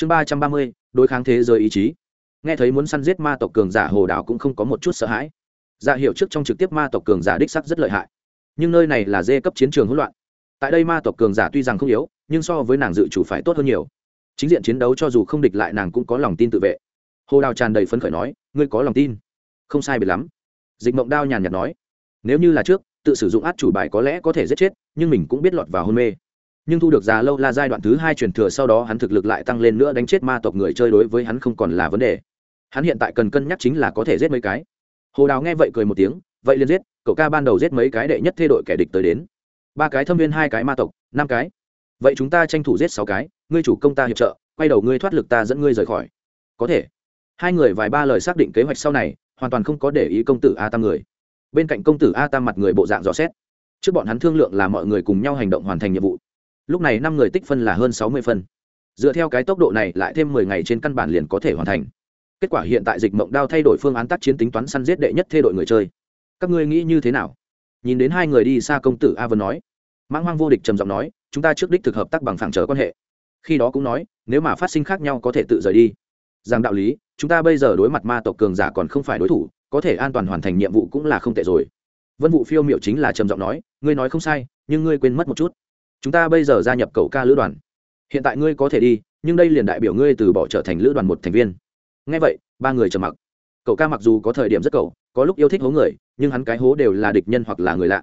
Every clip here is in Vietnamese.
chương ba trăm ba mươi, đối kháng thế giới ý chí. Nghe thấy muốn săn giết ma tộc cường giả hồ đảo cũng không có một chút sợ hãi. Dạ hiệu trước trong trực tiếp ma tộc cường giả đích sắc rất lợi hại. Nhưng nơi này là dê cấp chiến trường hỗn loạn. Tại đây ma tộc cường giả tuy rằng không yếu, nhưng so với nàng dự chủ phải tốt hơn nhiều. Chính diện chiến đấu cho dù không địch lại nàng cũng có lòng tin tự vệ. Hồ đào tràn đầy phấn khởi nói, ngươi có lòng tin? Không sai biệt lắm. Dịch mộng đao nhàn nhạt nói, nếu như là trước, tự sử dụng át chủ bài có lẽ có thể giết chết, nhưng mình cũng biết lọt vào hôn mê nhưng thu được già lâu là giai đoạn thứ hai truyền thừa sau đó hắn thực lực lại tăng lên nữa đánh chết ma tộc người chơi đối với hắn không còn là vấn đề. Hắn hiện tại cần cân nhắc chính là có thể giết mấy cái. Hồ đào nghe vậy cười một tiếng, vậy liền giết, cậu ca ban đầu giết mấy cái đệ nhất thê đội kẻ địch tới đến. Ba cái thâm viên, hai cái ma tộc, năm cái. Vậy chúng ta tranh thủ giết sáu cái, ngươi chủ công ta hiệp trợ, quay đầu ngươi thoát lực ta dẫn ngươi rời khỏi. Có thể. Hai người vài ba lời xác định kế hoạch sau này, hoàn toàn không có để ý công tử a tam người. Bên cạnh công tử a tam mặt người bộ dạng rõ xét. Trước bọn hắn thương lượng là mọi người cùng nhau hành động hoàn thành nhiệm vụ lúc này năm người tích phân là hơn sáu mươi phân. Dựa theo cái tốc độ này, lại thêm mười ngày trên căn bản liền có thể hoàn thành. Kết quả hiện tại dịch mộng đao thay đổi phương án tác chiến tính toán săn giết đệ nhất thê đội người chơi. Các ngươi nghĩ như thế nào? Nhìn đến hai người đi xa công tử a vân nói. Mãng hoang vô địch trầm giọng nói, chúng ta trước đích thực hợp tác bằng phẳng trở quan hệ. Khi đó cũng nói, nếu mà phát sinh khác nhau có thể tự rời đi. Rằng đạo lý, chúng ta bây giờ đối mặt ma tộc cường giả còn không phải đối thủ, có thể an toàn hoàn thành nhiệm vụ cũng là không tệ rồi. Vân vụ phiêu miệu chính là trầm giọng nói, ngươi nói không sai, nhưng ngươi quên mất một chút chúng ta bây giờ gia nhập cậu ca lữ đoàn. Hiện tại ngươi có thể đi, nhưng đây liền đại biểu ngươi từ bỏ trở thành lữ đoàn một thành viên. Ngay vậy, ba người trầm mặc. Cậu ca mặc dù có thời điểm rất cậu, có lúc yêu thích hố người, nhưng hắn cái hố đều là địch nhân hoặc là người lạ.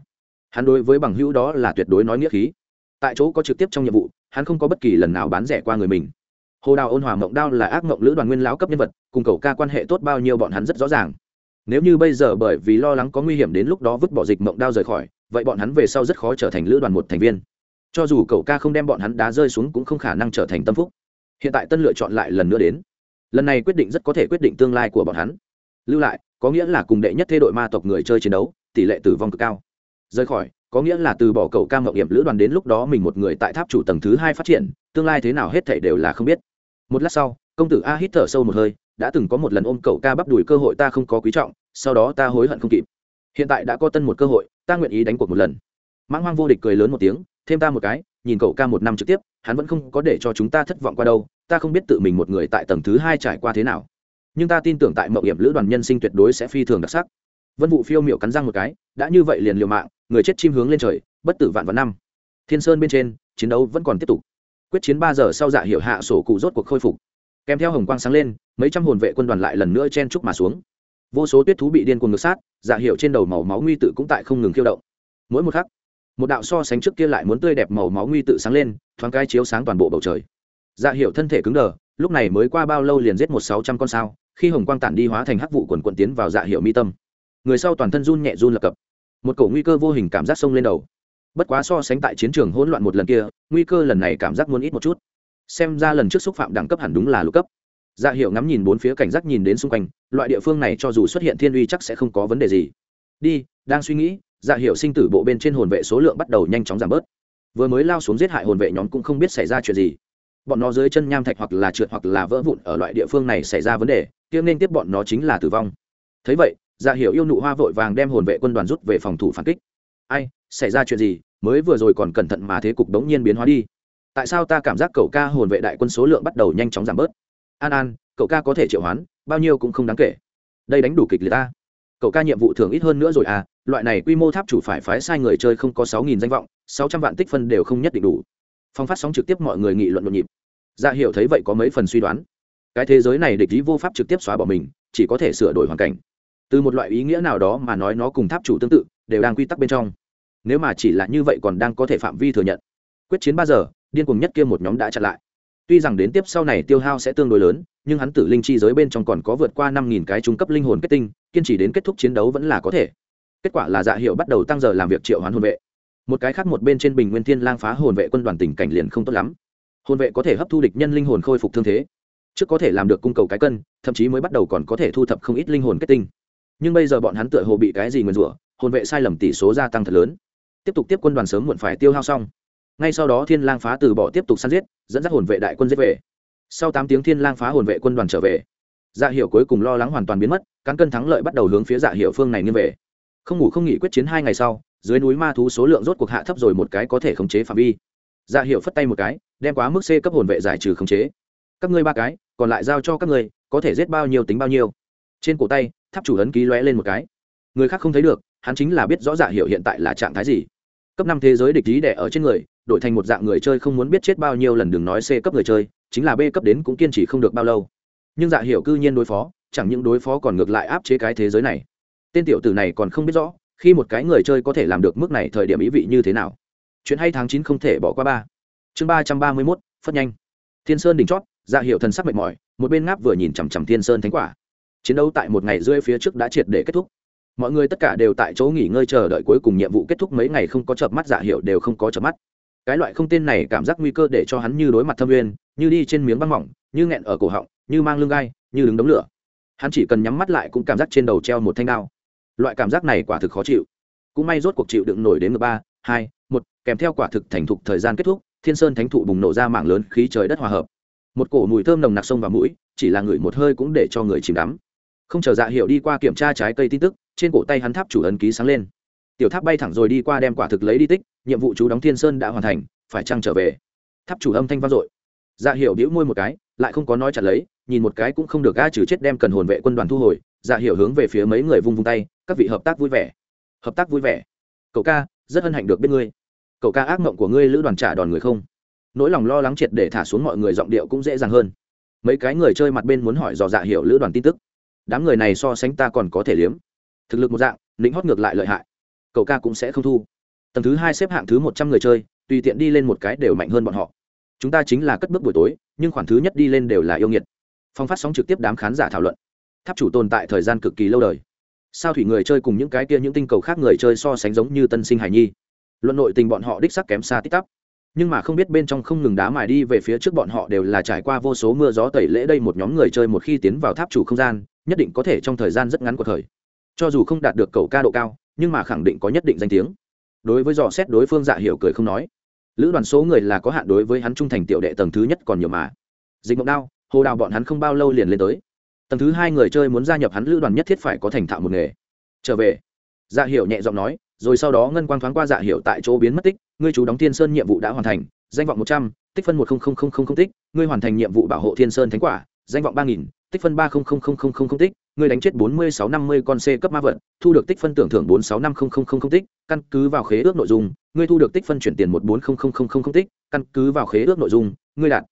Hắn đối với bằng hữu đó là tuyệt đối nói nghĩa khí. Tại chỗ có trực tiếp trong nhiệm vụ, hắn không có bất kỳ lần nào bán rẻ qua người mình. Hồ đào ôn hòa mộng đao là ác mộng lữ đoàn nguyên lão cấp nhân vật, cùng cậu ca quan hệ tốt bao nhiêu bọn hắn rất rõ ràng. Nếu như bây giờ bởi vì lo lắng có nguy hiểm đến lúc đó vứt bỏ dịch mộng đao rời khỏi, vậy bọn hắn về sau rất khó trở thành lữ đoàn một thành viên cho dù cậu ca không đem bọn hắn đá rơi xuống cũng không khả năng trở thành tâm phúc. Hiện tại tân lựa chọn lại lần nữa đến. Lần này quyết định rất có thể quyết định tương lai của bọn hắn. Lưu lại, có nghĩa là cùng đệ nhất thế đội ma tộc người chơi chiến đấu, tỷ lệ tử vong cực cao. Rời khỏi, có nghĩa là từ bỏ cậu ca mậu hiểm lữ đoàn đến lúc đó mình một người tại tháp chủ tầng thứ hai phát triển, tương lai thế nào hết thảy đều là không biết. Một lát sau, công tử a hít thở sâu một hơi, đã từng có một lần ôm cậu ca bắp đùi cơ hội ta không có quý trọng, sau đó ta hối hận không kịp. Hiện tại đã có tân một cơ hội, ta nguyện ý đánh cuộc một lần. Mãng hoang vô địch cười lớn một tiếng thêm ta một cái, nhìn cậu ca một năm trực tiếp, hắn vẫn không có để cho chúng ta thất vọng qua đâu, ta không biết tự mình một người tại tầng thứ hai trải qua thế nào. Nhưng ta tin tưởng tại mậu hiểm lữ đoàn nhân sinh tuyệt đối sẽ phi thường đặc sắc. Vân vụ phiêu miệu cắn răng một cái, đã như vậy liền liều mạng, người chết chim hướng lên trời, bất tử vạn vạn năm. Thiên sơn bên trên, chiến đấu vẫn còn tiếp tục. Quyết chiến ba giờ sau dạ hiệu hạ sổ cụ rốt cuộc khôi phục. Kèm theo hồng quang sáng lên, mấy trăm hồn vệ quân đoàn lại lần nữa chen trúc mà xuống. Vô số tuyết thú bị điên cuồng ngược sát dạ hiệu trên đầu màu máu nguy tự cũng tại không ngừng khiêu động. Mỗi một khắc một đạo so sánh trước kia lại muốn tươi đẹp màu máu nguy tự sáng lên, thoáng cái chiếu sáng toàn bộ bầu trời. Dạ hiệu thân thể cứng đờ, lúc này mới qua bao lâu liền giết một sáu trăm con sao, khi hồng quang tản đi hóa thành hắc vụ quần quận tiến vào dạ hiệu mi tâm. Người sau toàn thân run nhẹ run lập cập. Một cổ nguy cơ vô hình cảm giác sông lên đầu. Bất quá so sánh tại chiến trường hỗn loạn một lần kia, nguy cơ lần này cảm giác muốn ít một chút. Xem ra lần trước xúc phạm đẳng cấp hẳn đúng là lục cấp. Dạ hiệu ngắm nhìn bốn phía cảnh giác nhìn đến xung quanh, loại địa phương này cho dù xuất hiện thiên uy chắc sẽ không có vấn đề gì. Đi, đang suy nghĩ dạ hiệu sinh tử bộ bên trên hồn vệ số lượng bắt đầu nhanh chóng giảm bớt. Vừa mới lao xuống giết hại hồn vệ nhóm cũng không biết xảy ra chuyện gì. Bọn nó dưới chân nham thạch hoặc là trượt hoặc là vỡ vụn ở loại địa phương này xảy ra vấn đề, kia nên tiếp bọn nó chính là tử vong. Thấy vậy dạ hiểu yêu nụ hoa vội vàng đem hồn vệ quân đoàn rút về phòng thủ phản kích. Ai, xảy ra chuyện gì? Mới vừa rồi còn cẩn thận mà thế cục đống nhiên biến hóa đi. Tại sao ta cảm giác cậu ca hồn vệ đại quân số lượng bắt đầu nhanh chóng giảm bớt? An an, cậu ca có thể triệu hoán, bao nhiêu cũng không đáng kể. Đây đánh đủ kịch liệt ta. Cậu ca nhiệm vụ thường ít hơn nữa rồi à loại này quy mô tháp chủ phải phái sai người chơi không có sáu nghìn danh vọng, sáu trăm vạn tích phân đều không nhất định đủ. Phong phát sóng trực tiếp mọi người nghị luận nhộn nhịp. Dạ hiểu thấy vậy có mấy phần suy đoán. Cái thế giới này địch ý vô pháp trực tiếp xóa bỏ mình, chỉ có thể sửa đổi hoàn cảnh. Từ một loại ý nghĩa nào đó mà nói nó cùng tháp chủ tương tự, đều đang quy tắc bên trong. Nếu mà chỉ là như vậy còn đang có thể phạm vi thừa nhận. Quyết chiến ba giờ, điên cuồng nhất kia một nhóm đã chặn lại. Tuy rằng đến tiếp sau này tiêu hao sẽ tương đối lớn, nhưng hắn tử linh chi giới bên trong còn có vượt qua năm nghìn cái trung cấp linh hồn kết tinh, kiên trì đến kết thúc chiến đấu vẫn là có thể kết quả là dạ hiệu bắt đầu tăng giờ làm việc triệu hoán hồn vệ. Một cái khác một bên trên bình nguyên thiên lang phá hồn vệ quân đoàn tình cảnh liền không tốt lắm. Hồn vệ có thể hấp thu địch nhân linh hồn khôi phục thương thế. Trước có thể làm được cung cầu cái cân, thậm chí mới bắt đầu còn có thể thu thập không ít linh hồn kết tinh. Nhưng bây giờ bọn hắn tựa hồ bị cái gì nguyền rủa, hồn vệ sai lầm tỷ số gia tăng thật lớn. Tiếp tục tiếp quân đoàn sớm muộn phải tiêu hao xong. Ngay sau đó thiên lang phá từ bỏ tiếp tục săn giết, dẫn dắt hồn vệ đại quân giết về. Sau tám tiếng thiên lang phá hồn vệ quân đoàn trở về dạ hiệu cuối cùng lo lắng hoàn toàn biến mất, cán cân thắng lợi bắt đầu hướng phía dạ hiệu phương này nghiêng về không ngủ không nghỉ quyết chiến hai ngày sau, dưới núi ma thú số lượng rốt cuộc hạ thấp rồi một cái có thể khống chế phạm vi. Dạ hiệu phất tay một cái, đem quá mức c cấp hồn vệ giải trừ khống chế. Các ngươi ba cái, còn lại giao cho các ngươi, có thể giết bao nhiêu tính bao nhiêu. Trên cổ tay, tháp chủ ấn ký lóe lên một cái. Người khác không thấy được, hắn chính là biết rõ dạ hiệu hiện tại là trạng thái gì. Cấp năm thế giới địch lý đẻ ở trên người, đổi thành một dạng người chơi không muốn biết chết bao nhiêu lần đừng nói c cấp người chơi, chính là b cấp đến cũng kiên trì không được bao lâu. Nhưng dạ hiệu cư nhiên đối phó, chẳng những đối phó còn ngược lại áp chế cái thế giới này tên tiểu tử này còn không biết rõ, khi một cái người chơi có thể làm được mức này thời điểm ý vị như thế nào. Chuyện hay tháng chín không thể bỏ qua ba. Chương ba trăm ba mươi mốt, phất nhanh. Thiên sơn đỉnh chót dạ hiệu thần sắc mệt mỏi, một bên ngáp vừa nhìn chằm chằm thiên sơn thánh quả. Chiến đấu tại một ngày rưỡi phía trước đã triệt để kết thúc. Mọi người tất cả đều tại chỗ nghỉ ngơi chờ đợi cuối cùng nhiệm vụ kết thúc mấy ngày không có chợp mắt dạ hiệu đều không có chợp mắt. Cái loại không tên này cảm giác nguy cơ để cho hắn như đối mặt thâm uyên, như đi trên miếng băng mỏng, như nghẹn ở cổ họng, như mang lưng gai, như đứng đống lửa. Hắn chỉ cần nhắm mắt lại cũng cảm giác trên đầu treo một thanh đao loại cảm giác này quả thực khó chịu. Cũng may rốt cuộc chịu đựng nổi đến ngược ba, hai, một, kèm theo quả thực thành thục thời gian kết thúc, thiên sơn thánh thụ bùng nổ ra mảng lớn khí trời đất hòa hợp. Một cổ mùi thơm nồng nặc sông vào mũi, chỉ là ngửi một hơi cũng để cho người chìm đắm. Không chờ dạ hiệu đi qua kiểm tra trái cây tin tức, trên cổ tay hắn tháp chủ ấn ký sáng lên. Tiểu tháp bay thẳng rồi đi qua đem quả thực lấy đi tích, nhiệm vụ chú đóng thiên sơn đã hoàn thành, phải trăng trở về? Tháp chủ âm thanh vang dội. Dạ hiệu đĩu môi một cái, lại không có nói chặt lấy, nhìn một cái cũng không được ga trừ chết đem cần hồn vệ quân đoàn thu hồi dạ Hiểu hướng về phía mấy người vung vung tay, các vị hợp tác vui vẻ. Hợp tác vui vẻ. Cậu ca, rất hân hạnh được biết ngươi. Cậu ca ác mộng của ngươi lữ đoàn trả đòn người không? Nỗi lòng lo lắng triệt để thả xuống mọi người giọng điệu cũng dễ dàng hơn. Mấy cái người chơi mặt bên muốn hỏi dò dạ Hiểu lữ đoàn tin tức. Đám người này so sánh ta còn có thể liếm. Thực lực một dạng, lĩnh hót ngược lại lợi hại. Cậu ca cũng sẽ không thu. Tầng thứ hai xếp hạng thứ một trăm người chơi, tùy tiện đi lên một cái đều mạnh hơn bọn họ. Chúng ta chính là cất bước buổi tối, nhưng khoản thứ nhất đi lên đều là yêu nghiệt. Phong phát sóng trực tiếp đám khán giả thảo luận tháp chủ tồn tại thời gian cực kỳ lâu đời. Sao thủy người chơi cùng những cái kia những tinh cầu khác người chơi so sánh giống như tân sinh hải nhi? Luận nội tình bọn họ đích sắc kém xa tích tắp. Nhưng mà không biết bên trong không ngừng đá mài đi về phía trước bọn họ đều là trải qua vô số mưa gió tẩy lễ đây một nhóm người chơi một khi tiến vào tháp chủ không gian, nhất định có thể trong thời gian rất ngắn của thời. Cho dù không đạt được cầu ca độ cao, nhưng mà khẳng định có nhất định danh tiếng. Đối với dò xét đối phương dạ hiểu cười không nói. Lữ đoàn số người là có hạn đối với hắn trung thành tiểu đệ tầng thứ nhất còn nhiều mà. Dịch mộng đao, hồ đào bọn hắn không bao lâu liền lên tới tầng thứ hai người chơi muốn gia nhập hắn lữ đoàn nhất thiết phải có thành thạo một nghề trở về dạ hiểu nhẹ giọng nói rồi sau đó ngân quang thoáng qua dạ hiểu tại chỗ biến mất tích ngươi chú đóng thiên sơn nhiệm vụ đã hoàn thành danh vọng một trăm tích phân một tích ngươi hoàn thành nhiệm vụ bảo hộ thiên sơn thánh quả danh vọng ba nghìn tích phân ba tích ngươi đánh chết bốn mươi sáu năm mươi con c cấp ma vật thu được tích phân tưởng thưởng bốn sáu năm tích căn cứ vào khế ước nội dung ngươi thu được tích phân chuyển tiền một bốn tích căn cứ vào khế ước nội dung ngươi đạt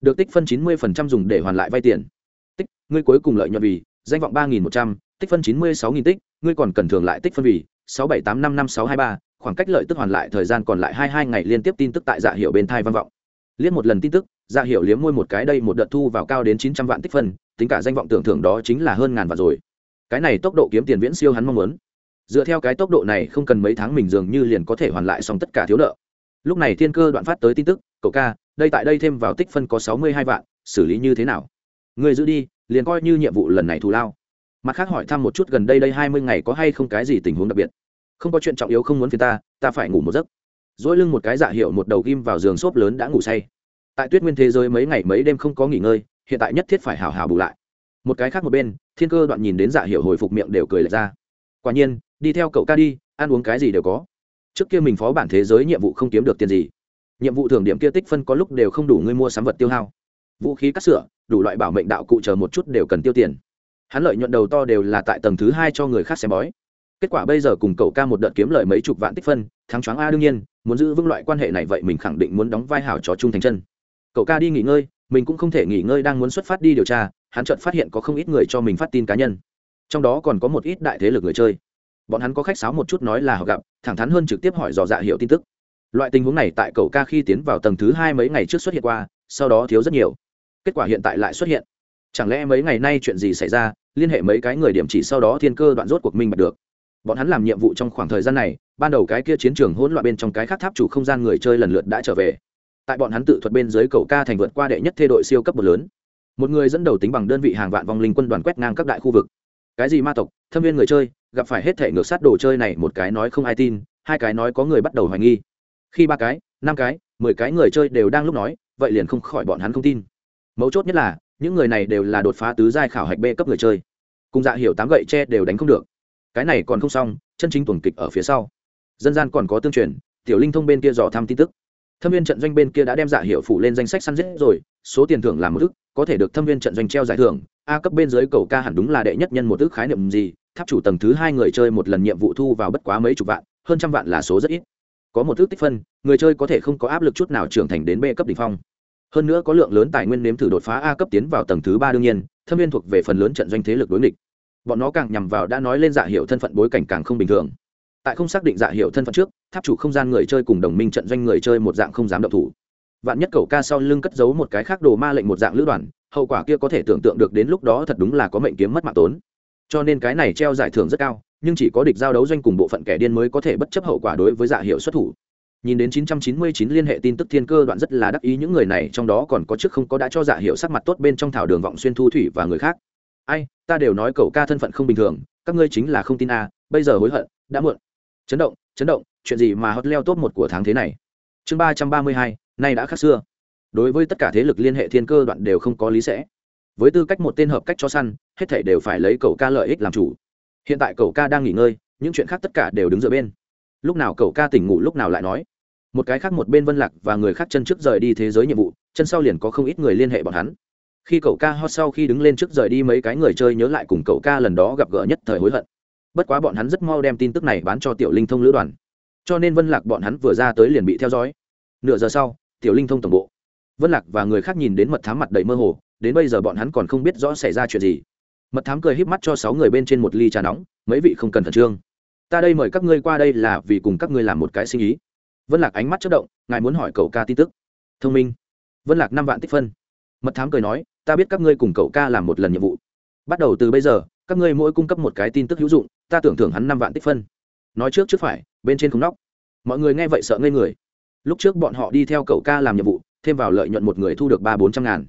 được tích phân chín mươi dùng để hoàn lại vay tiền tích, ngươi cuối cùng lợi nhuận vì, danh vọng ba nghìn một trăm, tích phân chín mươi sáu nghìn tích, ngươi còn cần thường lại tích phân vì, sáu bảy tám năm năm sáu hai ba, khoảng cách lợi tức hoàn lại thời gian còn lại hai hai ngày liên tiếp tin tức tại dạ hiệu bên thai văn vọng. Liếc một lần tin tức dạ hiệu liếm môi một cái đây một đợt thu vào cao đến chín trăm vạn tích phân, tính cả danh vọng tưởng thưởng đó chính là hơn ngàn vạn rồi. Cái này tốc độ kiếm tiền viễn siêu hắn mong muốn. Dựa theo cái tốc độ này không cần mấy tháng mình dường như liền có thể hoàn lại xong tất cả thiếu nợ. Lúc này thiên cơ đoạn phát tới tin tức, cậu ca, đây tại đây thêm vào tích phân có sáu mươi hai vạn, xử lý như thế nào? Người giữ đi, liền coi như nhiệm vụ lần này thù lao. Mặt khác hỏi thăm một chút gần đây đây hai mươi ngày có hay không cái gì tình huống đặc biệt. Không có chuyện trọng yếu không muốn phiền ta ta phải ngủ một giấc. Dỗi lưng một cái dạ hiệu một đầu ghim vào giường xốp lớn đã ngủ say. Tại tuyết nguyên thế giới mấy ngày mấy đêm không có nghỉ ngơi, hiện tại nhất thiết phải hào hào bù lại. Một cái khác một bên, thiên cơ đoạn nhìn đến dạ hiệu hồi phục miệng đều cười lệch ra. Quả nhiên, đi theo cậu ca đi, ăn uống cái gì đều có. Trước kia mình phó bản thế giới nhiệm vụ không kiếm được tiền gì. Nhiệm vụ thưởng điểm kia tích phân có lúc đều không đủ ngươi mua sắm vật tiêu hao vũ khí cắt sửa, đủ loại bảo mệnh đạo cụ chờ một chút đều cần tiêu tiền. Hắn lợi nhuận đầu to đều là tại tầng thứ hai cho người khác xem bói. Kết quả bây giờ cùng cậu ca một đợt kiếm lợi mấy chục vạn tích phân, thắng choáng a đương nhiên, muốn giữ vững loại quan hệ này vậy mình khẳng định muốn đóng vai hảo cho trung thành chân. Cậu ca đi nghỉ ngơi, mình cũng không thể nghỉ ngơi đang muốn xuất phát đi điều tra, hắn chợt phát hiện có không ít người cho mình phát tin cá nhân. Trong đó còn có một ít đại thế lực người chơi. Bọn hắn có khách sáo một chút nói là họ gặp, thẳng thắn hơn trực tiếp hỏi dò dạ hiệu tin tức. Loại tình huống này tại cậu ca khi tiến vào tầng thứ hai mấy ngày trước xuất hiện qua, sau đó thiếu rất nhiều kết quả hiện tại lại xuất hiện. Chẳng lẽ mấy ngày nay chuyện gì xảy ra, liên hệ mấy cái người điểm chỉ sau đó thiên cơ đoạn rốt cuộc minh bạch được. Bọn hắn làm nhiệm vụ trong khoảng thời gian này, ban đầu cái kia chiến trường hỗn loạn bên trong cái khác tháp chủ không gian người chơi lần lượt đã trở về. Tại bọn hắn tự thuật bên dưới cầu ca thành vượt qua đệ nhất thê đội siêu cấp một lớn. Một người dẫn đầu tính bằng đơn vị hàng vạn vong linh quân đoàn quét ngang các đại khu vực. Cái gì ma tộc, thâm viên người chơi, gặp phải hết thể ngược sát đồ chơi này, một cái nói không ai tin, hai cái nói có người bắt đầu hoài nghi. Khi ba cái, năm cái, mười cái người chơi đều đang lúc nói, vậy liền không khỏi bọn hắn không tin mấu chốt nhất là, những người này đều là đột phá tứ giai khảo hạch b cấp người chơi. Cùng dạ hiểu tám gậy tre đều đánh không được. Cái này còn không xong, chân chính tuần kịch ở phía sau. Dân gian còn có tương truyền, tiểu linh thông bên kia dò thăm tin tức. Thâm viên trận doanh bên kia đã đem dạ hiệu phủ lên danh sách săn giết rồi, số tiền thưởng là một ức, có thể được thâm viên trận doanh treo giải thưởng. A cấp bên dưới cầu ca hẳn đúng là đệ nhất nhân một ước khái niệm gì, tháp chủ tầng thứ hai người chơi một lần nhiệm vụ thu vào bất quá mấy chục vạn, hơn trăm vạn là số rất ít. Có một ước tích phân, người chơi có thể không có áp lực chút nào trưởng thành đến b cấp đ ỉ n h phong hơn nữa có lượng lớn tài nguyên nếm thử đột phá a cấp tiến vào tầng thứ ba đương nhiên, thâm viên thuộc về phần lớn trận doanh thế lực đối nghịch. Bọn nó càng nhằm vào đã nói lên dạ hiệu thân phận bối cảnh càng không bình thường. Tại không xác định dạ hiệu thân phận trước, tháp chủ không gian người chơi cùng đồng minh trận doanh người chơi một dạng không dám động thủ. Vạn nhất cầu ca sau lưng cất giấu một cái khác đồ ma lệnh một dạng lữ đoàn, hậu quả kia có thể tưởng tượng được đến lúc đó thật đúng là có mệnh kiếm mất mạng tốn. Cho nên cái này treo giải thưởng rất cao, nhưng chỉ có địch giao đấu doanh cùng bộ phận kẻ điên mới có thể bất chấp hậu quả đối với dạ hiệu xuất thủ nhìn đến 999 liên hệ tin tức thiên cơ đoạn rất là đắc ý những người này trong đó còn có trước không có đã cho giả hiệu sắc mặt tốt bên trong thảo đường vọng xuyên thu thủy và người khác. Ai ta đều nói cậu ca thân phận không bình thường các ngươi chính là không tin a à, bây giờ hối hận đã muộn. Chấn động chấn động chuyện gì mà hot leo top một của tháng thế này? Chương ba trăm ba mươi hai nay đã khác xưa. Đối với tất cả thế lực liên hệ thiên cơ đoạn đều không có lý sẽ. Với tư cách một tên hợp cách cho săn hết thể đều phải lấy cậu ca lợi ích làm chủ. Hiện tại cậu ca đang nghỉ ngơi những chuyện khác tất cả đều đứng giữa bên. Lúc nào cậu ca tỉnh ngủ lúc nào lại nói một cái khác một bên vân lạc và người khác chân trước rời đi thế giới nhiệm vụ, chân sau liền có không ít người liên hệ bọn hắn. Khi cậu ca hot sau khi đứng lên trước rời đi, mấy cái người chơi nhớ lại cùng cậu ca lần đó gặp gỡ nhất thời hối hận. Bất quá bọn hắn rất mau đem tin tức này bán cho tiểu linh thông lữ đoàn. Cho nên vân lạc bọn hắn vừa ra tới liền bị theo dõi. Nửa giờ sau, tiểu linh thông tổng bộ. Vân lạc và người khác nhìn đến mật thám mặt đầy mơ hồ, đến bây giờ bọn hắn còn không biết rõ xảy ra chuyện gì. Mật thám cười híp mắt cho sáu người bên trên một ly trà nóng, mấy vị không cần khẩn trương. Ta đây mời các ngươi qua đây là vì cùng các ngươi làm một cái sinh ý vân lạc ánh mắt chất động, ngài muốn hỏi cậu ca tin tức. Thông minh. Vân lạc năm vạn tích phân. Mật thám cười nói, ta biết các ngươi cùng cậu ca làm một lần nhiệm vụ. Bắt đầu từ bây giờ, các ngươi mỗi cung cấp một cái tin tức hữu dụng, ta tưởng thưởng hắn năm vạn tích phân. Nói trước trước phải, bên trên không nóc. Mọi người nghe vậy sợ ngây người. Lúc trước bọn họ đi theo cậu ca làm nhiệm vụ, thêm vào lợi nhuận một người thu được ba bốn trăm ngàn.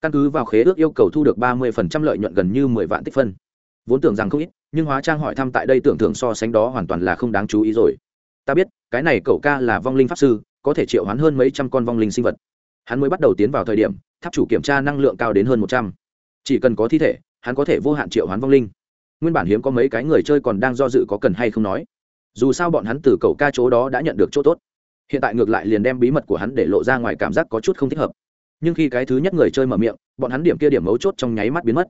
Căn cứ vào khế ước yêu cầu thu được ba mươi phần trăm lợi nhuận gần như mười vạn tích phân. Vốn tưởng rằng không ít, nhưng hóa trang hỏi thăm tại đây tưởng thưởng so sánh đó hoàn toàn là không đáng chú ý rồi ta biết, cái này cậu ca là vong linh pháp sư, có thể triệu hoán hơn mấy trăm con vong linh sinh vật. Hắn mới bắt đầu tiến vào thời điểm, tháp chủ kiểm tra năng lượng cao đến hơn một trăm. Chỉ cần có thi thể, hắn có thể vô hạn triệu hoán vong linh. Nguyên bản hiếm có mấy cái người chơi còn đang do dự có cần hay không nói. Dù sao bọn hắn từ cậu ca chỗ đó đã nhận được chỗ tốt. Hiện tại ngược lại liền đem bí mật của hắn để lộ ra ngoài cảm giác có chút không thích hợp. Nhưng khi cái thứ nhất người chơi mở miệng, bọn hắn điểm kia điểm mấu chốt trong nháy mắt biến mất.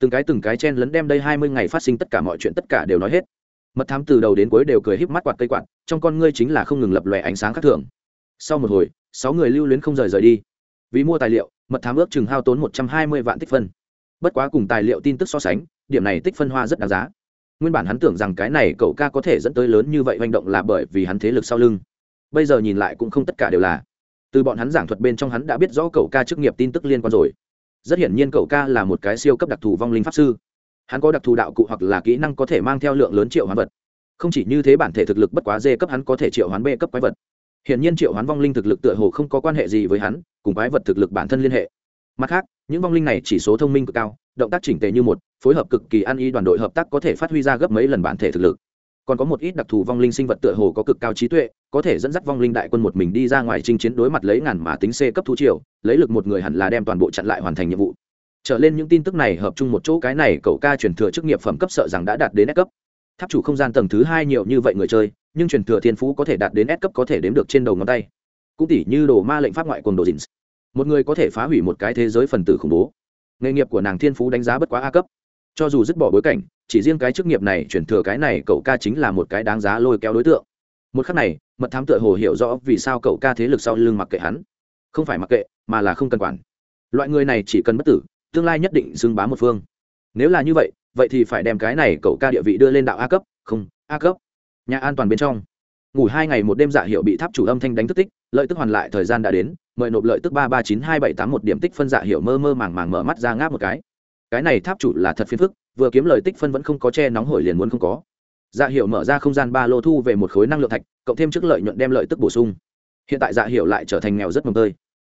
Từng cái từng cái chen lấn đem đây hai mươi ngày phát sinh tất cả mọi chuyện tất cả đều nói hết mật thám từ đầu đến cuối đều cười híp mắt quạt cây quạt, trong con ngươi chính là không ngừng lập lòe ánh sáng khác thường. Sau một hồi, sáu người lưu luyến không rời rời đi. Vì mua tài liệu, mật thám ước chừng hao tốn một trăm hai mươi vạn tích phân. Bất quá cùng tài liệu tin tức so sánh, điểm này tích phân hoa rất đáng giá. Nguyên bản hắn tưởng rằng cái này cậu ca có thể dẫn tới lớn như vậy hành động là bởi vì hắn thế lực sau lưng. Bây giờ nhìn lại cũng không tất cả đều là. Từ bọn hắn giảng thuật bên trong hắn đã biết rõ cậu ca chức nghiệp tin tức liên quan rồi. Rất hiển nhiên cậu ca là một cái siêu cấp đặc thù vong linh pháp sư hắn có đặc thù đạo cụ hoặc là kỹ năng có thể mang theo lượng lớn triệu hoán vật. Không chỉ như thế bản thể thực lực bất quá dê cấp hắn có thể triệu hoán b cấp quái vật. Hiển nhiên triệu hoán vong linh thực lực tựa hồ không có quan hệ gì với hắn, cùng quái vật thực lực bản thân liên hệ. Mặt khác, những vong linh này chỉ số thông minh cực cao, động tác chỉnh tề như một, phối hợp cực kỳ ăn ý đoàn đội hợp tác có thể phát huy ra gấp mấy lần bản thể thực lực. Còn có một ít đặc thù vong linh sinh vật tựa hồ có cực cao trí tuệ, có thể dẫn dắt vong linh đại quân một mình đi ra ngoài chinh chiến đối mặt lấy ngàn mà tính c cấp thú triều, lấy lực một người hẳn là đem toàn bộ chặn lại hoàn thành nhiệm vụ trở lên những tin tức này hợp chung một chỗ cái này cậu ca truyền thừa chức nghiệp phẩm cấp sợ rằng đã đạt đến S cấp. Tháp chủ không gian tầng thứ hai nhiều như vậy người chơi, nhưng truyền thừa thiên phú có thể đạt đến S cấp có thể đếm được trên đầu ngón tay. Cũng tỷ như đồ ma lệnh pháp ngoại quần đồ dình một người có thể phá hủy một cái thế giới phần tử khủng bố. Nghề nghiệp của nàng thiên phú đánh giá bất quá a cấp. Cho dù dứt bỏ bối cảnh, chỉ riêng cái chức nghiệp này chuyển thừa cái này cậu ca chính là một cái đáng giá lôi kéo đối tượng. Một khắc này, mật thám tựa hồ hiểu rõ vì sao cậu ca thế lực sau lưng mặc kệ hắn. Không phải mặc kệ, mà là không cần quản. Loại người này chỉ cần bất tử tương lai nhất định xưng bá một phương. Nếu là như vậy vậy thì phải đem cái này cậu ca địa vị đưa lên đạo a cấp, không, a cấp. Nhà an toàn bên trong. Ngủ hai ngày một đêm dạ hiệu bị tháp chủ âm thanh đánh thức tích, lợi tức hoàn lại, thời gian đã đến, mời nộp lợi tức ba ba chín hai bảy tám một điểm tích phân dạ hiệu mơ mơ màng màng mở mắt ra ngáp một cái. Cái này tháp chủ là thật phiền phức, vừa kiếm lời tích phân vẫn không có che nóng hổi liền muốn không có. Dạ hiệu mở ra không gian ba lô thu về một khối năng lượng thạch, cộng thêm trước lợi nhuận đem lợi tức bổ sung. Hiện tại dạ hiệu lại trở thành nghèo rất mồm tơi.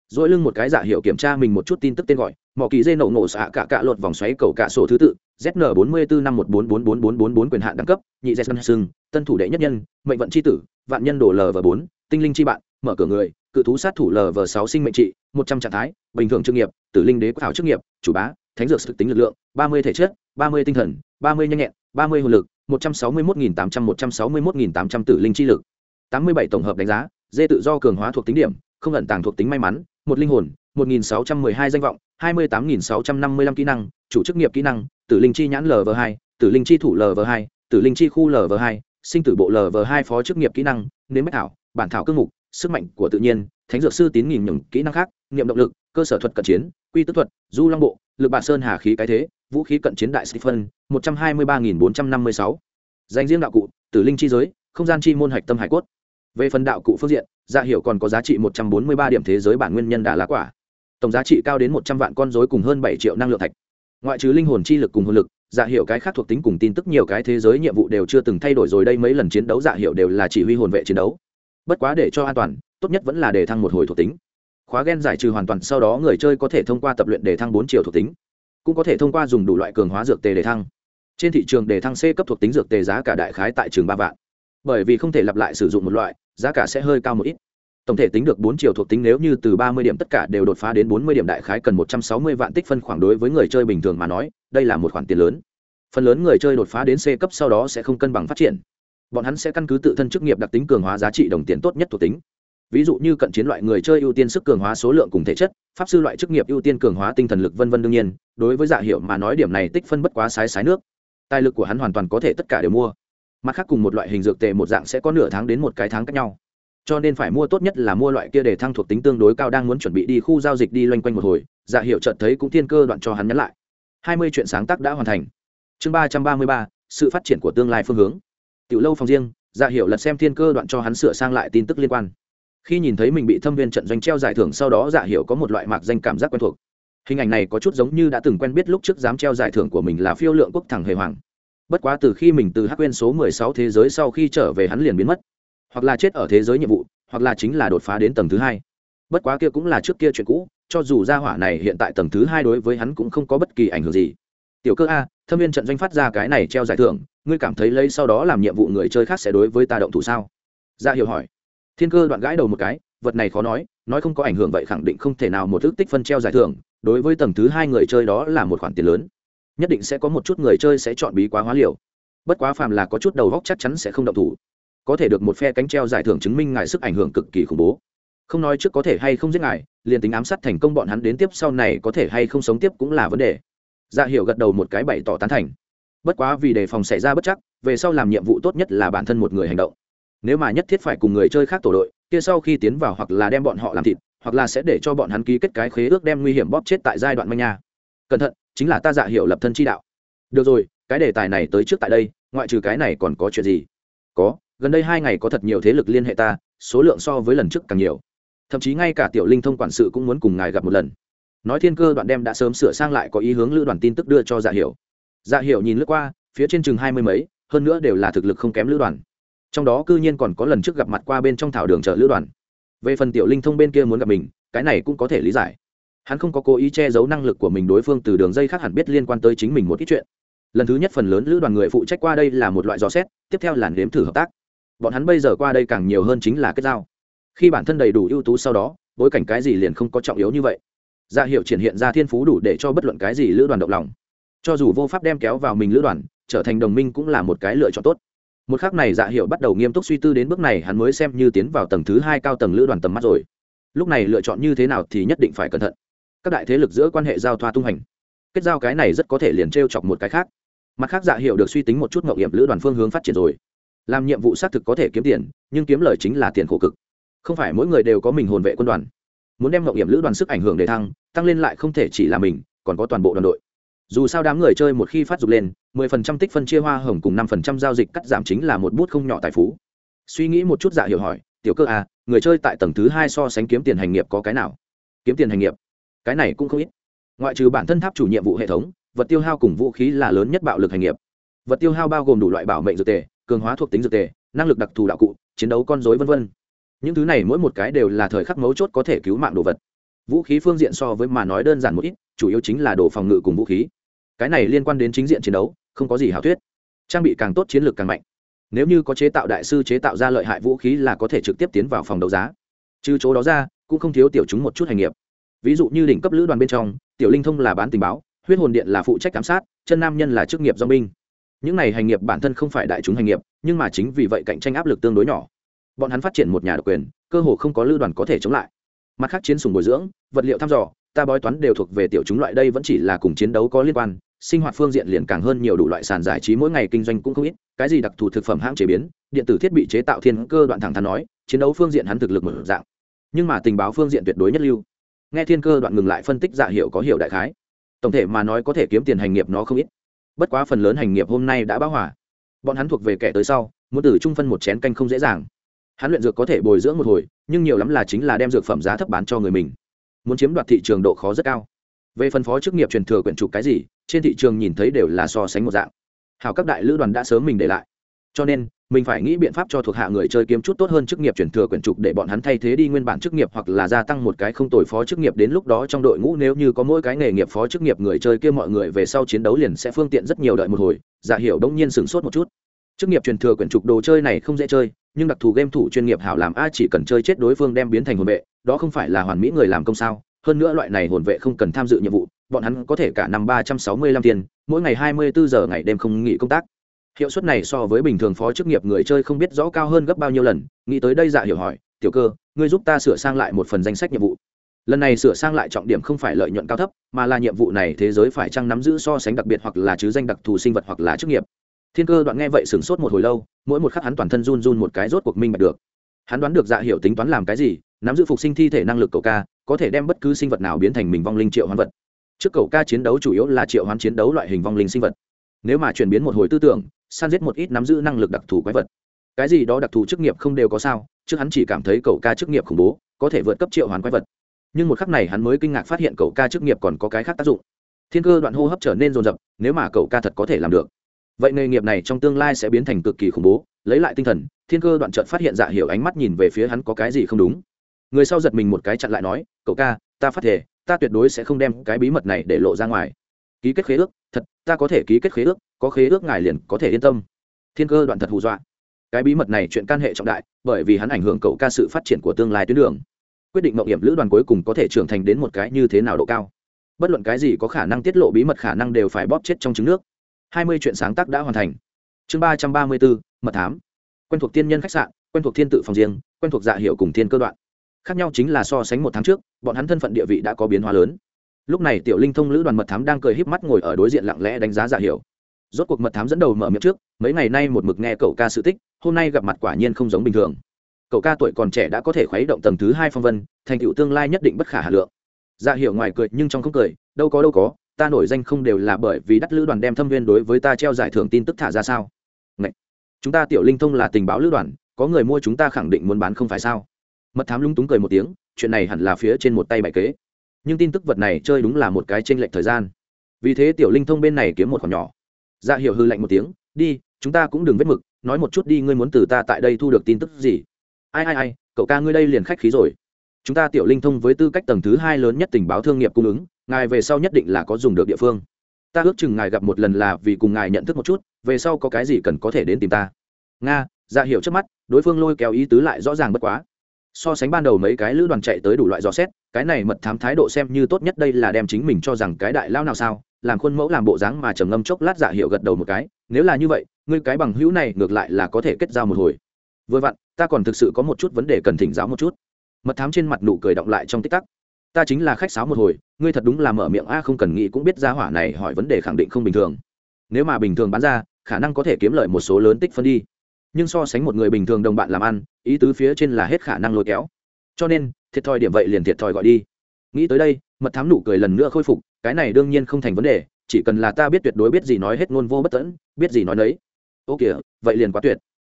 Dỗi lưng một cái dạ hiệu kiểm tra mình một chút tin tức tên gọi mỏ kỳ dê nổ nổ xạ cả cạ lột vòng xoáy cầu cạ sổ thứ tự zn bốn mươi bốn năm một bốn bốn bốn bốn bốn bốn quyền hạn đẳng cấp, nhị dê sân sưng, tân thủ đệ nhất nhân, mệnh vận c h i tử, vạn nhân đổ l và bốn, tinh linh chi bạn, mở cửa người, cự thú sát thủ l và sáu sinh mệnh trị, một trăm trạng thái, bình thường chức nghiệp, tử linh đế quốc thảo chức nghiệp, chủ bá, thánh dược sự tính lực lượng, ba mươi thể chất, ba mươi tinh thần, ba mươi nhanh nhẹn, ba mươi hồn lực, một trăm sáu mươi một nghìn tám trăm, một trăm sáu mươi một nghìn tám trăm tử linh chi lực. tám mươi bảy tổng hợp đánh giá, dê tự do cường hóa thuộc tính điểm, không ẩn tàng thuộc tính may mắn, một linh hồn, một nghìn sáu trăm mười hai danh vọng hai mươi tám nghìn sáu trăm năm mươi lăm kỹ năng, chủ chức nghiệp kỹ năng, tử linh chi nhãn lv hai, tử linh chi thủ lv hai, tử linh chi khu lv hai, sinh tử bộ lv hai phó chức nghiệp kỹ năng, nếm bách thảo, bản thảo cương mục, sức mạnh của tự nhiên, thánh dược sư tín nghìn nhường kỹ năng khác, niệm động lực, cơ sở thuật cận chiến, quy tức thuật, du long bộ, lực bạc sơn hà khí cái thế, vũ khí cận chiến đại stephen một trăm hai mươi ba nghìn bốn trăm năm mươi sáu. Danh riêng đạo cụ, tử linh chi giới, không gian chi môn hạch tâm hải cốt. Về phần đạo cụ phương diện dạ hiểu còn có giá trị một trăm bốn mươi ba điểm thế giới bản nguyên nhân đà lá quả tổng giá trị cao đến một trăm vạn con dối cùng hơn bảy triệu năng lượng thạch. Ngoại trừ linh hồn chi lực cùng hồn lực dạ hiệu cái khác thuộc tính cùng tin tức nhiều cái thế giới nhiệm vụ đều chưa từng thay đổi rồi đây mấy lần chiến đấu dạ hiệu đều là chỉ huy hồn vệ chiến đấu. Bất quá để cho an toàn, tốt nhất vẫn là để thăng một hồi thuộc tính. Khóa gen giải trừ hoàn toàn sau đó người chơi có thể thông qua tập luyện để thăng bốn triệu thuộc tính, cũng có thể thông qua dùng đủ loại cường hóa dược tề để thăng. Trên thị trường để thăng c cấp thuộc tính dược tề giá cả đại khái tại trường ba vạn. Bởi vì không thể lặp lại sử dụng một loại, giá cả sẽ hơi cao một ít tổng thể tính được bốn chiều thuộc tính nếu như từ ba mươi điểm tất cả đều đột phá đến bốn mươi điểm đại khái cần một trăm sáu mươi vạn tích phân khoảng đối với người chơi bình thường mà nói, đây là một khoản tiền lớn. Phần lớn người chơi đột phá đến c cấp sau đó sẽ không cân bằng phát triển. Bọn hắn sẽ căn cứ tự thân chức nghiệp đặc tính cường hóa giá trị đồng tiền tốt nhất thuộc tính. Ví dụ như cận chiến loại người chơi ưu tiên sức cường hóa số lượng cùng thể chất, pháp sư loại chức nghiệp ưu tiên cường hóa tinh thần lực vân vân đương nhiên, đối với dạ hiệu mà nói điểm này tích phân bất quá sái sái nước. Tài lực của hắn hoàn toàn có thể tất cả đều mua. Mặt khác cùng một loại hình dược tệ một dạng sẽ có nửa tháng đến một cái tháng cách nhau cho nên phải mua tốt nhất là mua loại kia để thăng thuộc tính tương đối cao đang muốn chuẩn bị đi khu giao dịch đi loanh quanh một hồi. Dạ hiệu chợt thấy cũng thiên cơ đoạn cho hắn nhắn lại. Hai mươi chuyện sáng tác đã hoàn thành. Chương ba trăm ba mươi ba, sự phát triển của tương lai phương hướng. Tiểu lâu phòng riêng dạ hiệu lật xem thiên cơ đoạn cho hắn sửa sang lại tin tức liên quan. Khi nhìn thấy mình bị thâm viên trận doanh treo giải thưởng sau đó dạ hiệu có một loại mạc danh cảm giác quen thuộc. Hình ảnh này có chút giống như đã từng quen biết lúc trước dám treo giải thưởng của mình là phiêu lượng quốc thẳng hề hoàng. Bất quá từ khi mình từ hắc quên số mười sáu thế giới sau khi trở về hắn liền biến mất hoặc là chết ở thế giới nhiệm vụ, hoặc là chính là đột phá đến tầng thứ hai. Bất quá kia cũng là trước kia chuyện cũ, cho dù gia hỏa này hiện tại tầng thứ hai đối với hắn cũng không có bất kỳ ảnh hưởng gì. Tiểu cơ a, thâm viên trận doanh phát ra cái này treo giải thưởng, ngươi cảm thấy lấy sau đó làm nhiệm vụ người chơi khác sẽ đối với ta động thủ sao? Ra hiểu hỏi. Thiên cơ đoạn gãi đầu một cái, vật này khó nói nói không có ảnh hưởng vậy khẳng định không thể nào một thức tích phân treo giải thưởng, đối với tầng thứ hai người chơi đó là một khoản tiền lớn. Nhất định sẽ có một chút người chơi sẽ chọn bí quá hóa liều. Bất quá phàm là có chút đầu góc chắc chắn sẽ không động thủ có thể được một phe cánh treo giải thưởng chứng minh ngài sức ảnh hưởng cực kỳ khủng bố. Không nói trước có thể hay không giết ngài, liền tính ám sát thành công bọn hắn đến tiếp sau này có thể hay không sống tiếp cũng là vấn đề. Dạ hiểu gật đầu một cái bày tỏ tán thành. Bất quá vì đề phòng xảy ra bất chắc, về sau làm nhiệm vụ tốt nhất là bản thân một người hành động. Nếu mà nhất thiết phải cùng người chơi khác tổ đội, kia sau khi tiến vào hoặc là đem bọn họ làm thịt, hoặc là sẽ để cho bọn hắn ký kết cái khế ước đem nguy hiểm bóp chết tại giai đoạn manh nha. Cẩn thận, chính là ta dạ hiểu lập thân chi đạo. Được rồi, cái đề tài này tới trước tại đây, ngoại trừ cái này còn có chuyện gì? Có gần đây hai ngày có thật nhiều thế lực liên hệ ta, số lượng so với lần trước càng nhiều. Thậm chí ngay cả tiểu linh thông quản sự cũng muốn cùng ngài gặp một lần. Nói thiên cơ đoạn đem đã sớm sửa sang lại có ý hướng lữ đoàn tin tức đưa cho dạ hiểu. Dạ hiểu nhìn lướt qua, phía trên chừng hai mươi mấy, hơn nữa đều là thực lực không kém lữ đoàn. Trong đó cư nhiên còn có lần trước gặp mặt qua bên trong thảo đường chợ lữ đoàn. Về phần tiểu linh thông bên kia muốn gặp mình, cái này cũng có thể lý giải. Hắn không có cố ý che giấu năng lực của mình đối phương từ đường dây khác hẳn biết liên quan tới chính mình một ít chuyện. Lần thứ nhất phần lớn lữ đoàn người phụ trách qua đây là một loại dò xét, tiếp theo là nếm thử hợp tác bọn hắn bây giờ qua đây càng nhiều hơn chính là kết giao. Khi bản thân đầy đủ ưu tú sau đó, bối cảnh cái gì liền không có trọng yếu như vậy. Dạ hiệu triển hiện ra thiên phú đủ để cho bất luận cái gì lữ đoàn động lòng. Cho dù vô pháp đem kéo vào mình lữ đoàn, trở thành đồng minh cũng là một cái lựa chọn tốt. Một khắc này dạ hiệu bắt đầu nghiêm túc suy tư đến bước này, hắn mới xem như tiến vào tầng thứ hai cao tầng lữ đoàn tầm mắt rồi. Lúc này lựa chọn như thế nào thì nhất định phải cẩn thận. Các đại thế lực giữa quan hệ giao thoa tung hành. Kết giao cái này rất có thể liền t r e o chọc một cái khác. Mặt khác dạ hiệu được suy tính một chút mậu nghiệm lữ đoàn phương hướng phát triển rồi làm nhiệm vụ xác thực có thể kiếm tiền, nhưng kiếm lời chính là tiền khổ cực. Không phải mỗi người đều có mình hồn vệ quân đoàn. Muốn đem ngậu nghiệm lữ đoàn sức ảnh hưởng để thăng, tăng lên lại không thể chỉ là mình, còn có toàn bộ đoàn đội. Dù sao đám người chơi một khi phát dục lên, mười phần trăm tích phân chia hoa hồng cùng năm phần trăm giao dịch cắt giảm chính là một bút không nhỏ tài phú. Suy nghĩ một chút dạ hiểu hỏi, tiểu cơ à người chơi tại tầng thứ hai so sánh kiếm tiền hành nghiệp có cái nào? Kiếm tiền hành nghiệp? Cái này cũng không ít. Ngoại trừ bản thân tháp chủ nhiệm vụ hệ thống, vật tiêu hao cùng vũ khí là lớn nhất bạo lực hành nghiệp. Vật tiêu hao bao gồm đủ loại bảo mệnh dược tề cường hóa thuộc tính dược tề, năng lực đặc thù đạo cụ, chiến đấu con dối v v những thứ này mỗi một cái đều là thời khắc mấu chốt có thể cứu mạng đồ vật. Vũ khí phương diện so với mà nói đơn giản một ít, chủ yếu chính là đồ phòng ngự cùng vũ khí. Cái này liên quan đến chính diện chiến đấu, không có gì hảo thuyết. Trang bị càng tốt chiến lược càng mạnh. Nếu như có chế tạo đại sư chế tạo ra lợi hại vũ khí là có thể trực tiếp tiến vào phòng đấu giá. Trừ chỗ đó ra, cũng không thiếu tiểu chúng một chút hành nghiệp. Ví dụ như đỉnh cấp lữ đoàn bên trong, tiểu linh thông là bán tình báo, huyết hồn điện là phụ trách giám sát, chân nam nhân là chức nghiệp do binh những này hành nghiệp bản thân không phải đại chúng hành nghiệp, nhưng mà chính vì vậy cạnh tranh áp lực tương đối nhỏ. Bọn hắn phát triển một nhà độc quyền, cơ hồ không có lưu đoàn có thể chống lại. Mặt khác chiến sùng bồi dưỡng, vật liệu thăm dò, ta bói toán đều thuộc về tiểu chúng loại đây vẫn chỉ là cùng chiến đấu có liên quan, sinh hoạt phương diện liền càng hơn nhiều đủ loại sàn giải trí mỗi ngày kinh doanh cũng không ít, cái gì đặc thù thực phẩm hãng chế biến, điện tử thiết bị chế tạo thiên cơ đoạn thẳng thắn nói, chiến đấu phương diện hắn thực lực một dạng. Nhưng mà tình báo phương diện tuyệt đối nhất lưu. Nghe thiên cơ đoạn ngừng lại phân tích dạ hiệu có hiệu đại khái. Tổng thể mà nói có thể kiếm tiền hành nghiệp nó không ít bất quá phần lớn hành nghiệp hôm nay đã báo hỏa bọn hắn thuộc về kẻ tới sau, muốn từ trung phân một chén canh không dễ dàng. Hắn luyện dược có thể bồi dưỡng một hồi, nhưng nhiều lắm là chính là đem dược phẩm giá thấp bán cho người mình. Muốn chiếm đoạt thị trường độ khó rất cao. Về phân phó chức nghiệp truyền thừa quyển trục cái gì, trên thị trường nhìn thấy đều là so sánh một dạng. Hào các đại lữ đoàn đã sớm mình để lại. Cho nên mình phải nghĩ biện pháp cho thuộc hạ người chơi kiếm chút tốt hơn chức nghiệp truyền thừa quyển trục để bọn hắn thay thế đi nguyên bản chức nghiệp hoặc là gia tăng một cái không tồi phó chức nghiệp đến lúc đó trong đội ngũ nếu như có mỗi cái nghề nghiệp phó chức nghiệp người chơi kia mọi người về sau chiến đấu liền sẽ phương tiện rất nhiều đợi một hồi. Giả hiểu đông nhiên sửng sốt một chút. Chức nghiệp truyền thừa quyển trục đồ chơi này không dễ chơi, nhưng đặc thù game thủ chuyên nghiệp hảo làm a chỉ cần chơi chết đối phương đem biến thành hồn vệ, đó không phải là hoàn mỹ người làm công sao? Hơn nữa loại này hồn vệ không cần tham dự nhiệm vụ, bọn hắn có thể cả năm ba trăm sáu mươi lăm tiền, mỗi ngày hai mươi bốn giờ ngày đêm không nghỉ công tác hiệu suất này so với bình thường phó chức nghiệp người chơi không biết rõ cao hơn gấp bao nhiêu lần, nghĩ tới đây dạ hiểu hỏi, tiểu cơ, ngươi giúp ta sửa sang lại một phần danh sách nhiệm vụ. Lần này sửa sang lại trọng điểm không phải lợi nhuận cao thấp, mà là nhiệm vụ này thế giới phải chăng nắm giữ so sánh đặc biệt hoặc là chứ danh đặc thù sinh vật hoặc là chức nghiệp. Thiên cơ đoạn nghe vậy sửng sốt một hồi lâu, mỗi một khắc hắn toàn thân run run một cái rốt cuộc minh bạch được. Hắn đoán được dạ hiểu tính toán làm cái gì, nắm giữ phục sinh thi thể năng lực cầu ca, có thể đem bất cứ sinh vật nào biến thành mình vong linh triệu hoán vật. Trước cầu ca chiến đấu chủ yếu là triệu hoán chiến đấu loại hình vong linh sinh vật. Nếu mà chuyển biến một hồi tư tưởng san giết một ít nắm giữ năng lực đặc thù quái vật. Cái gì đó đặc thù chức nghiệp không đều có sao trước hắn chỉ cảm thấy cậu ca chức nghiệp khủng bố, có thể vượt cấp triệu hoàn quái vật. Nhưng một khắc này hắn mới kinh ngạc phát hiện cậu ca chức nghiệp còn có cái khác tác dụng. Thiên cơ đoạn hô hấp trở nên rồn rập, nếu mà cậu ca thật có thể làm được. Vậy nghề nghiệp này trong tương lai sẽ biến thành cực kỳ khủng bố, lấy lại tinh thần, thiên cơ đoạn trợt phát hiện dạ hiểu ánh mắt nhìn về phía hắn có cái gì không đúng. Người sau giật mình một cái chặn lại nói, cậu ca, ta phát thể ta tuyệt đối sẽ không đem cái bí mật này để lộ ra ngoài ký kết khế ước, thật, ta có thể ký kết khế ước, có khế ước ngài liền có thể yên tâm. Thiên cơ đoạn thật hù dọa. Cái bí mật này chuyện can hệ trọng đại, bởi vì hắn ảnh hưởng cậu ca sự phát triển của tương lai tuyến đường. Quyết định mộng hiểm lữ đoàn cuối cùng có thể trưởng thành đến một cái như thế nào độ cao? Bất luận cái gì có khả năng tiết lộ bí mật khả năng đều phải bóp chết trong trứng nước. Hai mươi chuyện sáng tác đã hoàn thành. Chương ba trăm ba mươi bốn, mật thám. Quen thuộc tiên nhân khách sạn, quen thuộc thiên tự phòng riêng, quen thuộc dạ hiệu cùng thiên cơ đoạn. Khác nhau chính là so sánh một tháng trước, bọn hắn thân phận địa vị đã có biến hóa lớn lúc này tiểu linh thông lữ đoàn mật thám đang cười híp mắt ngồi ở đối diện lặng lẽ đánh giá giả hiểu. rốt cuộc mật thám dẫn đầu mở miệng trước, mấy ngày nay một mực nghe cậu ca sự tích, hôm nay gặp mặt quả nhiên không giống bình thường. Cậu ca tuổi còn trẻ đã có thể khuấy động tầng thứ hai phong vân, thành tựu tương lai nhất định bất khả hà lượng. Dạ hiểu ngoài cười nhưng trong không cười, đâu có đâu có, ta nổi danh không đều là bởi vì đắt lữ đoàn đem thâm viên đối với ta treo giải thưởng tin tức thả ra sao? Ngậy! chúng ta tiểu linh thông là tình báo lữ đoàn, có người mua chúng ta khẳng định muốn bán không phải sao? Mật thám lung túng cười một tiếng, chuyện này hẳn là phía trên một tay bài kế nhưng tin tức vật này chơi đúng là một cái tranh lệch thời gian. Vì thế tiểu linh thông bên này kiếm một khoản nhỏ. Dạ hiểu hư lạnh một tiếng, đi, chúng ta cũng đừng vết mực, nói một chút đi, ngươi muốn từ ta tại đây thu được tin tức gì? Ai ai ai, cậu ca ngươi đây liền khách khí rồi. Chúng ta tiểu linh thông với tư cách tầng thứ hai lớn nhất tình báo thương nghiệp cung ứng, ngài về sau nhất định là có dùng được địa phương. Ta ước chừng ngài gặp một lần là vì cùng ngài nhận thức một chút, về sau có cái gì cần có thể đến tìm ta. Nga dạ hiểu trước mắt, đối phương lôi kéo ý tứ lại rõ ràng bất quá so sánh ban đầu mấy cái lữ đoàn chạy tới đủ loại dò xét, cái này mật thám thái độ xem như tốt nhất đây là đem chính mình cho rằng cái đại lao nào sao, làm khuôn mẫu làm bộ dáng mà trầm ngâm chốc lát dạ hiệu gật đầu một cái, nếu là như vậy, ngươi cái bằng hữu này ngược lại là có thể kết giao một hồi. Vừa vặn, ta còn thực sự có một chút vấn đề cần thỉnh giáo một chút. Mật thám trên mặt nụ cười động lại trong tích tắc. Ta chính là khách sáo một hồi, ngươi thật đúng là mở miệng, a, không cần nghĩ cũng biết ra hỏa này hỏi vấn đề khẳng định không bình thường. Nếu mà bình thường bán ra, khả năng có thể kiếm lợi một số lớn tích phân đi nhưng so sánh một người bình thường đồng bạn làm ăn, ý tứ phía trên là hết khả năng lôi kéo. Cho nên, thiệt thòi điểm vậy liền thiệt thòi gọi đi. Nghĩ tới đây, mật thám nụ cười lần nữa khôi phục, cái này đương nhiên không thành vấn đề, chỉ cần là ta biết tuyệt đối biết gì nói hết ngôn vô bất tẫn biết gì nói nấy. Ô kìa, vậy liền quá tuyệt.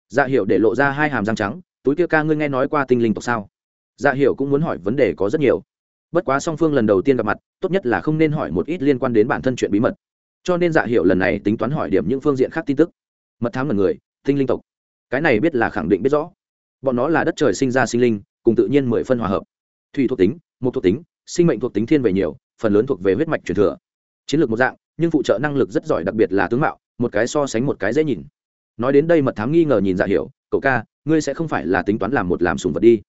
Dạ hiệu để lộ ra hai hàm răng trắng, túi kia ca ngươi nghe nói qua tinh linh tộc sao? Dạ hiệu cũng muốn hỏi vấn đề có rất nhiều. Bất quá song phương lần đầu tiên gặp mặt, tốt nhất là không nên hỏi một ít liên quan đến bản thân chuyện bí mật. Cho nên dạ hiệu lần này tính toán hỏi điểm những phương diện khác tin tức. Mật thám là người, tinh linh tộc cái này biết là khẳng định biết rõ. Bọn nó là đất trời sinh ra sinh linh, cùng tự nhiên mười phân hòa hợp. Thủy thuộc tính một thuộc tính, sinh mệnh thuộc tính thiên về nhiều, phần lớn thuộc về huyết mạch truyền thừa. Chiến lược một dạng, nhưng phụ trợ năng lực rất giỏi, đặc biệt là tướng mạo, một cái so sánh một cái dễ nhìn. Nói đến đây mật thám nghi ngờ nhìn dạ hiểu, cậu ca, ngươi sẽ không phải là tính toán làm một làm sùng vật đi.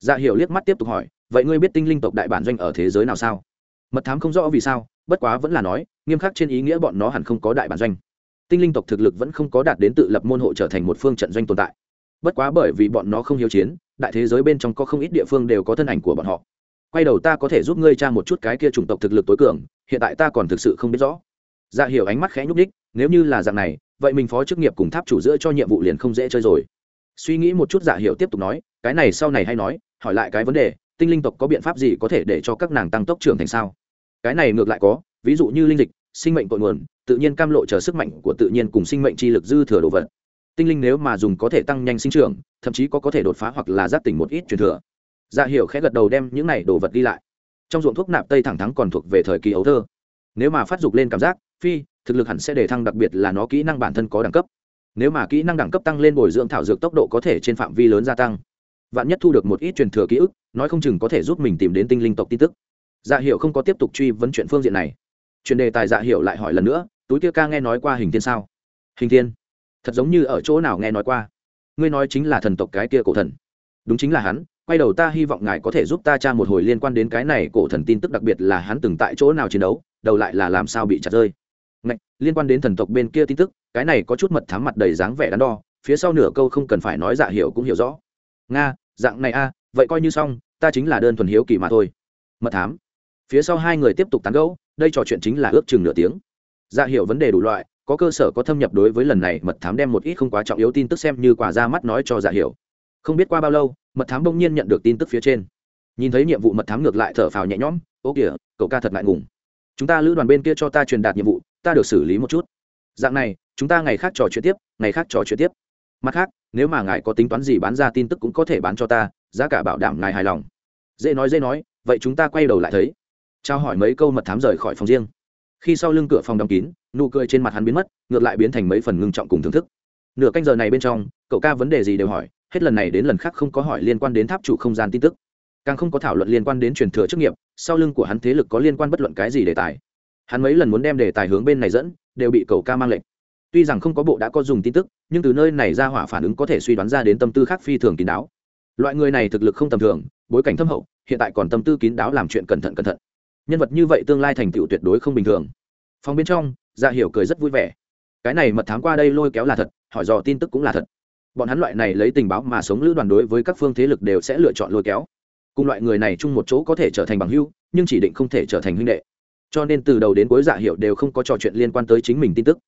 Dạ hiểu liếc mắt tiếp tục hỏi, vậy ngươi biết tinh linh tộc đại bản doanh ở thế giới nào sao? Mật thám không rõ vì sao, bất quá vẫn là nói, nghiêm khắc trên ý nghĩa bọn nó hẳn không có đại bản doanh tinh linh tộc thực lực vẫn không có đạt đến tự lập môn hộ trở thành một phương trận doanh tồn tại. Bất quá bởi vì bọn nó không hiếu chiến, đại thế giới bên trong có không ít địa phương đều có thân ảnh của bọn họ. Quay đầu ta có thể giúp ngươi tra một chút cái kia chủng tộc thực lực tối cường, hiện tại ta còn thực sự không biết rõ. Dạ hiểu ánh mắt khẽ nhúc đích nếu như là dạng này, vậy mình phó chức nghiệp cùng tháp chủ giữa cho nhiệm vụ liền không dễ chơi rồi. Suy nghĩ một chút dạ hiểu tiếp tục nói, cái này sau này hay nói, hỏi lại cái vấn đề, tinh linh tộc có biện pháp gì có thể để cho các nàng tăng tốc trưởng thành sao? Cái này ngược lại có, ví dụ như linh dịch, sinh mệnh cội nguồn tự nhiên cam lộ chờ sức mạnh của tự nhiên cùng sinh mệnh chi lực dư thừa đồ vật. Tinh linh nếu mà dùng có thể tăng nhanh sinh trưởng, thậm chí có có thể đột phá hoặc là giác tỉnh một ít truyền thừa. Dạ hiểu khẽ gật đầu đem những này đồ vật đi lại. Trong ruộng thuốc nạp tây thẳng thắng còn thuộc về thời kỳ ấu thơ. Nếu mà phát dục lên cảm giác, phi, thực lực hẳn sẽ để thăng đặc biệt là nó kỹ năng bản thân có đẳng cấp. Nếu mà kỹ năng đẳng cấp tăng lên bồi dưỡng thảo dược tốc độ có thể trên phạm vi lớn gia tăng. Vạn nhất thu được một ít truyền thừa ký ức, nói không chừng có thể giúp mình tìm đến tinh linh tộc tin tức. Dạ hiệu không có tiếp tục truy vấn chuyện phương diện này. Chuyên đề tài dạ hiệu lại hỏi lần nữa túi kia ca nghe nói qua hình thiên sao? Hình thiên thật giống như ở chỗ nào nghe nói qua. Ngươi nói chính là thần tộc cái kia cổ thần. Đúng chính là hắn quay đầu ta hy vọng ngài có thể giúp ta tra một hồi liên quan đến cái này cổ thần tin tức đặc biệt là hắn từng tại chỗ nào chiến đấu đầu lại là làm sao bị chặt rơi. Ngạch, liên quan đến thần tộc bên kia tin tức cái này có chút mật thám mặt đầy dáng vẻ đắn đo phía sau nửa câu không cần phải nói dạ hiểu cũng hiểu rõ. Nga dạng này a vậy coi như xong ta chính là đơn thuần hiếu kỳ mà thôi. Mật thám. Phía sau hai người tiếp tục tán gẫu đây trò chuyện chính là ước chừng nửa tiếng dạ hiểu vấn đề đủ loại, có cơ sở có thâm nhập đối với lần này mật thám đem một ít không quá trọng yếu tin tức xem như quả ra mắt nói cho dạ hiểu. Không biết qua bao lâu, mật thám đông nhiên nhận được tin tức phía trên. Nhìn thấy nhiệm vụ mật thám ngược lại thở phào nhẹ nhõm, ô kìa, cậu ca thật ngại ngùng. Chúng ta lữ đoàn bên kia cho ta truyền đạt nhiệm vụ, ta được xử lý một chút. Dạng này, chúng ta ngày khác trò chuyện tiếp, ngày khác trò chuyện tiếp. Mặt khác, nếu mà ngài có tính toán gì bán ra tin tức cũng có thể bán cho ta, giá cả bảo đảm ngài hài lòng. Dễ nói dễ nói, vậy chúng ta quay đầu lại thấy. Trao hỏi mấy câu mật thám rời khỏi phòng riêng khi sau lưng cửa phòng đóng kín, nụ cười trên mặt hắn biến mất, ngược lại biến thành mấy phần ngưng trọng cùng thưởng thức. Nửa canh giờ này bên trong, cậu ca vấn đề gì đều hỏi, hết lần này đến lần khác không có hỏi liên quan đến tháp chủ không gian tin tức. Càng không có thảo luận liên quan đến truyền thừa chức nghiệp, sau lưng của hắn thế lực có liên quan bất luận cái gì đề tài. Hắn mấy lần muốn đem đề tài hướng bên này dẫn, đều bị cầu ca mang lệnh. Tuy rằng không có bộ đã có dùng tin tức, nhưng từ nơi này ra hỏa phản ứng có thể suy đoán ra đến tâm tư khác phi thường kín đáo. Loại người này thực lực không tầm thường, bối cảnh thâm hậu, hiện tại còn tâm tư kín đáo làm chuyện cẩn thận cẩn thận nhân vật như vậy tương lai thành tựu tuyệt đối không bình thường. Phòng bên trong dạ hiểu cười rất vui vẻ. Cái này mật thám qua đây lôi kéo là thật, hỏi dò tin tức cũng là thật. Bọn hắn loại này lấy tình báo mà sống lữ đoàn đối với các phương thế lực đều sẽ lựa chọn lôi kéo. Cùng loại người này chung một chỗ có thể trở thành bằng hưu nhưng chỉ định không thể trở thành huynh đệ. Cho nên từ đầu đến cuối dạ hiệu đều không có trò chuyện liên quan tới chính mình tin tức.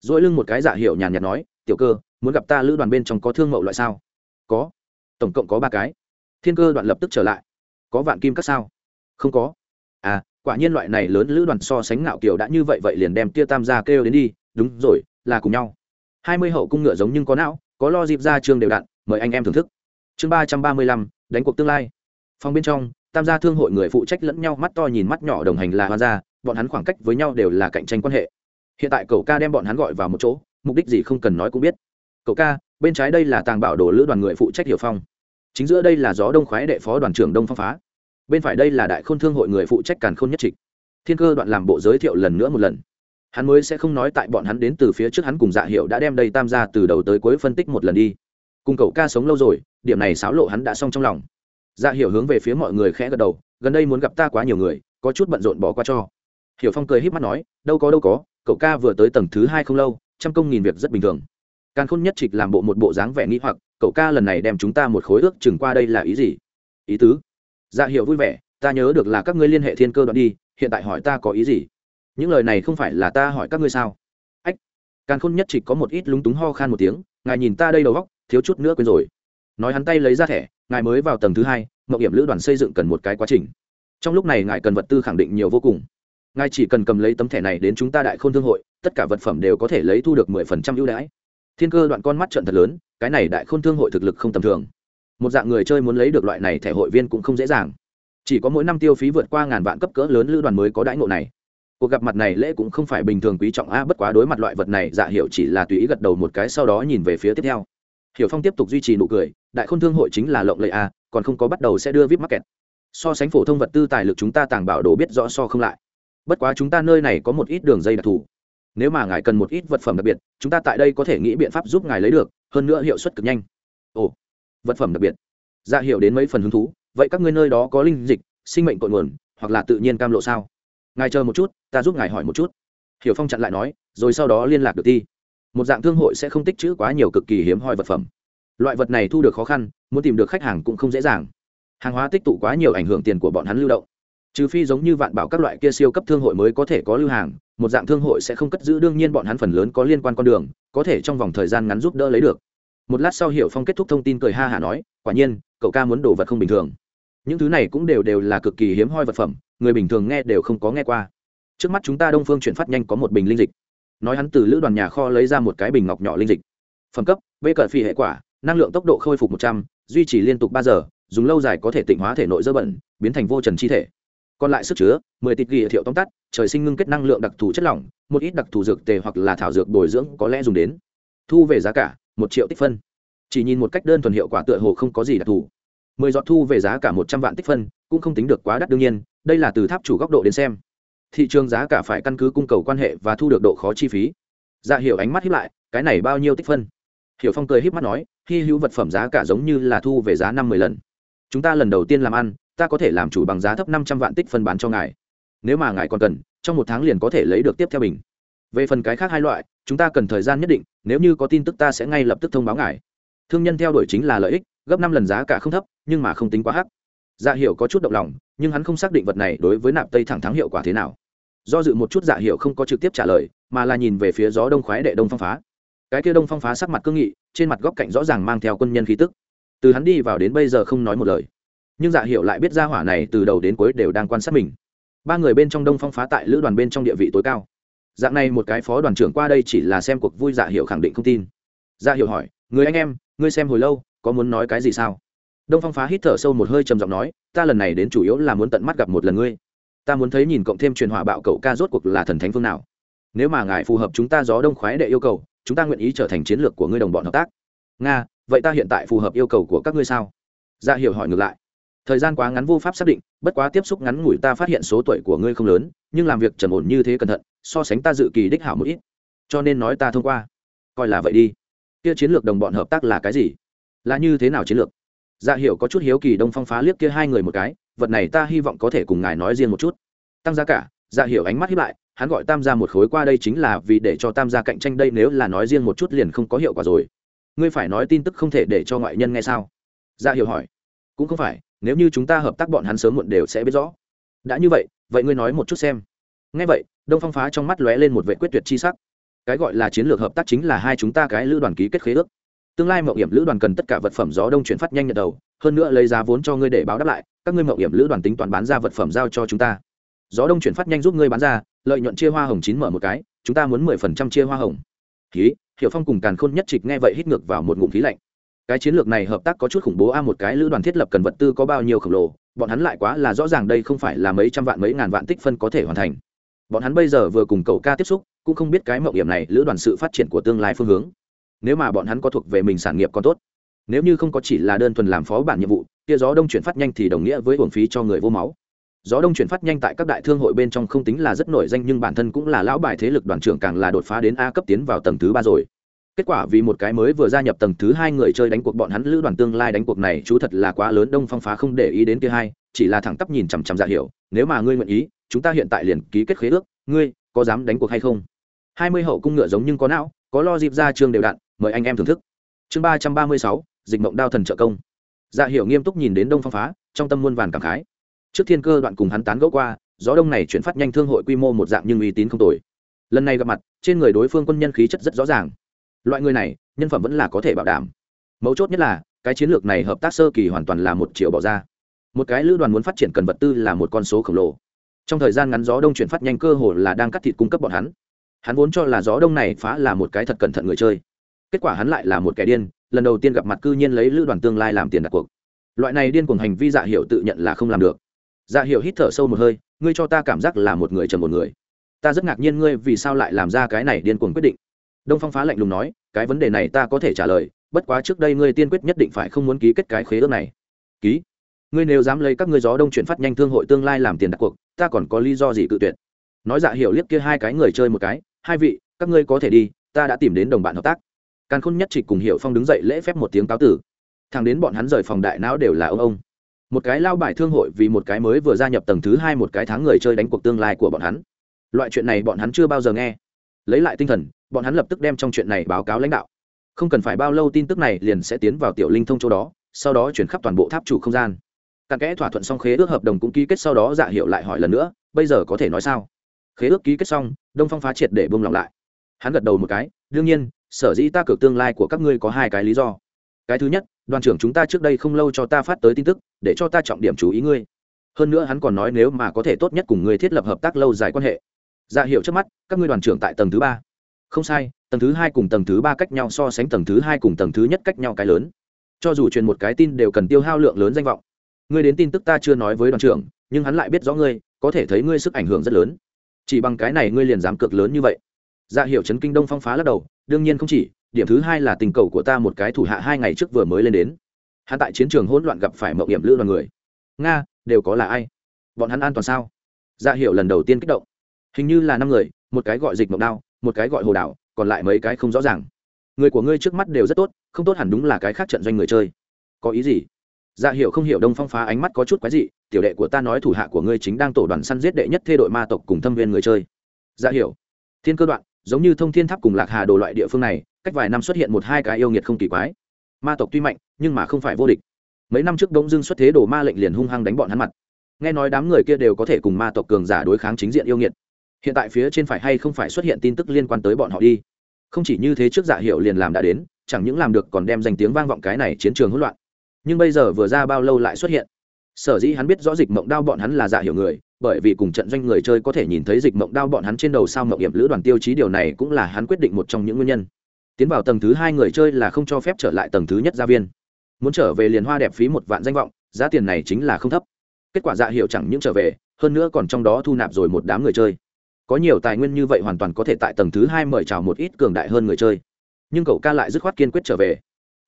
Dỗi lưng một cái dạ hiệu nhàn nhạt nói, tiểu cơ, muốn gặp ta lữ đoàn bên trong có thương mậu loại sao? Có. Tổng cộng có ba cái. Thiên cơ đoạn lập tức trở lại. Có vạn kim các sao? Không có quả nhiên loại này lớn lữ đoàn so sánh ngạo kiều đã như vậy vậy liền đem tia tam gia kêu đến đi, đúng rồi, là cùng nhau. Hai mươi hậu cung ngựa giống nhưng có não, có lo dịp ra trường đều đặn, mời anh em thưởng thức. Chương ba trăm ba mươi lăm, đánh cuộc tương lai. Phòng bên trong, tam gia thương hội người phụ trách lẫn nhau mắt to nhìn mắt nhỏ đồng hành là hoa gia, bọn hắn khoảng cách với nhau đều là cạnh tranh quan hệ. Hiện tại cậu ca đem bọn hắn gọi vào một chỗ, mục đích gì không cần nói cũng biết. Cậu ca, bên trái đây là tàng bảo đồ lữ đoàn người phụ trách hiểu phong. Chính giữa đây là gió đông khoái đệ phó đoàn trưởng đông phong phá bên phải đây là đại khôn thương hội người phụ trách càn khôn nhất trịch. Thiên cơ đoạn làm bộ giới thiệu lần nữa một lần. Hắn mới sẽ không nói tại bọn hắn đến từ phía trước hắn cùng dạ hiệu đã đem đây tam gia từ đầu tới cuối phân tích một lần đi. Cùng cậu ca sống lâu rồi, điểm này xáo lộ hắn đã xong trong lòng. Dạ hiệu hướng về phía mọi người khẽ gật đầu, gần đây muốn gặp ta quá nhiều người, có chút bận rộn bỏ qua cho. Hiểu phong cười h í p mắt nói, đâu có đâu có, cậu ca vừa tới tầng thứ hai không lâu, trăm công nghìn việc rất bình thường. Càn khôn nhất trịch làm bộ một bộ dáng vẻ nghĩ hoặc, cậu ca lần này đem chúng ta một khối ước chừng qua đây là ý gì? Ý tứ? Dạ hiệu vui vẻ, ta nhớ được là các ngươi liên hệ thiên cơ đoạn đi, hiện tại hỏi ta có ý gì? Những lời này không phải là ta hỏi các ngươi sao? Ách. Càn khôn nhất trịch có một ít lúng túng ho khan một tiếng, ngài nhìn ta đây đầu góc thiếu chút nữa quên rồi. Nói hắn tay lấy ra thẻ, ngài mới vào tầng thứ hai mậu hiểm lữ đoàn xây dựng cần một cái quá trình. Trong lúc này ngài cần vật tư khẳng định nhiều vô cùng. Ngài chỉ cần cầm lấy tấm thẻ này đến chúng ta đại k h ô n thương hội, tất cả vật phẩm đều có thể lấy thu được mười phần trăm ưu đãi. Thiên cơ đoạn con mắt trận thật lớn, cái này đại k h ô n thương hội thực lực không tầm thường một dạng người chơi muốn lấy được loại này thẻ hội viên cũng không dễ dàng. Chỉ có mỗi năm tiêu phí vượt qua ngàn vạn cấp cỡ lớn lữ đoàn mới có đãi ngộ này. Cuộc gặp mặt này lễ cũng không phải bình thường quý trọng a bất quá đối mặt loại vật này dạ hiệu chỉ là tùy ý gật đầu một cái sau đó nhìn về phía tiếp theo. Hiểu phong tiếp tục duy trì nụ cười, đại k h ô n thương hội chính là lộng lệ a còn không có bắt đầu sẽ đưa vip mắc kẹt so sánh phổ thông vật tư tài lực chúng ta tàng bảo đồ biết rõ so không lại. Bất quá chúng ta nơi này có một ít đường dây đặc thù. Nếu mà ngài cần một ít vật phẩm đặc biệt, chúng ta tại đây có thể nghĩ biện pháp giúp ngài lấy được, hơn nữa hiệu suất cực nhanh. Ồ vật phẩm đặc biệt. Ra dạ hiệu đến mấy phần hứng thú, vậy các ngươi nơi đó có linh dịch, sinh mệnh cội nguồn, hoặc là tự nhiên cam lộ sao? Ngài chờ một chút, ta giúp ngài hỏi một chút. Hiểu phong chặn lại nói, rồi sau đó liên lạc được thi. một dạng thương hội sẽ không tích chữ quá nhiều cực kỳ hiếm hoi vật phẩm. Loại vật này thu được khó khăn, muốn tìm được khách hàng cũng không dễ dàng. Hàng hóa tích tụ quá nhiều ảnh hưởng tiền của bọn hắn lưu động. Trừ phi giống như vạn bảo các loại kia siêu cấp thương hội mới có thể có lưu hàng, một dạng thương hội sẽ không cất giữ, đương nhiên bọn hắn phần lớn có liên quan con đường, có thể trong vòng thời gian ngắn giúp đỡ lấy được một lát sau hiểu phong kết thúc thông tin cười ha hả nói, quả nhiên, cậu ca muốn đồ vật không bình thường. Những thứ này cũng đều đều là cực kỳ hiếm hoi vật phẩm, người bình thường nghe đều không có nghe qua. Trước mắt chúng ta đông phương chuyển phát nhanh có một bình linh dịch. Nói hắn từ lữ đoàn nhà kho lấy ra một cái bình ngọc nhỏ linh dịch. Phẩm cấp vê cờ phi hệ quả, năng lượng tốc độ khôi phục một trăm, duy trì liên tục ba giờ, dùng lâu dài có thể tịnh hóa thể nội dơ bẩn, biến thành vô trần chi thể. Còn lại sức chứa, mười tịt ghi thiệu tóm tắt, trời sinh ngưng kết năng lượng đặc thù chất lỏng, một ít đặc thù dược tề hoặc là thảo dược bồi dưỡng có lẽ dùng đến. Thu về giá cả một triệu tích phân. Chỉ nhìn một cách đơn thuần hiệu quả tựa hồ không có gì đặc thù. Mười giọt thu về giá cả một trăm vạn tích phân, cũng không tính được quá đắt đương nhiên, đây là từ tháp chủ góc độ đến xem. Thị trường giá cả phải căn cứ cung cầu quan hệ và thu được độ khó chi phí. Dạ hiểu ánh mắt hiếp lại, cái này bao nhiêu tích phân? Hiểu phong cười hiếp mắt nói, hy hữu vật phẩm giá cả giống như là thu về giá năm mười lần. Chúng ta lần đầu tiên làm ăn, ta có thể làm chủ bằng giá thấp năm trăm vạn tích phân bán cho ngài. Nếu mà ngài còn cần, trong một tháng liền có thể lấy được tiếp theo bình. Về phần cái khác hai loại chúng ta cần thời gian nhất định, nếu như có tin tức ta sẽ ngay lập tức thông báo ngài. Thương nhân theo đuổi chính là lợi ích, gấp năm lần giá cả không thấp, nhưng mà không tính quá hắc. Dạ hiệu có chút động lòng, nhưng hắn không xác định vật này đối với nạp tây thẳng thắng hiệu quả thế nào. Do dự một chút dạ hiệu không có trực tiếp trả lời, mà là nhìn về phía gió đông khoái đệ đông phong phá. Cái kia đông phong phá sắc mặt cương nghị, trên mặt góc cạnh rõ ràng mang theo quân nhân khí tức. Từ hắn đi vào đến bây giờ không nói một lời. Nhưng dạ hiệu lại biết ra hỏa này từ đầu đến cuối đều đang quan sát mình. Ba người bên trong đông phong phá tại lữ đoàn bên trong địa vị tối cao dạng này một cái phó đoàn trưởng qua đây chỉ là xem cuộc vui dạ hiệu khẳng định không tin. Dạ hiệu hỏi, người anh em, ngươi xem hồi lâu, có muốn nói cái gì sao? Đông phong phá hít thở sâu một hơi trầm giọng nói, ta lần này đến chủ yếu là muốn tận mắt gặp một lần ngươi. Ta muốn thấy nhìn cộng thêm truyền hỏa bạo cậu ca rốt cuộc là thần thánh phương nào. Nếu mà ngài phù hợp chúng ta gió đông khoái đệ yêu cầu, chúng ta nguyện ý trở thành chiến lược của ngươi đồng bọn hợp tác. Nga, vậy ta hiện tại phù hợp yêu cầu của các ngươi sao? Dạ hiểu hỏi ngược lại thời gian quá ngắn vô pháp xác định, bất quá tiếp xúc ngắn ngủi ta phát hiện số tuổi của ngươi không lớn, nhưng làm việc trầm ổn như thế cẩn thận, so sánh ta dự kỳ đích hảo một ít. Cho nên nói ta thông qua. Coi là vậy đi. Kia chiến lược đồng bọn hợp tác là cái gì? Là như thế nào chiến lược? Dạ hiểu có chút hiếu kỳ đông phong phá liếc kia hai người một cái, vật này ta hy vọng có thể cùng ngài nói riêng một chút. Tăng giá cả dạ hiểu ánh mắt hiếp lại, hắn gọi tam gia một khối qua đây chính là vì để cho tam gia cạnh tranh đây nếu là nói riêng một chút liền không có hiệu quả rồi. Ngươi phải nói tin tức không thể để cho ngoại nhân nghe sao? Dạ hiểu hỏi. Cũng không phải nếu như chúng ta hợp tác bọn hắn sớm muộn đều sẽ biết rõ. Đã như vậy vậy ngươi nói một chút xem. Nghe vậy, đông phong phá trong mắt lóe lên một vệ quyết tuyệt chi sắc. Cái gọi là chiến lược hợp tác chính là hai chúng ta cái lữ đoàn ký kết khế ước. Tương lai mậu hiểm lữ đoàn cần tất cả vật phẩm gió đông chuyển phát nhanh nhận đầu, hơn nữa lấy giá vốn cho ngươi để báo đáp lại, các ngươi mậu hiểm lữ đoàn tính toán bán ra vật phẩm giao cho chúng ta. Gió đông chuyển phát nhanh giúp ngươi bán ra, lợi nhuận chia hoa hồng chín mở một cái, chúng ta muốn mười phần trăm chia hoa hồng. Khí hiệu phong cùng càn khôn nhất trịch nghe vậy hít ngược vào một ngụm khí lạnh cái chiến lược này hợp tác có chút khủng bố a, một cái lữ đoàn thiết lập cần vật tư có bao nhiêu khổng lồ, bọn hắn lại quá là rõ ràng đây không phải là mấy trăm vạn mấy ngàn vạn tích phân có thể hoàn thành. Bọn hắn bây giờ vừa cùng cầu ca tiếp xúc, cũng không biết cái mậu điểm này lữ đoàn sự phát triển của tương lai phương hướng. Nếu mà bọn hắn có thuộc về mình sản nghiệp còn tốt. Nếu như không có chỉ là đơn thuần làm phó bản nhiệm vụ, kia gió đông chuyển phát nhanh thì đồng nghĩa với hưởng phí cho người vô máu. Gió đông chuyển phát nhanh tại các đại thương hội bên trong không tính là rất nổi danh, nhưng bản thân cũng là lão bài thế lực đoàn trưởng càng là đột phá đến a cấp tiến vào tầng thứ ba rồi kết quả vì một cái mới vừa gia nhập tầng thứ hai người chơi đánh cuộc, bọn hắn lữ đoàn tương lai đánh cuộc này chú thật là quá lớn, đông phong phá không để ý đến kia hai, chỉ là thẳng tắp nhìn chằm chằm dạ hiểu, nếu mà ngươi nguyện ý, chúng ta hiện tại liền ký kết khế ước, ngươi có dám đánh cuộc hay không? Hai mươi hậu cung ngựa giống nhưng có não, có lo dịp ra trường đều đặn, mời anh em thưởng thức. Chương ba trăm ba mươi sáu, dịch mộng đao thần trợ công. Dạ hiểu nghiêm túc nhìn đến đông phong phá, trong tâm muôn vàn cảm khái. Trước thiên cơ đoạn cùng hắn tán gẫu qua, gió đông này chuyển phát nhanh thương hội quy mô một dạng nhưng uy tín không tồi. Lần này gặp mặt, trên người đối phương quân nhân khí chất rất rõ ràng loại người này, nhân phẩm vẫn là có thể bảo đảm. Mấu chốt nhất là, cái chiến lược này hợp tác sơ kỳ hoàn toàn là một triệu bỏ ra. Một cái lữ đoàn muốn phát triển cần vật tư là một con số khổng lồ. Trong thời gian ngắn gió đông chuyển phát nhanh cơ hồ là đang cắt thịt cung cấp bọn hắn. Hắn vốn cho là gió đông này phá là một cái thật cẩn thận người chơi. Kết quả hắn lại là một kẻ điên, lần đầu tiên gặp mặt cư nhiên lấy lữ đoàn tương lai làm tiền đặt cuộc. Loại này điên cuồng hành vi dạ hiệu tự nhận là không làm được. Dạ hiệu hít thở sâu một hơi, ngươi cho ta cảm giác là một người trần một người. Ta rất ngạc nhiên ngươi vì sao lại làm ra cái này điên cuồng quyết định đông phong phá lạnh lùng nói, cái vấn đề này ta có thể trả lời, bất quá trước đây ngươi tiên quyết nhất định phải không muốn ký kết cái khế ước này. Ký? Ngươi nếu dám lấy các ngươi gió đông chuyển phát nhanh thương hội tương lai làm tiền đặt cuộc, ta còn có lý do gì cự tuyệt? Nói dạ hiểu liếc kia hai cái người chơi một cái, hai vị, các ngươi có thể đi, ta đã tìm đến đồng bạn hợp tác. Càn khôn nhất trịch cùng hiểu phong đứng dậy lễ phép một tiếng cáo tử. Thằng đến bọn hắn rời phòng đại não đều là ông ông. Một cái lao bài thương hội vì một cái mới vừa gia nhập tầng thứ hai một cái tháng người chơi đánh cuộc tương lai của bọn hắn. Loại chuyện này bọn hắn chưa bao giờ nghe lấy lại tinh thần, bọn hắn lập tức đem trong chuyện này báo cáo lãnh đạo. Không cần phải bao lâu tin tức này liền sẽ tiến vào tiểu linh thông chỗ đó, sau đó chuyển khắp toàn bộ tháp chủ không gian. Cặn kẽ thỏa thuận xong khế ước hợp đồng cũng ký kết sau đó dạ hiệu lại hỏi lần nữa, bây giờ có thể nói sao? Khế ước ký kết xong, đông phong phá triệt để bông lòng lại. Hắn gật đầu một cái, đương nhiên, sở dĩ ta cược tương lai của các ngươi có hai cái lý do. Cái thứ nhất, đoàn trưởng chúng ta trước đây không lâu cho ta phát tới tin tức, để cho ta trọng điểm chú ý ngươi. Hơn nữa hắn còn nói nếu mà có thể tốt nhất cùng ngươi thiết lập hợp tác lâu dài quan hệ dạ hiệu trước mắt, các ngươi đoàn trưởng tại tầng thứ ba. Không sai, tầng thứ hai cùng tầng thứ ba cách nhau so sánh tầng thứ hai cùng tầng thứ nhất cách nhau cái lớn. Cho dù truyền một cái tin đều cần tiêu hao lượng lớn danh vọng. Ngươi đến tin tức ta chưa nói với đoàn trưởng, nhưng hắn lại biết rõ ngươi, có thể thấy ngươi sức ảnh hưởng rất lớn. Chỉ bằng cái này ngươi liền dám cược lớn như vậy. Dạ hiệu chấn kinh đông phong phá lắc đầu, đương nhiên không chỉ, điểm thứ hai là tình cầu của ta một cái thủ hạ hai ngày trước vừa mới lên đến. Hắn tại chiến trường hỗn loạn gặp phải mậu hiểm lữ đoàn người. Nga, đều có là ai? Bọn hắn an toàn sao? Dạ hiệu lần đầu tiên kích động hình như là năm người, một cái gọi dịch mộng đao, một cái gọi hồ đảo, còn lại mấy cái không rõ ràng. Người của ngươi trước mắt đều rất tốt, không tốt hẳn đúng là cái khác trận doanh người chơi. Có ý gì? Dạ hiệu không hiểu đông phong phá ánh mắt có chút quái dị, tiểu đệ của ta nói thủ hạ của ngươi chính đang tổ đoàn săn giết đệ nhất thê đội ma tộc cùng thâm viên người chơi. Dạ hiệu thiên cơ đoạn, giống như thông thiên tháp cùng lạc hà đồ loại địa phương này, cách vài năm xuất hiện một hai cái yêu nghiệt không kỳ quái. Ma tộc tuy mạnh, nhưng mà không phải vô địch. Mấy năm trước đông dương xuất thế đồ ma lệnh liền hung hăng đánh bọn hắn mặt. Nghe nói đám người kia đều có thể cùng ma tộc cường giả đối kháng chính diện yêu nghiệt hiện tại phía trên phải hay không phải xuất hiện tin tức liên quan tới bọn họ đi? Không chỉ như thế trước dạ hiệu liền làm đã đến, chẳng những làm được còn đem danh tiếng vang vọng cái này chiến trường hỗn loạn. Nhưng bây giờ vừa ra bao lâu lại xuất hiện? Sở dĩ hắn biết rõ dịch mộng đao bọn hắn là dạ hiệu người, bởi vì cùng trận doanh người chơi có thể nhìn thấy dịch mộng đao bọn hắn trên đầu sao mộng hiểm lữ đoàn tiêu chí điều này cũng là hắn quyết định một trong những nguyên nhân. Tiến vào tầng thứ hai người chơi là không cho phép trở lại tầng thứ nhất gia viên. Muốn trở về liền hoa đẹp phí một vạn danh vọng, giá tiền này chính là không thấp. Kết quả dạ hiệu chẳng những trở về, hơn nữa còn trong đó thu nạp rồi một đám người chơi có nhiều tài nguyên như vậy hoàn toàn có thể tại tầng thứ hai mời chào một ít cường đại hơn người chơi. Nhưng cậu ca lại dứt khoát kiên quyết trở về.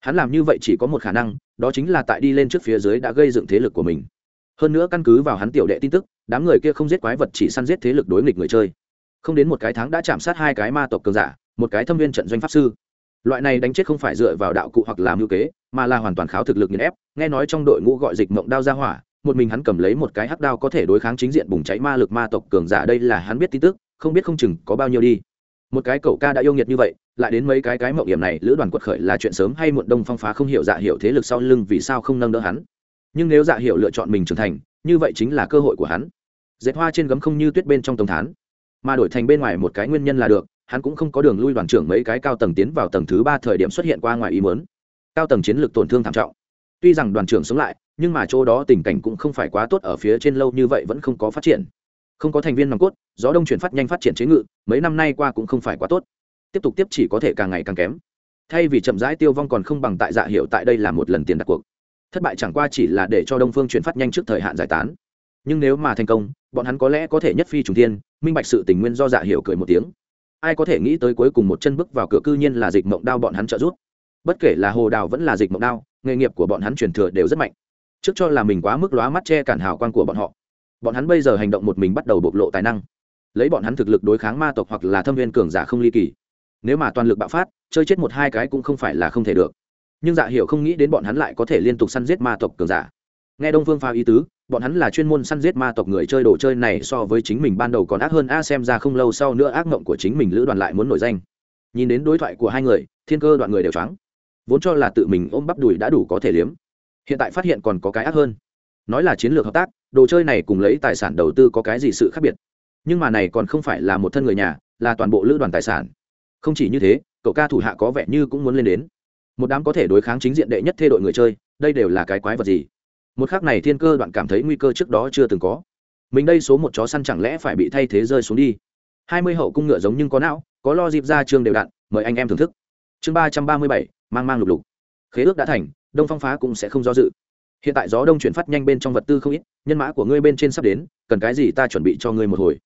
Hắn làm như vậy chỉ có một khả năng, đó chính là tại đi lên trước phía dưới đã gây dựng thế lực của mình. Hơn nữa căn cứ vào hắn tiểu đệ tin tức, đám người kia không giết quái vật chỉ săn giết thế lực đối nghịch người chơi. Không đến một cái tháng đã chạm sát hai cái ma tộc cường giả, một cái thâm viên trận doanh pháp sư. Loại này đánh chết không phải dựa vào đạo cụ hoặc làm ưu kế, mà là hoàn toàn kháo thực lực nghiền ép, nghe nói trong đội ngũ gọi dịch mộng đao ra hỏa một mình hắn cầm lấy một cái hắc đao có thể đối kháng chính diện bùng cháy ma lực ma tộc cường giả, đây là hắn biết tin tức, không biết không chừng có bao nhiêu đi. Một cái cậu ca đã yêu nghiệt như vậy, lại đến mấy cái cái mậu hiểm này, lữ đoàn quật khởi là chuyện sớm hay muộn đông phong phá không hiểu dạ hiểu thế lực sau lưng vì sao không nâng đỡ hắn. Nhưng nếu dạ hiểu lựa chọn mình trưởng thành, như vậy chính là cơ hội của hắn. Dệt hoa trên gấm không như tuyết bên trong tông thán. Mà đổi thành bên ngoài một cái nguyên nhân là được, hắn cũng không có đường lui đoàn trưởng mấy cái cao tầng tiến vào tầng thứ ba thời điểm xuất hiện qua ngoài ý mớn cao tầng chiến lược tổn thương thảm trọng. Tuy rằng đoàn trưởng sống lại nhưng mà chỗ đó tình cảnh cũng không phải quá tốt ở phía trên lâu như vậy vẫn không có phát triển. Không có thành viên nòng cốt, gió đông chuyển phát nhanh phát triển chế ngự, mấy năm nay qua cũng không phải quá tốt. Tiếp tục tiếp chỉ có thể càng ngày càng kém. Thay vì chậm rãi tiêu vong còn không bằng tại dạ hiệu tại đây là một lần tiền đặt cuộc. Thất bại chẳng qua chỉ là để cho đông phương chuyển phát nhanh trước thời hạn giải tán. Nhưng nếu mà thành công, bọn hắn có lẽ có thể nhất phi trùng thiên, minh bạch sự tình nguyên do dạ hiệu cười một tiếng. Ai có thể nghĩ tới cuối cùng một chân bước vào cửa cư nhiên là dịch mộng đao bọn hắn trợ giúp. Bất kể là hồ đào vẫn là dịch mộng đao, nghề nghiệp của bọn hắn truyền thừa đều rất mạnh trước cho là mình quá mức lóa mắt che cản hào quang của bọn họ, bọn hắn bây giờ hành động một mình bắt đầu bộc lộ tài năng. Lấy bọn hắn thực lực đối kháng ma tộc hoặc là thâm viên cường giả không ly kỳ. Nếu mà toàn lực bạo phát, chơi chết một hai cái cũng không phải là không thể được. Nhưng dạ hiểu không nghĩ đến bọn hắn lại có thể liên tục săn giết ma tộc cường giả. Nghe đông phương pha ý tứ, bọn hắn là chuyên môn săn giết ma tộc người chơi đồ chơi này so với chính mình ban đầu còn ác hơn, a xem ra không lâu sau nữa ác mộng của chính mình lữ đoàn lại muốn nổi danh. Nhìn đến đối thoại của hai người, thiên cơ đoạn người đều trắng vốn cho là tự mình ôm bắp đùi đã đủ có thể liếm hiện tại phát hiện còn có cái ác hơn. Nói là chiến lược hợp tác, đồ chơi này cùng lấy tài sản đầu tư có cái gì sự khác biệt? Nhưng mà này còn không phải là một thân người nhà, là toàn bộ lữ đoàn tài sản. Không chỉ như thế, cậu ca thủ hạ có vẻ như cũng muốn lên đến. Một đám có thể đối kháng chính diện đệ nhất thê đội người chơi, đây đều là cái quái vật gì? Một khác này thiên cơ đoạn cảm thấy nguy cơ trước đó chưa từng có. Mình đây số một chó săn chẳng lẽ phải bị thay thế rơi xuống đi? Hai mươi hậu cung ngựa giống nhưng có não, có lo dịp ra trường đều đặn mời anh em thưởng thức. Chương ba trăm ba mươi bảy, mang mang lục lục khế ước đã thành, đông phong phá cũng sẽ không do dự. Hiện tại gió đông chuyển phát nhanh bên trong vật tư không ít, nhân mã của ngươi bên trên sắp đến, cần cái gì ta chuẩn bị cho ngươi một hồi.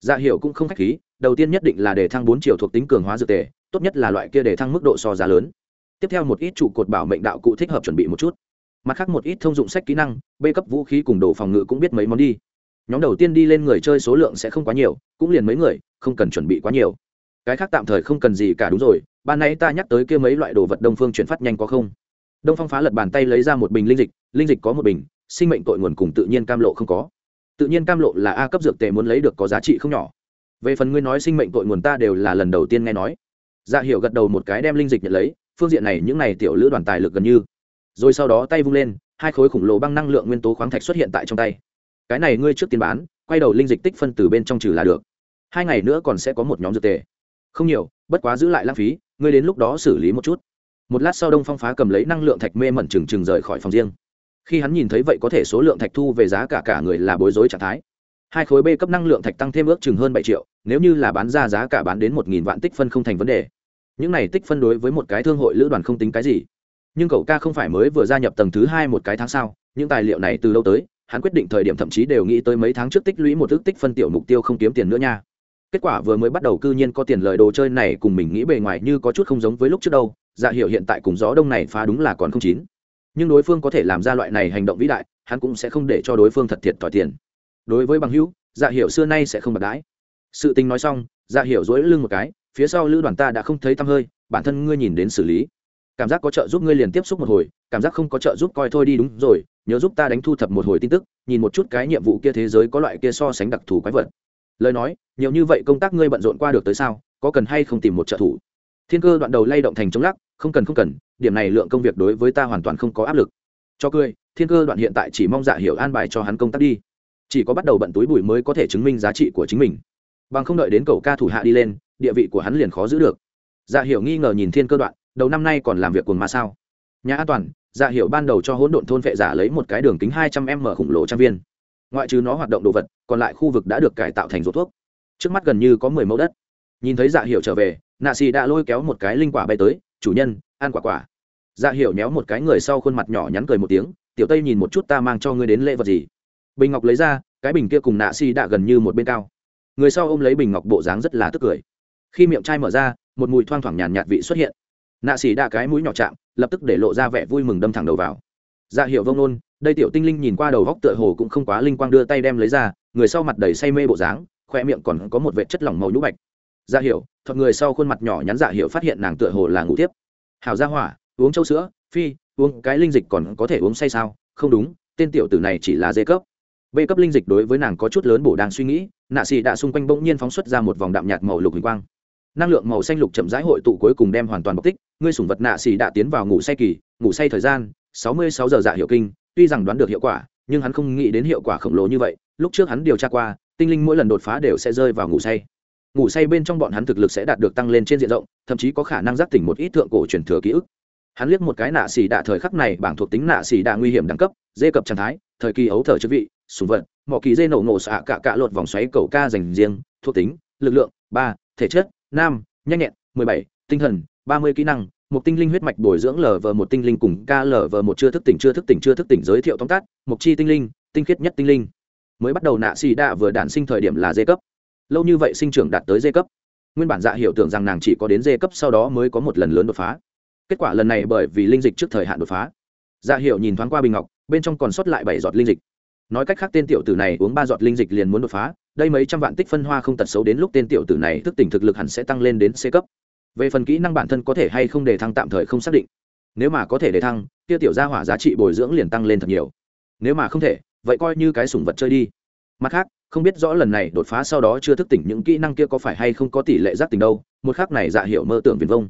Dạ hiệu cũng không khách khí, đầu tiên nhất định là để thăng bốn triệu thuộc tính cường hóa dược tề, tốt nhất là loại kia để thăng mức độ so giá lớn. Tiếp theo một ít trụ cột bảo mệnh đạo cụ thích hợp chuẩn bị một chút. Mặt khác một ít thông dụng sách kỹ năng b cấp vũ khí cùng đồ phòng ngự cũng biết mấy món đi. Nhóm đầu tiên đi lên người chơi số lượng sẽ không quá nhiều, cũng liền mấy người, không cần chuẩn bị quá nhiều cái khác tạm thời không cần gì cả, đúng rồi, ban nãy ta nhắc tới kia mấy loại đồ vật đông phương chuyển phát nhanh có không? Đông phong phá lật bàn tay lấy ra một bình linh dịch linh dịch có một bình, sinh mệnh tội nguồn cùng tự nhiên cam lộ không có. Tự nhiên cam lộ là a cấp dược tề muốn lấy được có giá trị không nhỏ. Về phần ngươi nói sinh mệnh tội nguồn ta đều là lần đầu tiên nghe nói. Dạ hiểu gật đầu một cái đem linh dịch nhận lấy, phương diện này những này tiểu lữ đoàn tài lực gần như. Rồi sau đó tay vung lên, hai khối khổng lồ băng năng lượng nguyên tố khoáng thạch xuất hiện tại trong tay. Cái này ngươi trước tiên bán, quay đầu linh dịch tích phân từ bên trong trừ là được. Hai ngày nữa còn sẽ có một nhóm dược tề không nhiều, bất quá giữ lại lãng phí, ngươi đến lúc đó xử lý một chút. Một lát sau đông phong phá cầm lấy năng lượng thạch mê mẩn trừng trừng rời khỏi phòng riêng. Khi hắn nhìn thấy vậy có thể số lượng thạch thu về giá cả cả người là bối rối trạng thái. Hai khối b cấp năng lượng thạch tăng thêm ước chừng hơn bảy triệu, nếu như là bán ra giá cả bán đến một nghìn vạn tích phân không thành vấn đề. Những này tích phân đối với một cái thương hội lữ đoàn không tính cái gì. Nhưng cậu ca không phải mới vừa gia nhập tầng thứ hai một cái tháng sau, những tài liệu này từ lâu tới, hắn quyết định thời điểm thậm chí đều nghĩ tới mấy tháng trước tích lũy một ước tích phân tiểu mục tiêu không kiếm tiền nữa nha kết quả vừa mới bắt đầu cư nhiên có tiền lời đồ chơi này cùng mình nghĩ bề ngoài như có chút không giống với lúc trước đâu dạ hiệu hiện tại cùng gió đông này phá đúng là còn không chín. Nhưng đối phương có thể làm ra loại này hành động vĩ đại, hắn cũng sẽ không để cho đối phương thật thiệt thòi tiền. Đối với bằng hữu dạ hiệu xưa nay sẽ không bật đãi. Sự tình nói xong dạ hiệu dối lưng một cái, phía sau lữ đoàn ta đã không thấy tăm hơi, bản thân ngươi nhìn đến xử lý. Cảm giác có trợ giúp ngươi liền tiếp xúc một hồi, cảm giác không có trợ giúp coi thôi đi đúng rồi, nhớ giúp ta đánh thu thập một hồi tin tức, nhìn một chút cái nhiệm vụ kia thế giới có loại kia so sánh đặc thù quái vật lời nói, nhiều như vậy công tác ngươi bận rộn qua được tới sao, có cần hay không tìm một trợ thủ? Thiên cơ đoạn đầu lay động thành chống lắc, không cần không cần, điểm này lượng công việc đối với ta hoàn toàn không có áp lực. Cho cười, thiên cơ đoạn hiện tại chỉ mong dạ hiểu an bài cho hắn công tác đi. Chỉ có bắt đầu bận túi bụi mới có thể chứng minh giá trị của chính mình. Bằng không đợi đến cầu ca thủ hạ đi lên, địa vị của hắn liền khó giữ được. Dạ hiểu nghi ngờ nhìn thiên cơ đoạn, đầu năm nay còn làm việc cùng mà sao? Nhà an toàn dạ hiểu ban đầu cho hỗn độn thôn vệ giả lấy một cái đường kính hai trăm m khổng lồ trang viên ngoại trừ nó hoạt động đồ vật, còn lại khu vực đã được cải tạo thành ruột thuốc. Trước mắt gần như có mười mẫu đất. Nhìn thấy dạ hiểu trở về nạ xì đã lôi kéo một cái linh quả bay tới, chủ nhân, ăn quả quả. Dạ hiểu méo một cái người sau khuôn mặt nhỏ nhắn cười một tiếng, tiểu tây nhìn một chút ta mang cho ngươi đến lễ vật gì? Bình ngọc lấy ra, cái bình kia cùng nạ xì đã gần như một bên cao. Người sau ôm lấy bình ngọc bộ dáng rất là tức cười. Khi miệng chai mở ra, một mùi thoang thoảng nhàn nhạt vị xuất hiện. Nạ xì đã cái mũi nhỏ chạm, lập tức để lộ ra vẻ vui mừng đâm thẳng đầu vào. Dạ hiệu vông nôn đây tiểu tinh linh nhìn qua đầu góc tựa hồ cũng không quá linh quang đưa tay đem lấy ra, người sau mặt đầy say mê bộ dáng, khoe miệng còn có một vệ chất lỏng màu nhũ bạch. Dạ hiểu thật người sau khuôn mặt nhỏ nhắn dạ hiểu phát hiện nàng tựa hồ là ngủ tiếp. Hào ra hỏa, uống châu sữa, phi, uống, cái linh dịch còn có thể uống say sao? Không đúng, tên tiểu tử này chỉ là dê cấp. B cấp linh dịch đối với nàng có chút lớn bổ đang suy nghĩ, nạ xì đã xung quanh bỗng nhiên phóng xuất ra một vòng đạm nhạt màu lục hình quang. Năng lượng màu xanh lục chậm rãi hội tụ cuối cùng đem hoàn toàn bộc tích, ngươi sủng vật nạ xì đã tiến vào ngủ say kỳ, ngủ say thời gian, sáu mươi sáu giờ dạ hiệu kinh tuy rằng đoán được hiệu quả, nhưng hắn không nghĩ đến hiệu quả khổng lồ như vậy. Lúc trước hắn điều tra qua, tinh linh mỗi lần đột phá đều sẽ rơi vào ngủ say. Ngủ say bên trong bọn hắn thực lực sẽ đạt được tăng lên trên diện rộng, thậm chí có khả năng giác tỉnh một ít thượng cổ truyền thừa ký ức. Hắn liếc một cái nạ xì đạ thời khắc này, bảng thuộc tính nạ xì đạ nguy hiểm đẳng cấp, dê cập trạng thái, thời kỳ ấu thở chức vị sùng vật, mỏ kỳ dê nổ ngộ xạ cả cạ lột vòng xoáy cầu ca dành riêng, thuộc tính, lực lượng, ba, thể chất nam nhanh nhẹn, mười bảy, tinh thần, ba mươi kỹ năng một tinh linh huyết mạch bồi dưỡng lở vờ một tinh linh cùng ca lở vờ một chưa thức tỉnh, chưa thức tỉnh, chưa thức tỉnh giới thiệu tóm tắt một chi tinh linh, tinh khiết nhất tinh linh. Mới bắt đầu nạ xì đạ vừa đản sinh thời điểm là dê cấp. Lâu như vậy sinh trưởng đạt tới dê cấp. Nguyên bản dạ hiểu tưởng rằng nàng chỉ có đến dê cấp, sau đó mới có một lần lớn đột phá. Kết quả lần này bởi vì linh dịch trước thời hạn đột phá. Dạ hiểu nhìn thoáng qua bình ngọc, bên trong còn sót lại bảy giọt linh dịch. Nói cách khác tên tiểu tử này uống ba giọt linh dịch liền muốn đột phá, đây mấy trăm vạn tích phân hoa không tật xấu đến lúc tên tiểu tử này thức tỉnh thực lực hẳn sẽ tăng lên đến c cấp về phần kỹ năng bản thân có thể hay không để thăng tạm thời không xác định. Nếu mà có thể để thăng tiêu tiểu gia hỏa giá trị bồi dưỡng liền tăng lên thật nhiều. Nếu mà không thể, vậy coi như cái sủng vật chơi đi. Mặt khác, không biết rõ lần này đột phá sau đó chưa thức tỉnh những kỹ năng kia có phải hay không có tỷ lệ giác tỉnh đâu, một khác này dạ hiểu mơ tưởng viền vông.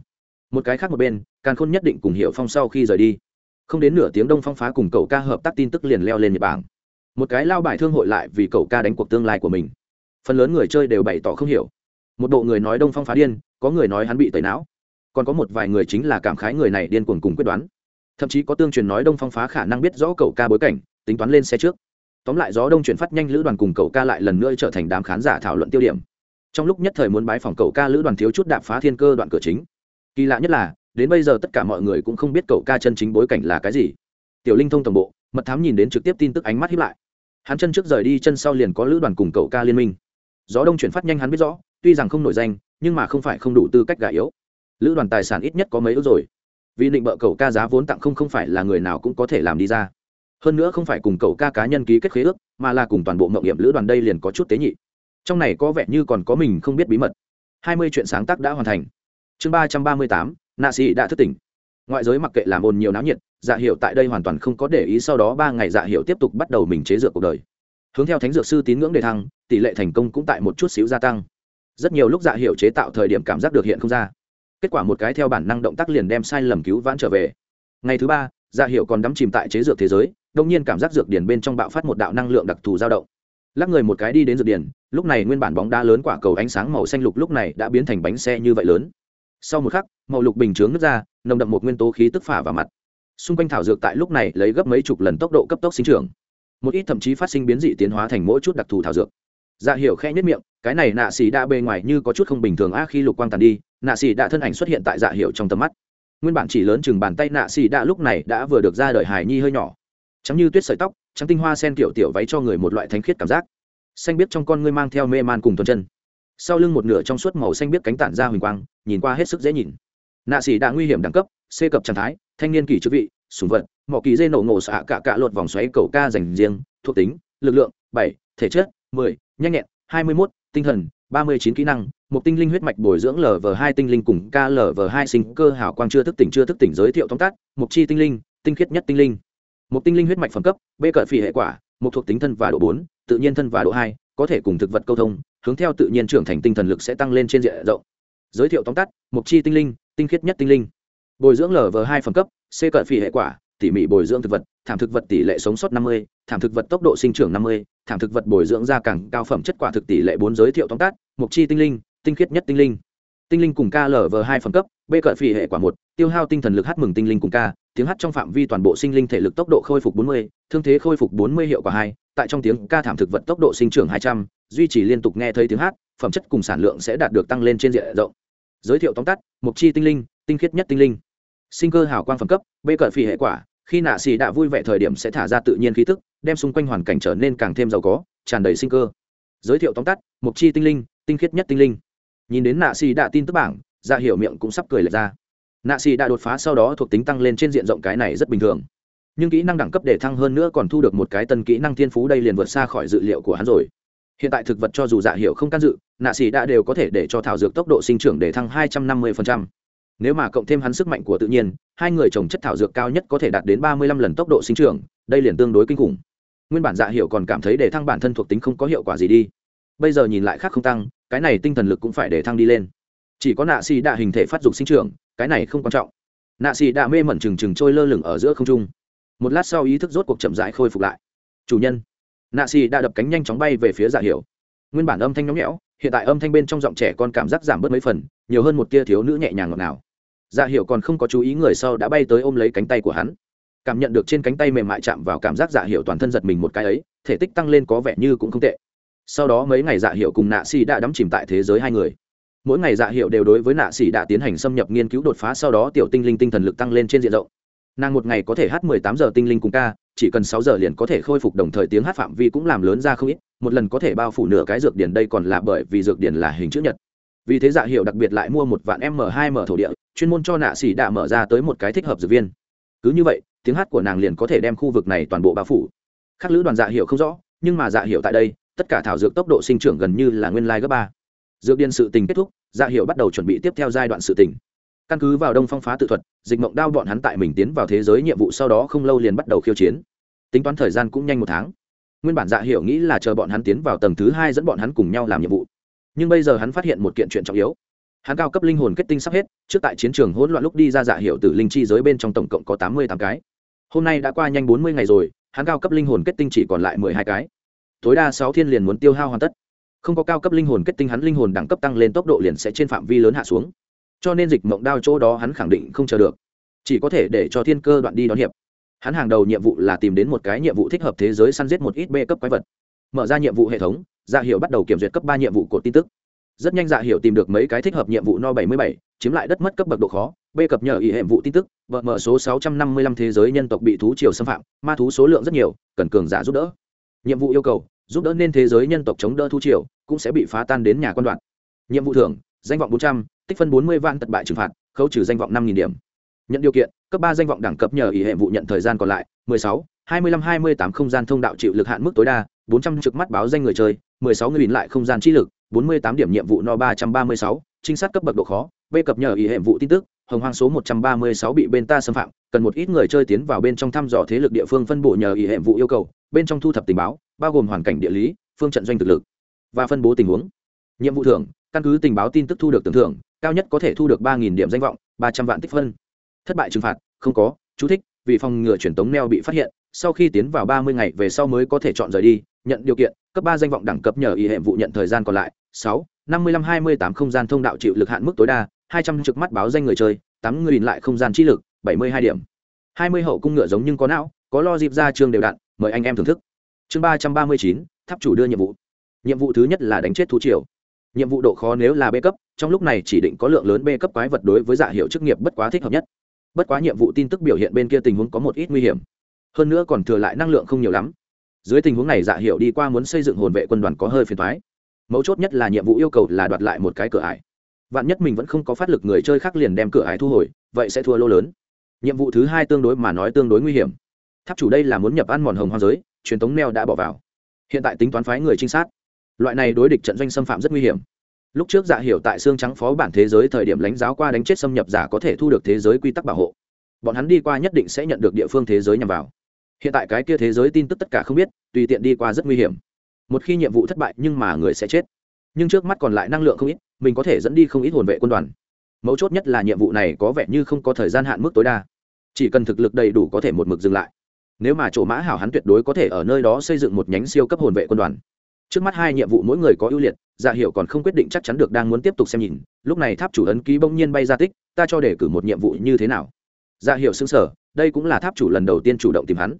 Một cái khác một bên càng khôn nhất định cùng hiểu phong sau khi rời đi. Không đến nửa tiếng đông phong phá cùng cậu ca hợp tác tin tức liền leo lên nhật bản. Một cái lao bài thương hội lại vì cậu ca đánh cuộc tương lai của mình. Phần lớn người chơi đều bày tỏ không hiểu. Một bộ người nói đông phong phá điên có người nói hắn bị tẩy não, còn có một vài người chính là cảm khái người này điên cuồng cùng quyết đoán. Thậm chí có tương truyền nói đông phong phá khả năng biết rõ cậu ca bối cảnh, tính toán lên xe trước. Tóm lại gió đông chuyển phát nhanh, lữ đoàn cùng cậu ca lại lần nữa trở thành đám khán giả thảo luận tiêu điểm. Trong lúc nhất thời muốn bái phòng cậu ca, lữ đoàn thiếu chút đạp phá thiên cơ đoạn cửa chính. Kỳ lạ nhất là, đến bây giờ tất cả mọi người cũng không biết cậu ca chân chính bối cảnh là cái gì. Tiểu linh thông tổng bộ, mật thám nhìn đến trực tiếp tin tức ánh mắt hiếp lại. Hắn chân trước rời đi, chân sau liền có lữ đoàn cùng cậu ca liên minh. Gió đông chuyển phát nhanh, hắn biết rõ, tuy rằng không nổi danh nhưng mà không phải không đủ tư cách gà yếu. Lữ đoàn tài sản ít nhất có mấy ước rồi. Vì định bợ cậu ca giá vốn tặng không không phải là người nào cũng có thể làm đi ra. Hơn nữa không phải cùng cậu ca cá nhân ký kết khế ước, mà là cùng toàn bộ mậu nghiệm lữ đoàn đây liền có chút tế nhị. Trong này có vẻ như còn có mình không biết bí mật. Hai mươi chuyện sáng tác đã hoàn thành. Chương ba trăm ba mươi tám, nạ sĩ đã thức tỉnh. Ngoại giới mặc kệ làm ồn nhiều náo nhiệt dạ hiệu tại đây hoàn toàn không có để ý sau đó ba ngày dạ hiệu tiếp tục bắt đầu mình chế dược cuộc đời. Hướng theo thánh dược sư tín ngưỡng đề thăng, tỷ lệ thành công cũng tại một chút xíu gia tăng rất nhiều lúc dạ hiệu chế tạo thời điểm cảm giác được hiện không ra. Kết quả một cái theo bản năng động tác liền đem sai lầm cứu vãn trở về. Ngày thứ ba dạ hiệu còn đắm chìm tại chế dược thế giới đông nhiên cảm giác dược điển bên trong bạo phát một đạo năng lượng đặc thù dao động. Lắc người một cái đi đến dược điển, lúc này nguyên bản bóng đá lớn quả cầu ánh sáng màu xanh lục lúc này đã biến thành bánh xe như vậy lớn. Sau một khắc, màu lục bình chướng nước ra, nồng đậm một nguyên tố khí tức phả vào mặt. Xung quanh thảo dược tại lúc này lấy gấp mấy chục lần tốc độ cấp tốc sinh trưởng. Một ít thậm chí phát sinh biến dị tiến hóa thành mỗi chút đặc thù thảo dược dạ hiểu khẽ nhất miệng, cái này nạ xì đã bề ngoài như có chút không bình thường a khi lục quang tàn đi, nạ xì đã thân ảnh xuất hiện tại dạ hiểu trong tầm mắt. Nguyên bản chỉ lớn chừng bàn tay nạ xì đã lúc này đã vừa được ra đời hài nhi hơi nhỏ. Trắng như tuyết sợi tóc, trắng tinh hoa sen kiểu tiểu váy cho người một loại thánh khiết cảm giác. Xanh biết trong con ngươi mang theo mê man cùng tuần chân. Sau lưng một nửa trong suốt màu xanh biết cánh tản ra huỳnh quang, nhìn qua hết sức dễ nhìn. Nạ xì đã nguy hiểm đẳng cấp, c cập trạng thái, thanh niên kỳ chức vị sùng vật, mỏ kỳ dây nổ ngổ xạ cả cả lột vòng xoáy cầu ca dành riêng, thuộc tính, lực lượng, bảy, thể chất, mười nhanh nhẹn, hai mươi mốt, tinh thần, ba mươi chín kỹ năng, một tinh linh huyết mạch bồi dưỡng lv hai tinh linh cùng k lv hai sinh cơ hảo quang chưa thức tỉnh chưa thức tỉnh giới thiệu tóm tắt mục chi tinh linh, tinh khiết nhất tinh linh. Một tinh linh huyết mạch phẩm cấp, bê cận phỉ hệ quả, một thuộc tính thân và độ bốn, tự nhiên thân và độ hai, có thể cùng thực vật câu thông, hướng theo tự nhiên trưởng thành tinh thần lực sẽ tăng lên trên diện rộng. Giới thiệu tóm tắt mục chi tinh linh, tinh khiết nhất tinh linh. Bồi dưỡng lv hai phẩm cấp, c cận phỉ hệ quả, tỉ mỉ bồi dưỡng thực vật, thảm thực vật tỷ lệ sống sót năm mươi, thảm thực vật tốc độ sinh trưởng năm mươi thảm thực vật bồi dưỡng ra càng cao phẩm chất quả thực tỷ lệ bốn giới thiệu tóm tắt mục chi tinh linh, tinh khiết nhất tinh linh. Tinh linh cùng k lv hai phẩm cấp, b cận phỉ hệ quả một, tiêu hao tinh thần lực hát mừng tinh linh cùng k, tiếng hát trong phạm vi toàn bộ sinh linh thể lực tốc độ khôi phục bốn mươi, thương thế khôi phục bốn mươi hiệu quả hai, tại trong tiếng ca thảm thực vật tốc độ sinh trưởng hai trăm, duy trì liên tục nghe thấy tiếng hát, phẩm chất cùng sản lượng sẽ đạt được tăng lên trên diện rộng. Giới thiệu tóm tắt mục chi tinh linh, tinh khiết nhất tinh linh. Sinh cơ hào quang phẩm cấp, b cận phỉ hệ quả khi nạ xì đã vui vẻ thời điểm sẽ thả ra tự nhiên khí tức, đem xung quanh hoàn cảnh trở nên càng thêm giàu có, tràn đầy sinh cơ. Giới thiệu tóm tắt mục chi tinh linh, tinh khiết nhất tinh linh. Nhìn đến nạ xì đã tin tức bảng ra hiểu miệng cũng sắp cười lệch ra. Nạ xì đã đột phá sau đó thuộc tính tăng lên trên diện rộng cái này rất bình thường. Nhưng kỹ năng đẳng cấp để thăng hơn nữa còn thu được một cái tân kỹ năng thiên phú đây liền vượt xa khỏi dự liệu của hắn rồi. Hiện tại thực vật cho dù dạ hiệu không can dự, nạ xì đã đều có thể để cho thảo dược tốc độ sinh trưởng để thăng hai trăm năm mươi phần trăm nếu mà cộng thêm hắn sức mạnh của tự nhiên, hai người trồng chất thảo dược cao nhất có thể đạt đến ba mươi lăm lần tốc độ sinh trưởng, đây liền tương đối kinh khủng. Nguyên bản dạ hiệu còn cảm thấy để thăng bản thân thuộc tính không có hiệu quả gì đi. Bây giờ nhìn lại khác không tăng, cái này tinh thần lực cũng phải để thăng đi lên. Chỉ có nạ xì đạ hình thể phát dục sinh trưởng, cái này không quan trọng. Nạ xì đạ mê mẩn trừng trừng trôi lơ lửng ở giữa không trung. Một lát sau ý thức rốt cuộc chậm rãi khôi phục lại. Chủ nhân. Nạ xì đã đập cánh nhanh chóng bay về phía dạ hiểu. Nguyên bản âm thanh nhóng nhẽo, hiện tại âm thanh bên trong giọng trẻ con cảm giác giảm bớt mấy phần, nhiều hơn một tia thiếu nữ nhẹ nhàng ngọt nào dạ hiểu còn không có chú ý người sau đã bay tới ôm lấy cánh tay của hắn. Cảm nhận được trên cánh tay mềm mại chạm vào cảm giác dạ hiểu toàn thân giật mình một cái ấy, thể tích tăng lên có vẻ như cũng không tệ. Sau đó mấy ngày dạ hiệu cùng nạ xì đã đắm chìm tại thế giới hai người. Mỗi ngày dạ hiệu đều đối với nạ xì đã tiến hành xâm nhập nghiên cứu đột phá, sau đó tiểu tinh linh tinh thần lực tăng lên trên diện rộng. Nàng một ngày có thể hát mười tám giờ tinh linh cùng ca, chỉ cần sáu giờ liền có thể khôi phục đồng thời tiếng hát phạm vi cũng làm lớn ra không ít, một lần có thể bao phủ nửa cái dược điển đây còn là bởi vì dược điển là hình chữ nhật. Vì thế dạ hiệu đặc biệt lại mua một vạn m hai m thổ địa chuyên môn cho nạ xỉ đạ mở ra tới một cái thích hợp dược viên. Cứ như vậy, tiếng hát của nàng liền có thể đem khu vực này toàn bộ bao phủ. Khắc lữ đoàn dạ hiệu không rõ, nhưng mà dạ hiệu tại đây, tất cả thảo dược tốc độ sinh trưởng gần như là nguyên lai gấp ba. Dược điên sự tình kết thúc dạ hiệu bắt đầu chuẩn bị tiếp theo giai đoạn sự tình. Căn cứ vào đông phong phá tự thuật, dịch mộng đao bọn hắn tại mình tiến vào thế giới nhiệm vụ sau đó không lâu liền bắt đầu khiêu chiến. Tính toán thời gian cũng nhanh một tháng. Nguyên bản dạ hiệu nghĩ là chờ bọn hắn tiến vào tầng thứ hai dẫn bọn hắn cùng nhau làm nhiệm vụ. Nhưng bây giờ hắn phát hiện một kiện chuyện trọng yếu hắn cao cấp linh hồn kết tinh sắp hết, trước tại chiến trường hỗn loạn lúc đi ra dạ hiệu từ linh chi giới bên trong tổng cộng có tám mươi tám cái. Hôm nay đã qua nhanh bốn mươi ngày rồi, hắn cao cấp linh hồn kết tinh chỉ còn lại mười hai cái. Tối đa sáu thiên liền muốn tiêu hao hoàn tất. Không có cao cấp linh hồn kết tinh hắn linh hồn đẳng cấp tăng lên tốc độ liền sẽ trên phạm vi lớn hạ xuống. Cho nên dịch mộng đao chỗ đó hắn khẳng định không chờ được. Chỉ có thể để cho thiên cơ đoạn đi đón hiệp. Hắn hàng đầu nhiệm vụ là tìm đến một cái nhiệm vụ thích hợp thế giới săn giết một ít b cấp quái vật. Mở ra nhiệm vụ hệ thống dạ hiệu bắt đầu kiểm duyệt cấp ba nhiệm vụ cột tin tức rất nhanh dạ hiểu tìm được mấy cái thích hợp nhiệm vụ no bảy mươi bảy, chiếm lại đất mất cấp bậc độ khó, b cập nhờ ý hệ vụ tin tức, vợ mở số sáu trăm năm mươi lăm thế giới nhân tộc bị thú triều xâm phạm, ma thú số lượng rất nhiều, cần cường giả giúp đỡ. Nhiệm vụ yêu cầu, giúp đỡ nên thế giới nhân tộc chống đỡ thú triều, cũng sẽ bị phá tan đến nhà quan đoạn. Nhiệm vụ thưởng, danh vọng bốn trăm, tích phân bốn mươi vạn tật bại trừng phạt, khấu trừ danh vọng năm nghìn điểm. Nhận điều kiện, cấp ba danh vọng đẳng cấp nhờ ý hệ vụ nhận thời gian còn lại, mười sáu, hai mươi lăm hai mươi tám không gian thông đạo chịu lực hạn mức tối đa, bốn trăm trực mắt báo danh người chơi, mười sáu người lại không gian chi lực bốn mươi tám điểm nhiệm vụ no ba trăm ba mươi sáu, trinh sát cấp bậc độ khó b cập nhờ ý hệ vụ tin tức, hồng hoang số một trăm ba mươi sáu bị bên ta xâm phạm, cần một ít người chơi tiến vào bên trong thăm dò thế lực địa phương phân bổ nhờ ý hệ vụ yêu cầu, bên trong thu thập tình báo, bao gồm hoàn cảnh địa lý, phương trận doanh thực lực, và phân bố tình huống. Nhiệm vụ thưởng, căn cứ tình báo tin tức thu được tưởng thưởng, cao nhất có thể thu được 3000 điểm danh vọng, ba trăm vạn tích phân. Thất bại trừng phạt, không có, chú thích, vì phòng ngừa truyền tống neo bị phát hiện, sau khi tiến vào ba mươi ngày về sau mới có thể chọn rời đi, nhận điều kiện cấp ba danh vọng đẳng cấp nhờ y hệ vụ nhận thời gian còn lại, sáu, năm mươi lăm, hai mươi tám không gian thông đạo chịu lực hạn mức tối đa, hai trăm trực mắt báo danh người chơi, tám người lại không gian trí lực, bảy mươi hai điểm. hai mươi hậu cung ngựa giống nhưng có não, có lo dịp ra trường đều đặn, mời anh em thưởng thức. Chương ba trăm ba mươi chín, tháp chủ đưa nhiệm vụ. Nhiệm vụ thứ nhất là đánh chết thú triều. Nhiệm vụ độ khó nếu là b cấp, trong lúc này chỉ định có lượng lớn b cấp quái vật đối với dạ hiệu chức nghiệp bất quá thích hợp nhất. Bất quá nhiệm vụ tin tức biểu hiện bên kia tình huống có một ít nguy hiểm. Hơn nữa còn thừa lại năng lượng không nhiều lắm dưới tình huống này dạ hiệu đi qua muốn xây dựng hồn vệ quân đoàn có hơi phiền thoái mấu chốt nhất là nhiệm vụ yêu cầu là đoạt lại một cái cửa ải. Vạn nhất mình vẫn không có phát lực người chơi khác liền đem cửa ải thu hồi, vậy sẽ thua lô lớn. Nhiệm vụ thứ hai tương đối mà nói tương đối nguy hiểm. Tháp chủ đây là muốn nhập ăn mòn hồng hoa giới, truyền thống neo đã bỏ vào. Hiện tại tính toán phái người trinh sát. Loại này đối địch trận doanh xâm phạm rất nguy hiểm. Lúc trước dạ hiểu tại xương trắng phó bản thế giới thời điểm lãnh giáo qua đánh chết xâm nhập giả có thể thu được thế giới quy tắc bảo hộ. Bọn hắn đi qua nhất định sẽ nhận được địa phương thế giới nhằm vào hiện tại cái kia thế giới tin tức tất cả không biết, tùy tiện đi qua rất nguy hiểm. Một khi nhiệm vụ thất bại nhưng mà người sẽ chết. Nhưng trước mắt còn lại năng lượng không ít, mình có thể dẫn đi không ít hồn vệ quân đoàn. Mấu chốt nhất là nhiệm vụ này có vẻ như không có thời gian hạn mức tối đa. Chỉ cần thực lực đầy đủ có thể một mực dừng lại. Nếu mà chỗ mã hảo hắn tuyệt đối có thể ở nơi đó xây dựng một nhánh siêu cấp hồn vệ quân đoàn. Trước mắt hai nhiệm vụ mỗi người có ưu liệt dạ hiệu còn không quyết định chắc chắn được đang muốn tiếp tục xem nhìn, lúc này tháp chủ ấn ký bỗng nhiên bay ra tích, ta cho để cử một nhiệm vụ như thế nào? Dạ hiệu xứng sở đây cũng là tháp chủ lần đầu tiên chủ động tìm hắn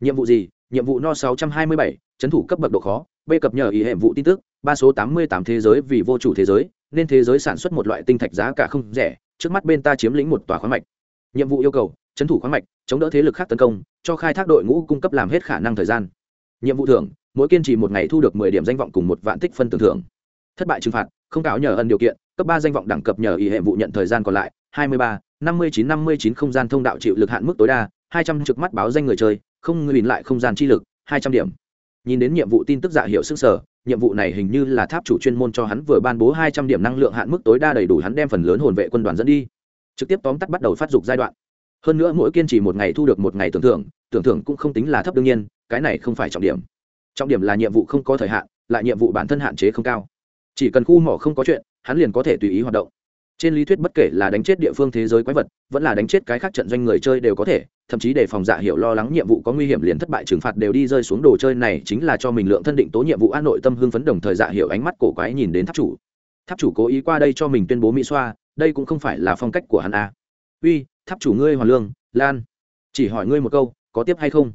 nhiệm vụ gì? Nhiệm vụ no 627, chấn thủ cấp bậc độ khó b cập nhờ ý hệ vụ tin tức ba số 88 thế giới vì vô chủ thế giới nên thế giới sản xuất một loại tinh thạch giá cả không rẻ trước mắt bên ta chiếm lĩnh một tòa khoáng mạch. Nhiệm vụ yêu cầu chấn thủ khoáng mạch chống đỡ thế lực khác tấn công cho khai thác đội ngũ cung cấp làm hết khả năng thời gian. Nhiệm vụ thưởng mỗi kiên trì một ngày thu được mười điểm danh vọng cùng một vạn tích phân tưởng thưởng. Thất bại trừng phạt không cáo nhờ ân điều kiện cấp ba danh vọng đẳng cấp nhờ ý hệ vụ nhận thời gian còn lại hai mươi ba năm mươi chín năm mươi chín không gian thông đạo chịu lực hạn mức tối đa hai trăm trực mắt báo danh người chơi không ngừng lại không gian chi lực, hai trăm điểm. Nhìn đến nhiệm vụ tin tức dạ hiệu sức sở, nhiệm vụ này hình như là tháp chủ chuyên môn cho hắn vừa ban bố hai trăm điểm năng lượng hạn mức tối đa đầy đủ hắn đem phần lớn hồn vệ quân đoàn dẫn đi. Trực tiếp tóm tắt bắt đầu phát dục giai đoạn. Hơn nữa mỗi kiên trì một ngày thu được một ngày tưởng thưởng tưởng thưởng cũng không tính là thấp đương nhiên, cái này không phải trọng điểm. Trọng điểm là nhiệm vụ không có thời hạn, lại nhiệm vụ bản thân hạn chế không cao. Chỉ cần khu mỏ không có chuyện, hắn liền có thể tùy ý hoạt động trên lý thuyết bất kể là đánh chết địa phương thế giới quái vật, vẫn là đánh chết cái khác trận doanh người chơi đều có thể, thậm chí để phòng dạ hiệu lo lắng nhiệm vụ có nguy hiểm liền thất bại trừng phạt đều đi rơi xuống đồ chơi này chính là cho mình lượng thân định tố nhiệm vụ an nội tâm hưng phấn đồng thời dạ hiệu ánh mắt cổ quái nhìn đến tháp chủ. Tháp chủ cố ý qua đây cho mình tuyên bố mỹ xoa, đây cũng không phải là phong cách của hắn a uy, tháp chủ ngươi hoàn lương, lan. Chỉ hỏi ngươi một câu, có tiếp hay không?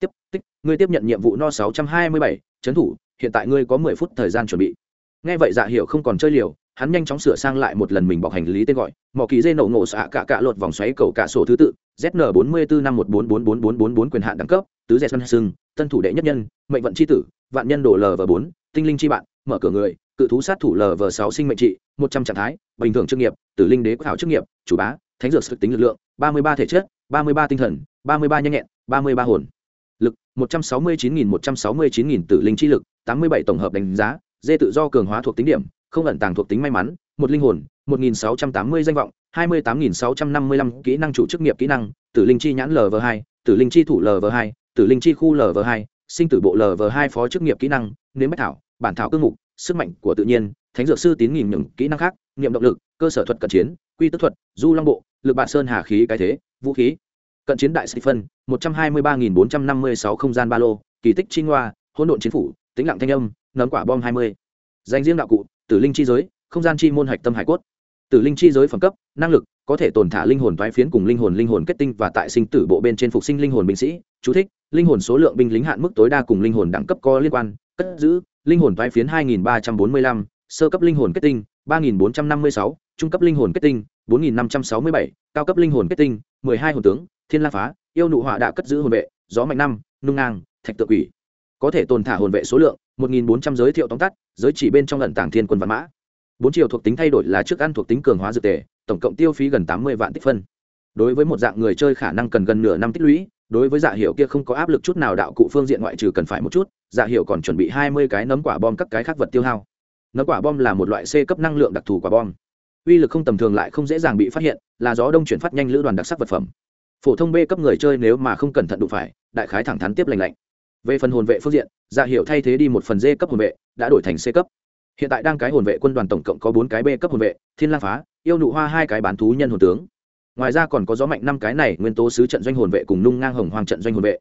Tiếp, tích, ngươi tiếp nhận nhiệm vụ no sáu trăm hai mươi bảy trấn thủ, hiện tại ngươi có mười phút thời gian chuẩn bị. Nghe vậy dạ hiệu không còn chơi liều hắn nhanh chóng sửa sang lại một lần mình bọc hành lý tên gọi, mỏ kỳ dây nổ ngộ xạ cả cả lột vòng xoáy cầu cả sổ thứ tự zn bốn mươi bốn năm một bốn bốn bốn bốn bốn bốn quyền hạn đẳng cấp, tứ dẹt xuân sưng, tân thủ đệ nhất nhân, mệnh vận c h i tử, vạn nhân đổ l và bốn, tinh linh chi bạn, mở cửa người, cự thú sát thủ l và sáu sinh mệnh trị, một trăm trạng thái, bình thường chức nghiệp, tử linh đế thảo chức nghiệp, chủ bá, thánh dược thực tính lực lượng, ba mươi ba thể chất, ba mươi ba tinh thần, ba mươi ba nhanh nhẹn, ba mươi ba hồn. Lực, một trăm sáu mươi chín nghìn một trăm sáu mươi chín nghìn tử linh chi lực, tám mươi bảy tổng hợp đánh giá, dê tự do cường hóa thuộc tính điểm không ẩn tàng thuộc tính may mắn, một linh hồn, một nghìn sáu trăm tám mươi danh vọng, hai mươi tám nghìn sáu trăm năm mươi lăm kỹ năng chủ chức nghiệp kỹ năng, tử linh chi nhãn lv hai, tử linh chi thủ lv hai, tử linh chi khu lv hai, sinh tử bộ lv hai phó chức nghiệp kỹ năng, nếm bách thảo, bản thảo cương mục, sức mạnh của tự nhiên, thánh dược sư tín nghìn những kỹ năng khác, niệm động lực, cơ sở thuật cận chiến, quy tức thuật, du long bộ, lực bạ sơn hà khí cái thế, vũ khí. Cận chiến đại sĩ phân, một trăm hai mươi ba nghìn bốn trăm năm mươi sáu không gian ba lô, kỳ tích chi ngoa, hỗn độn chiến phủ, tĩnh lặng thanh âm, nấm quả bom hai mươi. Danh riêng đạo cụ tử linh chi giới không gian chi môn hạch tâm hải cốt tử linh chi giới phẩm cấp năng lực có thể tồn thả linh hồn thoái phiến cùng linh hồn linh hồn kết tinh và tại sinh tử bộ bên trên phục sinh linh hồn binh sĩ chú thích linh hồn số lượng binh lính hạn mức tối đa cùng linh hồn đẳng cấp có liên quan cất giữ linh hồn thoái phiến 2345, sơ cấp linh hồn kết tinh 3456, trung cấp linh hồn kết tinh 4567, cao cấp linh hồn kết tinh 12 hồn tướng thiên la phá yêu nụ họa đã cất giữ hồn vệ gió mạnh năm nung ngang thạch tự quỷ có thể tồn thả hồn vệ số lượng 1400 giới thiệu tóm tắt, giới chỉ bên trong lận tảng thiên quân văn mã. Bốn chiều thuộc tính thay đổi là trước ăn thuộc tính cường hóa dược tề, tổng cộng tiêu phí gần tám mươi vạn tích phân. Đối với một dạng người chơi khả năng cần gần nửa năm tích lũy, đối với dạ hiệu kia không có áp lực chút nào đạo cụ phương diện ngoại trừ cần phải một chút dạ hiệu còn chuẩn bị hai mươi cái nấm quả bom các cái khác vật tiêu hao. Nấm quả bom là một loại c cấp năng lượng đặc thù quả bom. Uy lực không tầm thường lại không dễ dàng bị phát hiện, là gió đông chuyển phát nhanh lữ đoàn đặc sắc vật phẩm. Phổ thông b cấp người chơi nếu mà không cẩn thận đụng phải, đại khái thẳng thắn tiếp lành lạnh về phần hồn vệ phương diện dạ hiệu thay thế đi một phần d cấp hồn vệ, đã đổi thành c cấp. Hiện tại đang cái hồn vệ quân đoàn tổng cộng có bốn cái b cấp hồn vệ, thiên lang phá, yêu nụ hoa hai cái bán thú nhân hồn tướng. Ngoài ra còn có gió mạnh năm cái này, nguyên tố sứ trận doanh hồn vệ cùng nung ngang hồng hoàng trận doanh hồn vệ.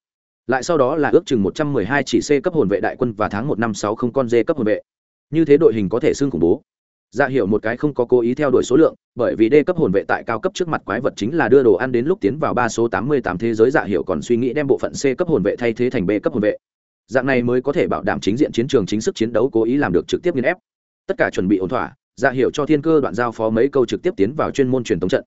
Lại sau đó là ước chừng một trăm mười hai chỉ c cấp hồn vệ đại quân và tháng một năm sáu không con d cấp hồn vệ. Như thế đội hình có thể xương khủng bố dạ hiểu một cái không có cố ý theo đuổi số lượng, bởi vì d cấp hồn vệ tại cao cấp trước mặt quái vật chính là đưa đồ ăn đến lúc tiến vào ba số tám mươi tám thế giới dạ hiểu còn suy nghĩ đem bộ phận c cấp hồn vệ thay thế thành b cấp hồn vệ. Dạng này mới có thể bảo đảm chính diện chiến trường chính sức chiến đấu cố ý làm được trực tiếp nghiên ép. Tất cả chuẩn bị ổn thỏa dạ hiệu cho thiên cơ đoạn giao phó mấy câu trực tiếp tiến vào chuyên môn truyền tống trận.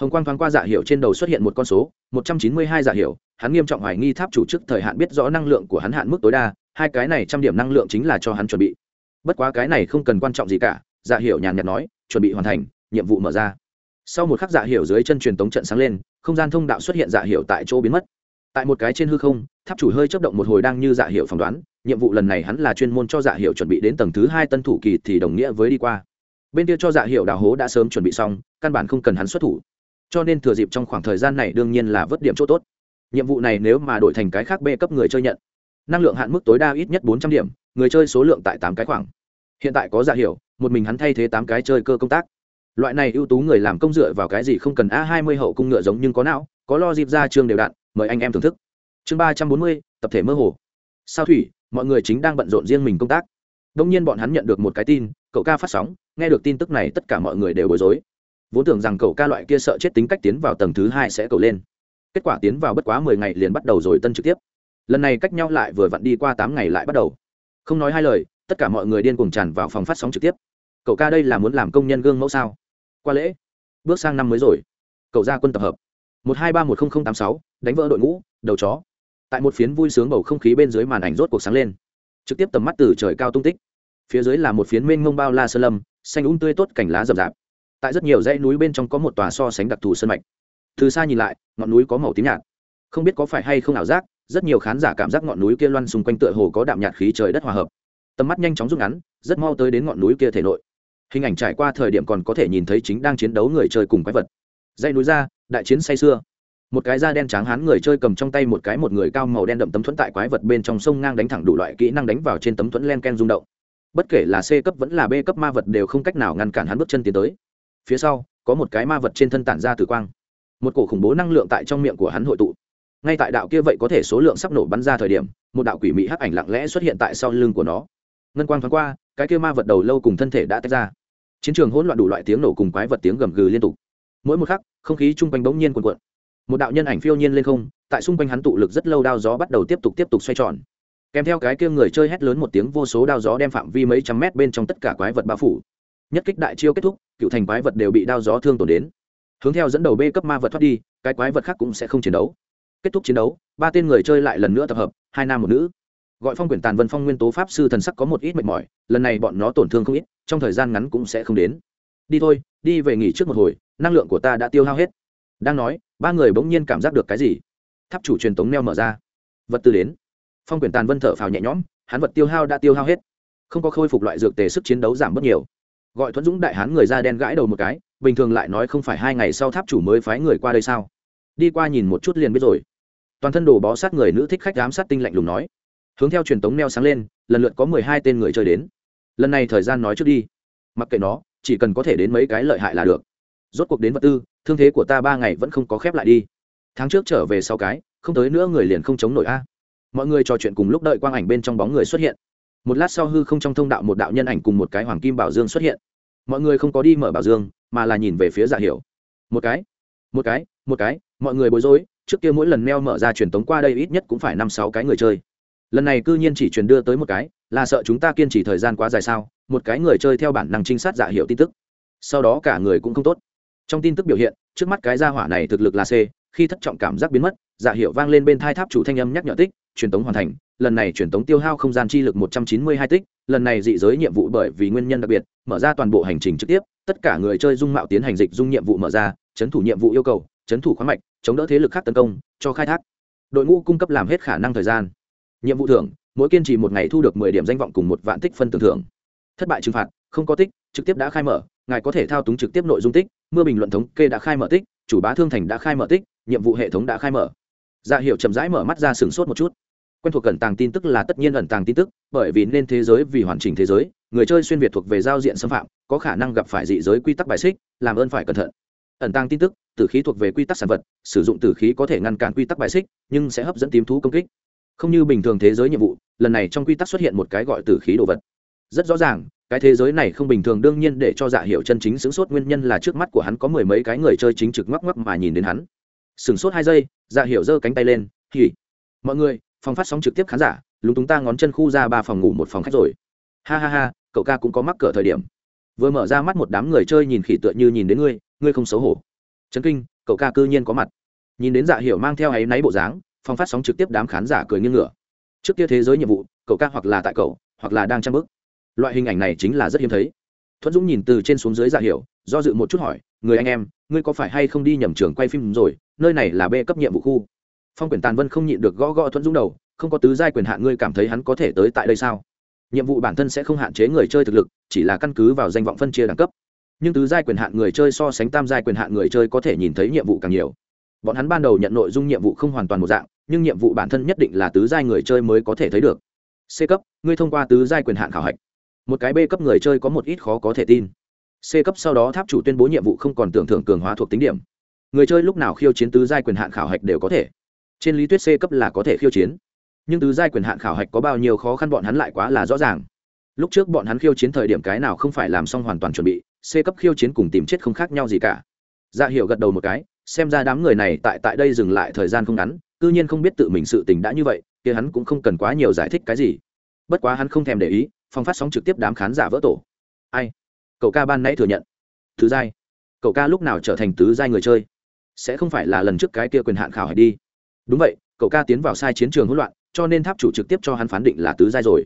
Hồng quang thoáng qua dạ hiệu trên đầu xuất hiện một con số, một trăm chín mươi hai dạ hiệu hắn nghiêm trọng hoài nghi tháp chủ trước thời hạn biết rõ năng lượng của hắn hạn mức tối đa, hai cái này trăm điểm năng lượng chính là cho hắn chuẩn bị. Bất quá cái này không cần quan trọng gì cả dạ hiểu nhàn nhạt nói, chuẩn bị hoàn thành, nhiệm vụ mở ra. Sau một khắc dạ hiểu dưới chân truyền tống trận sáng lên, không gian thông đạo xuất hiện dạ hiểu tại chỗ biến mất. Tại một cái trên hư không, tháp chủ hơi chấp động một hồi đang như dạ hiệu phỏng đoán, nhiệm vụ lần này hắn là chuyên môn cho dạ hiệu chuẩn bị đến tầng thứ hai tân thủ kỳ thì đồng nghĩa với đi qua. Bên kia cho dạ hiệu đào hố đã sớm chuẩn bị xong, căn bản không cần hắn xuất thủ. Cho nên thừa dịp trong khoảng thời gian này đương nhiên là vớt điểm chỗ tốt. Nhiệm vụ này nếu mà đổi thành cái khác b cấp người chơi nhận, năng lượng hạn mức tối đa ít nhất bốn trăm điểm, người chơi số lượng tại tám cái khoảng. Hiện tại có dạ hiệu một mình hắn thay thế tám cái chơi cơ công tác. Loại này ưu tú người làm công dựa vào cái gì không cần a hai mươi hậu cung ngựa giống nhưng có não, có lo dịp ra chương đều đặn mời anh em thưởng thức. Chương ba trăm bốn mươi, tập thể mơ hồ. Sao thủy, mọi người chính đang bận rộn riêng mình công tác. Đông nhiên bọn hắn nhận được một cái tin, cậu ca phát sóng, nghe được tin tức này tất cả mọi người đều bối rối. Vốn tưởng rằng cậu ca loại kia sợ chết tính cách tiến vào tầng thứ hai sẽ cầu lên. Kết quả tiến vào bất quá mười ngày liền bắt đầu rồi tân trực tiếp. Lần này cách nhau lại vừa vặn đi qua tám ngày lại bắt đầu. Không nói hai lời, tất cả mọi người điên cuồng tràn vào phòng phát sóng trực tiếp cậu ca đây là muốn làm công nhân gương mẫu sao? Qua lễ. Bước sang năm mới rồi. Cậu ra quân tập hợp. Một hai ba một nghìn tám sáu, đánh vỡ đội ngũ, đầu chó. Tại một phiến vui sướng bầu không khí bên dưới màn ảnh rốt cuộc sáng lên. Trực tiếp tầm mắt từ trời cao tung tích. Phía dưới là một phiến mênh mông bao la sơn lâm, xanh úng tươi tốt cảnh lá rậm rạp. Tại rất nhiều dãy núi bên trong có một tòa so sánh đặc thù sơn mạch. Từ xa nhìn lại, ngọn núi có màu tím nhạt. Không biết có phải hay không ảo giác, rất nhiều khán giả cảm giác ngọn núi kia loan xung quanh tựa hồ có đạm nhạt khí trời đất hòa hợp. Tầm mắt nhanh chóng rút ngắn, rất mau tới đến ngọn núi kia thể nội hình ảnh trải qua thời điểm còn có thể nhìn thấy chính đang chiến đấu người chơi cùng quái vật. Dây núi ra, đại chiến say xưa một cái da đen trắng hán người chơi cầm trong tay một cái một người cao màu đen đậm tấm thuẫn tại quái vật bên trong sông ngang đánh thẳng đủ loại kỹ năng đánh vào trên tấm thuẫn len ken rung động. Bất kể là c cấp vẫn là b cấp ma vật đều không cách nào ngăn cản hắn bước chân tiến tới. Phía sau, có một cái ma vật trên thân tản ra tử quang. Một cổ khủng bố năng lượng tại trong miệng của hắn hội tụ. Ngay tại đạo kia vậy có thể số lượng sắp nổ bắn ra thời điểm, một đạo quỷ mỹ hắc ảnh lặng lẽ xuất hiện tại sau lưng của nó. Ngân quang thoáng qua, cái kia ma vật đầu lâu cùng thân thể đã tách ra chiến trường hỗn loạn đủ loại tiếng nổ cùng quái vật tiếng gầm gừ liên tục. Mỗi một khắc, không khí chung quanh bỗng nhiên cuồn cuộn. Một đạo nhân ảnh phiêu nhiên lên không, tại xung quanh hắn tụ lực rất lâu đao gió bắt đầu tiếp tục tiếp tục xoay tròn. Kèm theo cái kia người chơi hét lớn một tiếng vô số đao gió đem phạm vi mấy trăm mét bên trong tất cả quái vật bao phủ. Nhất kích đại chiêu kết thúc, cựu thành quái vật đều bị đao gió thương tổn đến. Hướng theo dẫn đầu b cấp ma vật thoát đi, cái quái vật khác cũng sẽ không chiến đấu. Kết thúc chiến đấu, ba tên người chơi lại lần nữa tập hợp, hai nam một nữ. Gọi phong quyển tàn vân phong nguyên tố pháp sư thần sắc có một ít mệt mỏi, lần này bọn nó tổn thương không ít trong thời gian ngắn cũng sẽ không đến. Đi thôi, đi về nghỉ trước một hồi, năng lượng của ta đã tiêu hao hết. Đang nói, ba người bỗng nhiên cảm giác được cái gì? Tháp chủ truyền tống neo mở ra. Vật tư đến. Phong quyển tàn vân thở phào nhẹ nhõm, hắn vật tiêu hao đã tiêu hao hết. Không có khôi phục loại dược tề sức chiến đấu giảm bớt nhiều. Gọi thuẫn dũng đại hán người da đen gãi đầu một cái, bình thường lại nói không phải hai ngày sau tháp chủ mới phái người qua đây sao? Đi qua nhìn một chút liền biết rồi. Toàn thân đồ bó sát người nữ thích khách giám sát tinh lạnh lùng nói. Hướng theo truyền tống neo sáng lên, lần lượt có mười hai tên người chơi đến lần này thời gian nói trước đi. Mặc kệ nó, chỉ cần có thể đến mấy cái lợi hại là được. Rốt cuộc đến vật tư, thương thế của ta ba ngày vẫn không có khép lại đi. Tháng trước trở về sau cái, không tới nữa người liền không chống nổi a. Mọi người trò chuyện cùng lúc đợi quang ảnh bên trong bóng người xuất hiện. Một lát sau hư không trong thông đạo một đạo nhân ảnh cùng một cái hoàng kim bảo dương xuất hiện. Mọi người không có đi mở bảo dương, mà là nhìn về phía giả hiểu. Một cái một cái một cái, mọi người bối rối, trước kia mỗi lần neo mở ra truyền tống qua đây ít nhất cũng phải năm sáu cái người chơi. Lần này cư nhiên chỉ truyền đưa tới một cái là sợ chúng ta kiên trì thời gian quá dài sao? Một cái người chơi theo bản năng trinh sát giả hiệu tin tức. Sau đó cả người cũng không tốt. Trong tin tức biểu hiện, trước mắt cái gia hỏa này thực lực là c, khi thất trọng cảm giác biến mất giả hiệu vang lên bên thai tháp chủ thanh âm nhắc nhở tích, truyền tống hoàn thành, lần này truyền tống tiêu hao không gian chi lực một trăm chín mươi hai tích, lần này dị giới nhiệm vụ bởi vì nguyên nhân đặc biệt, mở ra toàn bộ hành trình trực tiếp, tất cả người chơi dung mạo tiến hành dịch dung nhiệm vụ mở ra, chấn thủ nhiệm vụ yêu cầu, chấn thủ khoáng mạch, chống đỡ thế lực khác tấn công, cho khai thác. Đội ngũ cung cấp làm hết khả năng thời gian. Nhiệm vụ thưởng mỗi kiên trì một ngày thu được mười điểm danh vọng cùng một vạn tích phân tưởng thưởng. Thất bại trừng phạt, không có tích, trực tiếp đã khai mở, ngài có thể thao túng trực tiếp nội dung tích, mưa bình luận thống kê đã khai mở tích, chủ bá thương thành đã khai mở tích, nhiệm vụ hệ thống đã khai mở. Dạ hiệu chậm rãi mở mắt ra sửng sốt một chút. Quen thuộc cẩn tàng tin tức là tất nhiên ẩn tàng tin tức, bởi vì nên thế giới vì hoàn chỉnh thế giới, người chơi xuyên việt thuộc về giao diện xâm phạm, có khả năng gặp phải dị giới quy tắc bài xích, làm ơn phải cẩn thận. Ẩn tàng tin tức, tử khí thuộc về quy tắc sản vật, sử dụng tử khí có thể ngăn cản quy tắc bài xích, nhưng sẽ hấp dẫn tím thú công kích không như bình thường thế giới nhiệm vụ, lần này trong quy tắc xuất hiện một cái gọi tử khí đồ vật. Rất rõ ràng, cái thế giới này không bình thường đương nhiên để cho dạ hiệu chân chính sửng sốt nguyên nhân là trước mắt của hắn có mười mấy cái người chơi chính trực ngoắc ngoắc mà nhìn đến hắn. Sửng sốt hai giây dạ hiệu giơ cánh tay lên hỉ mọi người, phòng phát sóng trực tiếp khán giả, lúng túng ta ngón chân khu ra ba phòng ngủ một phòng khách rồi. Ha ha ha, cậu ca cũng có mắc cỡ thời điểm. Vừa mở ra mắt một đám người chơi nhìn khỉ tựa như nhìn đến ngươi ngươi không xấu hổ. Chấn kinh, cậu ca cư nhiên có mặt. Nhìn đến dạ hiệu mang theo áy náy bộ dáng phòng phát sóng trực tiếp đám khán giả cười nghiêng ngửa. Trước kia thế giới nhiệm vụ cậu ca hoặc là tại cậu hoặc là đang trang bức. Loại hình ảnh này chính là rất hiếm thấy. Thuận dũng nhìn từ trên xuống dưới giả hiểu, do dự một chút hỏi người anh em ngươi có phải hay không đi nhầm trường quay phim rồi? Nơi này là b cấp nhiệm vụ khu. Phong quyển tàn vân không nhịn được gõ gõ thuận dũng đầu không có tứ giai quyền hạn ngươi cảm thấy hắn có thể tới tại đây sao? Nhiệm vụ bản thân sẽ không hạn chế người chơi thực lực chỉ là căn cứ vào danh vọng phân chia đẳng cấp. Nhưng tứ giai quyền hạn người chơi so sánh tam giai quyền hạn người chơi có thể nhìn thấy nhiệm vụ càng nhiều bọn hắn ban đầu nhận nội dung nhiệm vụ không hoàn toàn một dạng, nhưng nhiệm vụ bản thân nhất định là tứ giai người chơi mới có thể thấy được. C cấp, ngươi thông qua tứ giai quyền hạn khảo hạch. Một cái b cấp người chơi có một ít khó có thể tin. C cấp sau đó tháp chủ tuyên bố nhiệm vụ không còn tưởng thưởng cường hóa thuộc tính điểm. Người chơi lúc nào khiêu chiến tứ giai quyền hạn khảo hạch đều có thể. Trên lý thuyết c cấp là có thể khiêu chiến. Nhưng tứ giai quyền hạn khảo hạch có bao nhiêu khó khăn bọn hắn lại quá là rõ ràng. Lúc trước bọn hắn khiêu chiến thời điểm cái nào không phải làm xong hoàn toàn chuẩn bị, c cấp khiêu chiến cùng tìm chết không khác nhau gì cả. Dạ hiểu gật đầu một cái xem ra đám người này tại tại đây dừng lại thời gian không ngắn, cư nhiên không biết tự mình sự tình đã như vậy, kia hắn cũng không cần quá nhiều giải thích cái gì. Bất quá hắn không thèm để ý phong phát sóng trực tiếp đám khán giả vỡ tổ. Ai? Cậu ca ban nãy thừa nhận. Thứ giai. Cậu ca lúc nào trở thành tứ giai người chơi? Sẽ không phải là lần trước cái kia quyền hạn khảo hải đi. Đúng vậy, cậu ca tiến vào sai chiến trường hỗn loạn, cho nên tháp chủ trực tiếp cho hắn phán định là tứ giai rồi.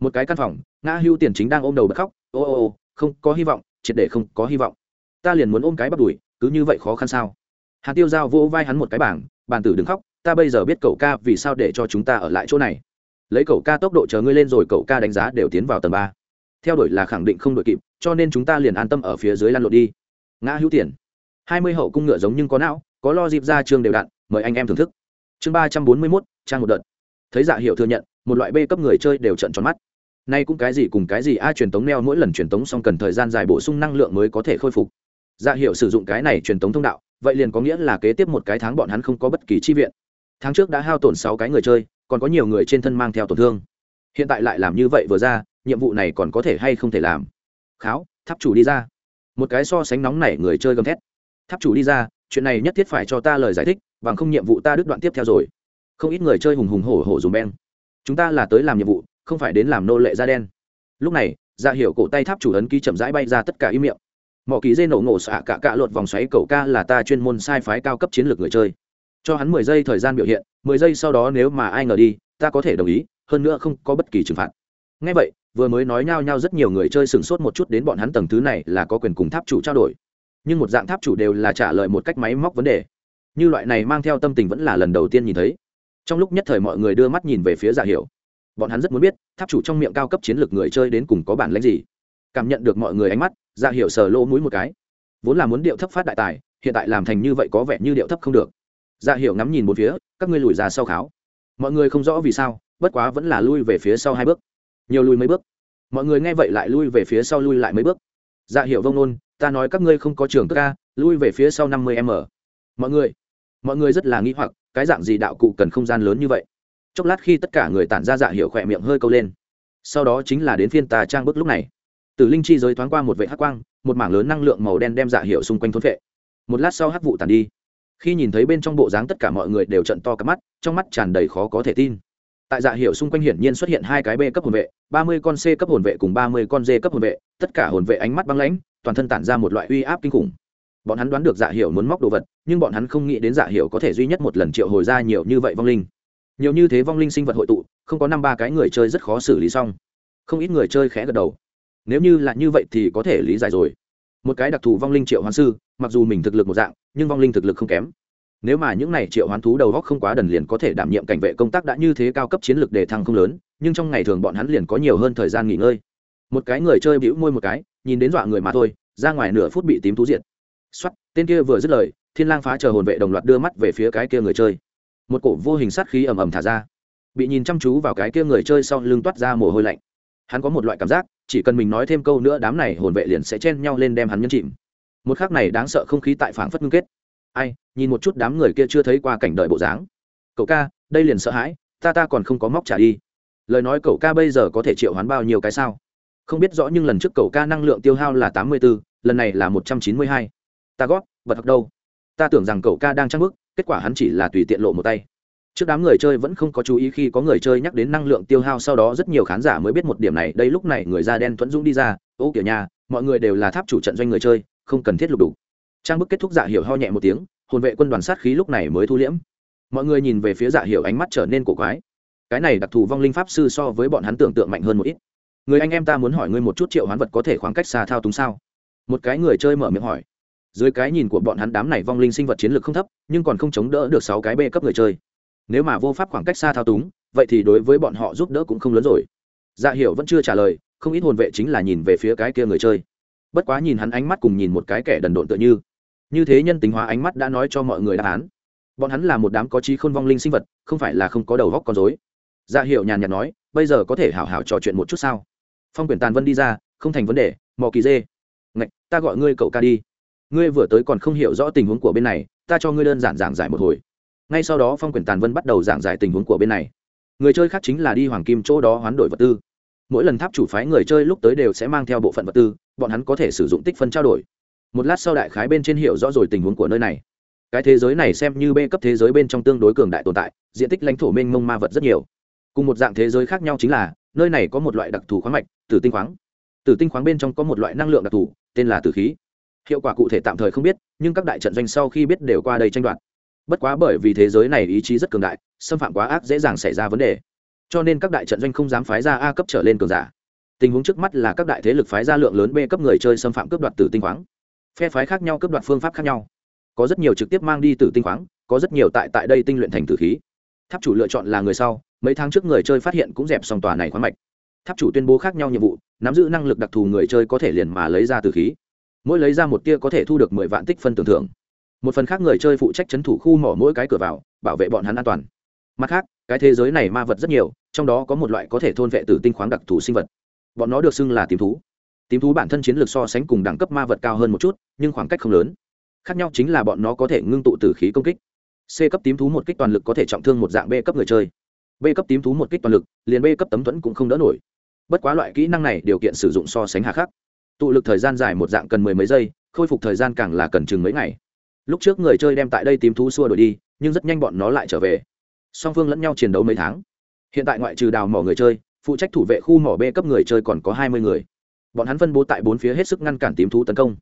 Một cái căn phòng, ngã hưu tiền chính đang ôm đầu bật khóc. Ô ô ô, không có hy vọng, triệt để không có hy vọng. Ta liền muốn ôm cái bắt đùi cứ như vậy khó khăn sao? Hà tiêu giao vỗ vai hắn một cái bảng, bàn tử đừng khóc, ta bây giờ biết cậu ca vì sao để cho chúng ta ở lại chỗ này. Lấy cậu ca tốc độ chờ ngươi lên rồi cậu ca đánh giá đều tiến vào tầng ba. Theo đuổi là khẳng định không đội kịp, cho nên chúng ta liền an tâm ở phía dưới lăn lộn đi. Ngã hữu tiền. Hai mươi hậu cung ngựa giống nhưng có não, có lo dịp ra trường đều đặn, mời anh em thưởng thức. Chương ba trăm bốn mươi mốt, trang một đợt. Thấy dạ hiệu thừa nhận, một loại b cấp người chơi đều trận tròn mắt. Nay cũng cái gì cùng cái gì, a truyền tống neo mỗi lần truyền tống xong cần thời gian dài bổ sung năng lượng mới có thể khôi phục. Dạ hiệu sử dụng cái này truyền tống thông đạo vậy liền có nghĩa là kế tiếp một cái tháng bọn hắn không có bất kỳ chi viện. Tháng trước đã hao tổn sáu cái người chơi, còn có nhiều người trên thân mang theo tổn thương. Hiện tại lại làm như vậy vừa ra, nhiệm vụ này còn có thể hay không thể làm? Kháo, tháp chủ đi ra. Một cái so sánh nóng nảy người chơi gầm thét. Tháp chủ đi ra, chuyện này nhất thiết phải cho ta lời giải thích, bằng không nhiệm vụ ta đứt đoạn tiếp theo rồi. Không ít người chơi hùng hùng hổ hổ dùng beng. Chúng ta là tới làm nhiệm vụ, không phải đến làm nô lệ da đen. Lúc này ra dạ hiệu cổ tay tháp chủ ấn ký chậm rãi bay ra tất cả im miệng mỏ ký dây nổ nổ xạ cả cạ lột vòng xoáy cầu ca là ta chuyên môn sai phái cao cấp chiến lược người chơi. Cho hắn mười giây thời gian biểu hiện, mười giây sau đó nếu mà ai ngờ đi, ta có thể đồng ý, hơn nữa không có bất kỳ trừng phạt. Ngay vậy, vừa mới nói nhao nhao rất nhiều người chơi sửng sốt một chút đến bọn hắn tầng thứ này là có quyền cùng tháp chủ trao đổi. Nhưng một dạng tháp chủ đều là trả lời một cách máy móc vấn đề. Như loại này mang theo tâm tình vẫn là lần đầu tiên nhìn thấy. Trong lúc nhất thời mọi người đưa mắt nhìn về phía giả hiểu. Bọn hắn rất muốn biết, tháp chủ trong miệng cao cấp chiến lược người chơi đến cùng có bản lãnh gì. Cảm nhận được mọi người ánh mắt giả hiểu sờ lỗ mũi một cái. Vốn là muốn điệu thấp phát đại tài, hiện tại làm thành như vậy có vẻ như điệu thấp không được. Giả hiểu ngắm nhìn một phía, các ngươi lùi ra sau kháo. Mọi người không rõ vì sao, bất quá vẫn là lui về phía sau hai bước. Nhiều lùi mấy bước. Mọi người nghe vậy lại lui về phía sau lui lại mấy bước. Dạ hiệu vông nôn, ta nói các ngươi không có trường ca lui về phía sau năm mươi m. Mọi người mọi người rất là nghĩ hoặc, cái dạng gì đạo cụ cần không gian lớn như vậy? Chốc lát khi tất cả người tản ra dạ hiệu khỏe miệng hơi câu lên. Sau đó chính là đến phiên tà trang bức lúc này từ linh chi giới thoáng qua một vệ hắc quang, một mảng lớn năng lượng màu đen đem dạ hiệu xung quanh thốn vệ. Một lát sau hắc vụ tàn đi. Khi nhìn thấy bên trong bộ dáng tất cả mọi người đều trận to cả mắt, trong mắt tràn đầy khó có thể tin. Tại dạ hiệu xung quanh hiển nhiên xuất hiện hai cái b cấp hồn vệ, ba mươi con c cấp hồn vệ cùng ba mươi con d cấp hồn vệ, tất cả hồn vệ ánh mắt băng lãnh, toàn thân tản ra một loại uy áp kinh khủng. Bọn hắn đoán được dạ hiệu muốn móc đồ vật, nhưng bọn hắn không nghĩ đến dạ hiệu có thể duy nhất một lần triệu hồi ra nhiều như vậy vong linh. Nhiều như thế vong linh sinh vật hội tụ, không có năm ba cái người chơi rất khó xử lý xong. Không ít người chơi khẽ gật đầu nếu như là như vậy thì có thể lý giải rồi. Một cái đặc thù vong linh triệu hoán sư, mặc dù mình thực lực một dạng, nhưng vong linh thực lực không kém. Nếu mà những này triệu hoán thú đầu góc không quá đần liền có thể đảm nhiệm cảnh vệ công tác đã như thế cao cấp chiến lược đề thăng không lớn, nhưng trong ngày thường bọn hắn liền có nhiều hơn thời gian nghỉ ngơi. Một cái người chơi bĩu môi một cái, nhìn đến dọa người mà thôi, ra ngoài nửa phút bị tím thú diệt. Xuất tên kia vừa dứt lời, thiên lang phá chờ hồn vệ đồng loạt đưa mắt về phía cái kia người chơi. Một cổ vô hình sát khí ầm ầm thả ra. Bị nhìn chăm chú vào cái kia người chơi sau lưng toát ra mồ hôi lạnh. Hắn có một loại cảm giác chỉ cần mình nói thêm câu nữa đám này hồn vệ liền sẽ chen nhau lên đem hắn nhấn chìm. Một khắc này đáng sợ không khí tại phảng phất ngưng kết. Ai, nhìn một chút đám người kia chưa thấy qua cảnh đợi bộ dáng. Cậu ca, đây liền sợ hãi, ta ta còn không có móc trả đi. Lời nói cậu ca bây giờ có thể triệu hoán bao nhiêu cái sao? Không biết rõ nhưng lần trước cậu ca năng lượng tiêu hao là tám mươi bốn lần này là một trăm chín mươi hai. Ta gót vật học đâu? Ta tưởng rằng cậu ca đang trang bức kết quả hắn chỉ là tùy tiện lộ một tay trước đám người chơi vẫn không có chú ý khi có người chơi nhắc đến năng lượng tiêu hao, sau đó rất nhiều khán giả mới biết một điểm này, đây lúc này người da đen thuẫn dũng đi ra, ô, kiểu nhà, mọi người đều là tháp chủ trận doanh người chơi, không cần thiết lục đủ trang bức kết thúc dạ hiểu ho nhẹ một tiếng, hồn vệ quân đoàn sát khí lúc này mới thu liễm. Mọi người nhìn về phía dạ hiểu ánh mắt trở nên cổ quái. Cái này đặc thù vong linh pháp sư so với bọn hắn tưởng tượng mạnh hơn một ít. Người anh em ta muốn hỏi ngươi một chút triệu hoán vật có thể khoảng cách xa thao túng sao? Một cái người chơi mở miệng hỏi. Dưới cái nhìn của bọn hắn đám này vong linh sinh vật chiến lược không thấp, nhưng còn không chống đỡ được sáu cái b cấp người chơi nếu mà vô pháp khoảng cách xa thao túng, vậy thì đối với bọn họ giúp đỡ cũng không lớn rồi. Dạ hiểu vẫn chưa trả lời, không ít hồn vệ chính là nhìn về phía cái kia người chơi. Bất quá nhìn hắn ánh mắt cùng nhìn một cái kẻ đần độn tựa như. Như thế nhân tính hóa ánh mắt đã nói cho mọi người đáp án. Bọn hắn là một đám có trí khôn vong linh sinh vật, không phải là không có đầu góc con dối dạ hiệu nhàn nhạt nói, bây giờ có thể hảo hảo trò chuyện một chút sao? Phong quyển tàn vân đi ra, không thành vấn đề, mò kỳ dê. Ngạch, ta gọi ngươi cậu ca đi. Ngươi vừa tới còn không hiểu rõ tình huống của bên này, ta cho ngươi đơn giản giảng giải một hồi ngay sau đó phong quyền tàn vân bắt đầu giảng giải tình huống của bên này. Người chơi khác chính là đi hoàng kim chỗ đó hoán đổi vật tư. Mỗi lần tháp chủ phái người chơi lúc tới đều sẽ mang theo bộ phận vật tư, bọn hắn có thể sử dụng tích phân trao đổi. Một lát sau đại khái bên trên hiểu rõ rồi tình huống của nơi này. Cái thế giới này xem như b cấp thế giới bên trong tương đối cường đại tồn tại, diện tích lãnh thổ mênh mông ma vật rất nhiều. Cùng một dạng thế giới khác nhau chính là, nơi này có một loại đặc thù khoáng mạch, tử tinh khoáng. Tử tinh khoáng bên trong có một loại năng lượng đặc thù, tên là tử khí. Hiệu quả cụ thể tạm thời không biết, nhưng các đại trận doanh sau khi biết đều qua đây tranh đoạt bất quá bởi vì thế giới này ý chí rất cường đại, xâm phạm quá ác dễ dàng xảy ra vấn đề. Cho nên các đại trận doanh không dám phái ra a cấp trở lên cường giả. Tình huống trước mắt là các đại thế lực phái ra lượng lớn b cấp người chơi xâm phạm cướp đoạt tử tinh khoáng. Phe phái khác nhau cướp đoạt phương pháp khác nhau. Có rất nhiều trực tiếp mang đi tử tinh khoáng, có rất nhiều tại tại đây tinh luyện thành tử khí. Tháp chủ lựa chọn là người sau, mấy tháng trước người chơi phát hiện cũng dẹp xong tòa này khoáng mạch. Tháp chủ tuyên bố khác nhau nhiệm vụ, nắm giữ năng lực đặc thù người chơi có thể liền mà lấy ra tử khí. Mỗi lấy ra một tia có thể thu được mười vạn tích phân tưởng thưởng một phần khác người chơi phụ trách c h ấ n thủ khu mỏ mỗi cái cửa vào, bảo vệ bọn hắn an toàn. Mặt khác, cái thế giới này ma vật rất nhiều, trong đó có một loại có thể thôn vệ tử tinh khoáng đặc thù sinh vật. Bọn nó được xưng là tím thú. Tím thú bản thân chiến lược so sánh cùng đẳng cấp ma vật cao hơn một chút, nhưng khoảng cách không lớn. Khác nhau chính là bọn nó có thể ngưng tụ từ khí công kích. C cấp tím thú một kích toàn lực có thể trọng thương một dạng b cấp người chơi. B cấp tím thú một kích toàn lực, liền b cấp tấm thuẫn cũng không đỡ nổi. Bất quá loại kỹ năng này điều kiện sử dụng so sánh hà khắc. Tụ lực thời gian dài một dạng cần mười mấy giây, khôi phục thời gian càng là cần chừng mấy ngày lúc trước người chơi đem tại đây tìm thú xua đổi đi, nhưng rất nhanh bọn nó lại trở về. Song phương lẫn nhau chiến đấu mấy tháng. Hiện tại ngoại trừ đào mỏ người chơi, phụ trách thủ vệ khu mỏ b cấp người chơi còn có hai mươi người. Bọn hắn phân bố tại bốn phía hết sức ngăn cản tím thú tấn công.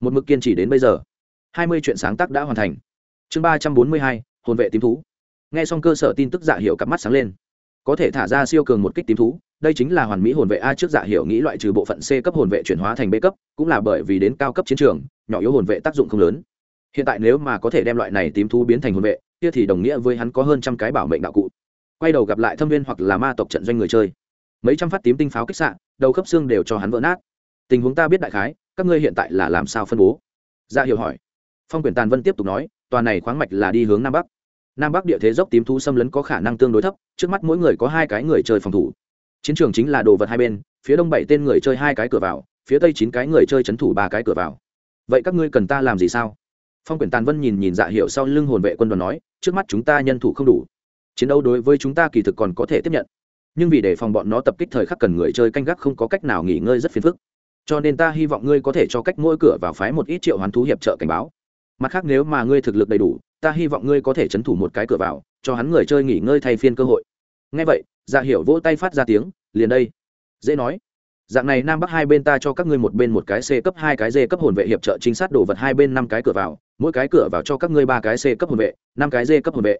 Một mực kiên trì đến bây giờ. Hai mươi chuyện sáng tác đã hoàn thành. Chương ba trăm bốn mươi hai, hồn vệ tím thú. Nghe xong cơ sở tin tức dạ hiệu cặp mắt sáng lên. Có thể thả ra siêu cường một kích tím thú, đây chính là hoàn mỹ hồn vệ a trước dạ hiệu nghĩ loại trừ bộ phận c cấp hồn vệ chuyển hóa thành b cấp, cũng là bởi vì đến cao cấp chiến trường, nhỏ yếu hồn vệ tác dụng không lớn hiện tại nếu mà có thể đem loại này tím thú biến thành hồn vệ, kia thì đồng nghĩa với hắn có hơn trăm cái bảo mệnh đạo cụ. Quay đầu gặp lại thâm viên hoặc là ma tộc trận doanh người chơi. Mấy trăm phát tím tinh pháo kích xạ, đầu khớp xương đều cho hắn vỡ nát. Tình huống ta biết đại khái, các ngươi hiện tại là làm sao phân bố? Dạ Ra hiệu hỏi. Phong quyển tàn vân tiếp tục nói, tòa này khoáng mạch là đi hướng nam bắc. Nam bắc địa thế dốc tím thú xâm lấn có khả năng tương đối thấp, trước mắt mỗi người có hai cái người chơi phòng thủ. Chiến trường chính là đồ vật hai bên, phía đông bảy tên người chơi hai cái cửa vào, phía tây chín cái người chơi c h ấ n thủ ba cái cửa vào. Vậy các ngươi cần ta làm gì sao? Phong quyển tàn vân nhìn nhìn dạ hiệu sau lưng hồn vệ quân đoàn nói, trước mắt chúng ta nhân thủ không đủ. Chiến đấu đối với chúng ta kỳ thực còn có thể tiếp nhận. Nhưng vì để phòng bọn nó tập kích thời khắc cần người chơi canh gác không có cách nào nghỉ ngơi rất phiền phức. Cho nên ta hy vọng ngươi có thể cho cách mỗi cửa vào phái một ít triệu hoán thú hiệp trợ cảnh báo. Mặt khác nếu mà ngươi thực lực đầy đủ, ta hy vọng ngươi có thể c thủ một cái cửa vào, cho hắn người chơi nghỉ ngơi thay phiên cơ hội. Ngay vậy dạ hiểu vỗ tay phát ra tiếng, liền đây. Dễ nói dạng này nam bắc hai bên ta cho các ngươi một bên một cái c cấp hai cái d cấp hồn vệ hiệp trợ trinh sát đồ vật hai bên năm cái cửa vào, mỗi cái cửa vào cho các ngươi ba cái c cấp hồn vệ, năm cái d cấp hồn vệ.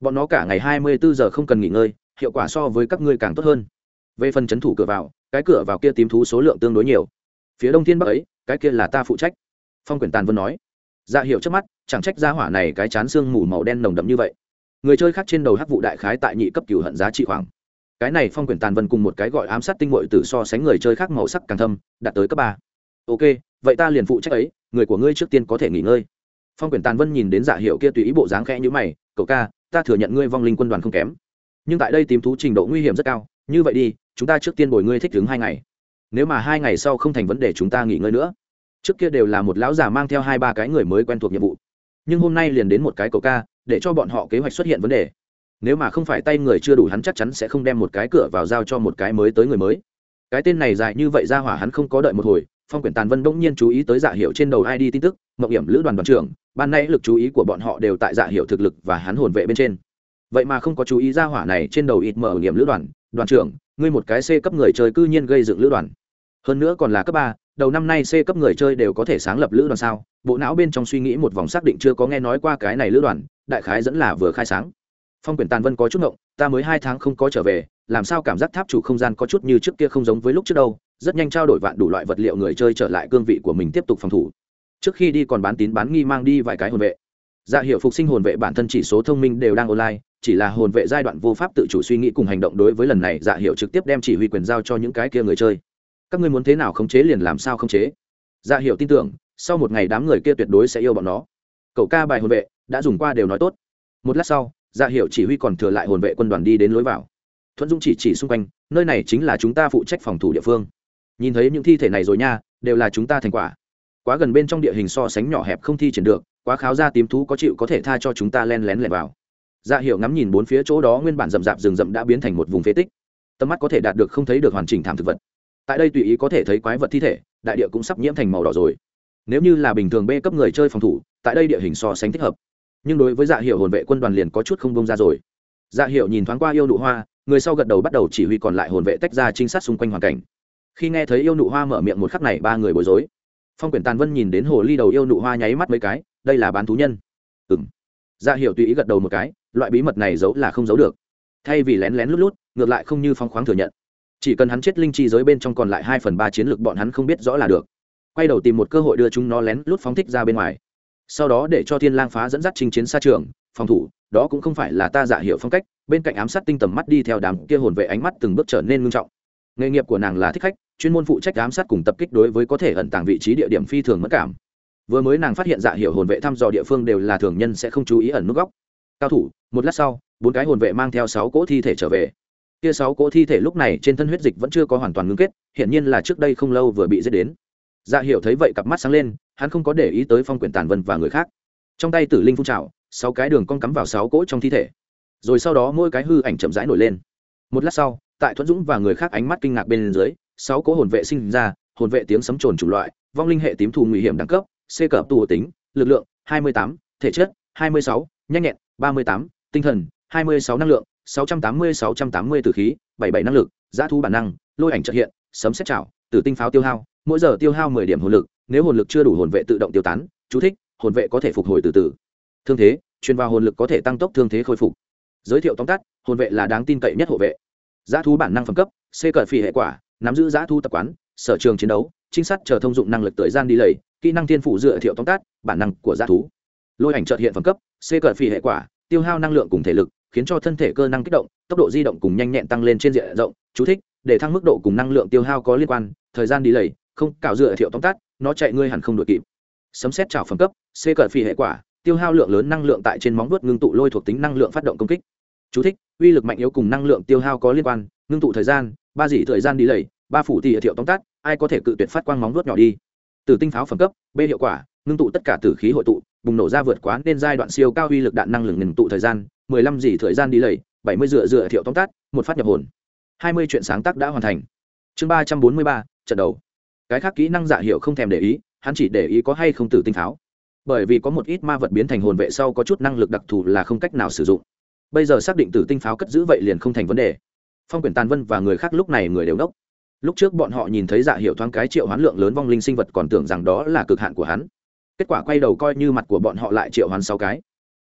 Bọn nó cả ngày hai mươi bốn giờ không cần nghỉ ngơi, hiệu quả so với các ngươi càng tốt hơn. Về phần c h ấ n thủ cửa vào, cái cửa vào kia tím thú số lượng tương đối nhiều. Phía đông thiên bắc ấy, cái kia là ta phụ trách. Phong quyển tàn vân nói. Dạ hiệu trước mắt, chẳng trách ra hỏa này cái chán xương mù màu đen nồng đậm như vậy. Người chơi khác trên đầu hắc vụ đại khái tại nhị cấp cửu hận giá trị khoảng cái này phong quyển tàn vân cùng một cái gọi ám sát tinh mội tử so sánh người chơi khác màu sắc càng thâm, đạt tới cấp ba. Ok, vậy ta liền phụ trách ấy, người của ngươi trước tiên có thể nghỉ ngơi. Phong quyển tàn vân nhìn đến giả hiệu kia tùy ý bộ dáng khẽ như mày, cậu ca, ta thừa nhận ngươi vong linh quân đoàn không kém. Nhưng tại đây tìm thú trình độ nguy hiểm rất cao, như vậy đi, chúng ta trước tiên bồi ngươi thích đứng hai ngày. Nếu mà hai ngày sau không thành vấn đề chúng ta nghỉ ngơi nữa. Trước kia đều là một lão già mang theo hai ba cái người mới quen thuộc nhiệm vụ. Nhưng hôm nay liền đến một cái cậu ca, để cho bọn họ kế hoạch xuất hiện vấn đề nếu mà không phải tay người chưa đủ hắn chắc chắn sẽ không đem một cái cửa vào giao cho một cái mới tới người mới. Cái tên này dài như vậy ra hỏa hắn không có đợi một hồi, phong quyển tàn vân bỗng nhiên chú ý tới dạ hiệu trên đầu id tin tức mậu hiểm lữ đoàn đoàn trưởng, ban nay lực chú ý của bọn họ đều tại dạ hiệu thực lực và hắn hồn vệ bên trên. Vậy mà không có chú ý ra hỏa này trên đầu ít mở nghiệm lữ đoàn đoàn trưởng, ngươi một cái c cấp người chơi cư nhiên gây dựng lữ đoàn. Hơn nữa còn là cấp ba, đầu năm nay c cấp người chơi đều có thể sáng lập lữ đoàn sao? Bộ não bên trong suy nghĩ một vòng xác định chưa có nghe nói qua cái này lữ đoàn, đại khái dẫn là vừa khai sáng phong quyển tàn vân có chút ngộng, ta mới hai tháng không có trở về, làm sao cảm giác tháp chủ không gian có chút như trước kia không giống với lúc trước đâu, rất nhanh trao đổi vạn đủ loại vật liệu người chơi trở lại cương vị của mình tiếp tục phòng thủ. Trước khi đi còn bán tín bán nghi mang đi vài cái hồn vệ. Dạ hiệu phục sinh hồn vệ bản thân chỉ số thông minh đều đang online, chỉ là hồn vệ giai đoạn vô pháp tự chủ suy nghĩ cùng hành động đối với lần này dạ hiệu trực tiếp đem chỉ huy quyền giao cho những cái kia người chơi. Các ngươi muốn thế nào khống chế liền làm sao khống chế. Dạ hiệu tin tưởng, sau một ngày đám người kia tuyệt đối sẽ yêu bọn nó. Cậu ca bài hồn vệ, đã dùng qua đều nói tốt. Một lát sau dạ hiệu chỉ huy còn thừa lại hồn vệ quân đoàn đi đến lối vào. Thuận dung chỉ chỉ xung quanh, nơi này chính là chúng ta phụ trách phòng thủ địa phương. Nhìn thấy những thi thể này rồi nha, đều là chúng ta thành quả. Quá gần bên trong địa hình so sánh nhỏ hẹp không thi triển được, quá kháo ra tím thú có chịu có thể tha cho chúng ta len lén lẻn vào. Dạ hiệu ngắm nhìn bốn phía chỗ đó nguyên bản rậm rạp rừng rậm đã biến thành một vùng phế tích. Tầm mắt có thể đạt được không thấy được hoàn chỉnh thảm thực vật. Tại đây tùy ý có thể thấy quái vật thi thể, đại địa cũng sắp nhiễm thành màu đỏ rồi. Nếu như là bình thường b cấp người chơi phòng thủ, tại đây địa hình so sánh thích hợp nhưng đối với dạ hiệu hồn vệ quân đoàn liền có chút không bông ra rồi. Dạ hiệu nhìn thoáng qua yêu nụ hoa, người sau gật đầu bắt đầu chỉ huy còn lại hồn vệ tách ra trinh sát xung quanh hoàn cảnh. Khi nghe thấy yêu nụ hoa mở miệng một khắc này, ba người bối rối. Phong quyển tàn vân nhìn đến hồ ly đầu yêu nụ hoa nháy mắt mấy cái, đây là bán thú nhân. Ừ m dạ hiệu tùy ý gật đầu một cái, loại bí mật này giấu là không giấu được. Thay vì lén lén lút lút, ngược lại không như phong khoáng thừa nhận. Chỉ cần hắn chết linh chi giới bên trong còn lại hai phần ba chiến lược, bọn hắn không biết rõ là được. Quay đầu tìm một cơ hội đưa chúng nó lén lút phóng thích ra bên ngoài sau đó để cho thiên lang phá dẫn dắt chinh chiến xa trường, phòng thủ, đó cũng không phải là ta giả hiểu phong cách, bên cạnh ám sát tinh tầm mắt đi theo đám kia hồn vệ ánh mắt từng bước trở nên nghiêm trọng. Nghề nghiệp của nàng là thích khách, chuyên môn phụ trách ám sát cùng tập kích đối với có thể ẩn tàng vị trí địa điểm phi thường mất cảm. Vừa mới nàng phát hiện dạ hiểu hồn vệ thăm dò địa phương đều là thường nhân sẽ không chú ý ẩn nút góc. Cao thủ, một lát sau, bốn cái hồn vệ mang theo sáu cỗ thi thể trở về. Kia sáu cỗ thi thể lúc này trên thân huyết dịch vẫn chưa có hoàn toàn ngưng kết hiện nhiên là trước đây không lâu vừa bị giết đến. Dạ hiểu thấy vậy cặp mắt sáng lên hắn không có để ý tới phong quyển tàn vân và người khác. Trong tay tử linh phun trào sáu cái đường con cắm vào sáu cỗ trong thi thể. Rồi sau đó mỗi cái hư ảnh chậm rãi nổi lên. Một lát sau tại thuận dũng và người khác ánh mắt kinh ngạc bên dưới sáu cỗ hồn vệ sinh ra hồn vệ tiếng sấm trồn chủng loại vong linh hệ tím thù nguy hiểm đẳng cấp c cập tù tính lực lượng 28, thể chất 26, nhanh nhẹn 38, tinh thần 26 năng lượng 680 680 tử khí 77 năng lực giá thu bản năng lôi ảnh trợ hiện sấm xét chảo tử tinh pháo tiêu hao mỗi giờ tiêu hao 10 điểm hồn lực nếu hồn lực chưa đủ hồn vệ tự động tiêu tán, chú thích, hồn vệ có thể phục hồi từ từ. Thương thế, truyền vào hồn lực có thể tăng tốc thương thế khôi phục. Giới thiệu tóm tắt, hồn vệ là đáng tin cậy nhất hộ vệ. Giá thú bản năng phẩm cấp, c cờ phi hệ quả, nắm giữ giá thu tập quán, sở trường chiến đấu, trinh sát chờ thông dụng năng lực thời gian đi lầy, kỹ năng thiên phụ dựa thiệu tóm tắt, bản năng của giá thú. Lôi ảnh trợt hiện phẩm cấp, c cờ phi hệ quả, tiêu hao năng lượng cùng thể lực, khiến cho thân thể cơ năng kích động, tốc độ di động cùng nhanh nhẹn tăng lên trên diện rộng, chú thích, để thăng mức độ cùng năng lượng tiêu hao có liên quan, thời gian đi lầy không cào dựa thiệu tóm tắt nó chạy ngươi hẳn không đội kịp sấm xét trào phẩm cấp c cờ phi hệ quả tiêu hao lượng lớn năng lượng tại trên móng vuốt ngưng tụ lôi thuộc tính năng lượng phát động công kích Chú thích: uy lực mạnh yếu cùng năng lượng tiêu hao có liên quan, ngưng tụ thời gian, ba dỉ thời gian đi lầy, ba phủ tỷ thiệu tóm tắt, ai có thể cự tuyệt phát quang móng vuốt nhỏ đi. từ tinh pháo phẩm cấp, B hiệu quả, ngưng tụ tất cả tử khí hội tụ, bùng nổ ra vượt quá nên giai đoạn siêu cao uy lực đạn năng lượng ngừng tụ thời gian, 15 dỉ thời gian đi lầy, 70 dựa dựa thiệu tóm tắt, một phát nhập hồn. 20 chuyện sáng tác đã hoàn thành. Chương 343, trận đầu. Cái khác kỹ năng dạ hiệu không thèm để ý, hắn chỉ để ý có hay không tử tinh pháo. Bởi vì có một ít ma vật biến thành hồn vệ sau có chút năng lực đặc thù là không cách nào sử dụng. Bây giờ xác định tử tinh pháo cất giữ vậy liền không thành vấn đề. Phong quyển tàn vân và người khác lúc này người đều đốc. Lúc trước bọn họ nhìn thấy dạ hiệu thoáng cái triệu hoán lượng lớn vong linh sinh vật còn tưởng rằng đó là cực hạn của hắn. Kết quả quay đầu coi như mặt của bọn họ lại triệu hoán sáu cái.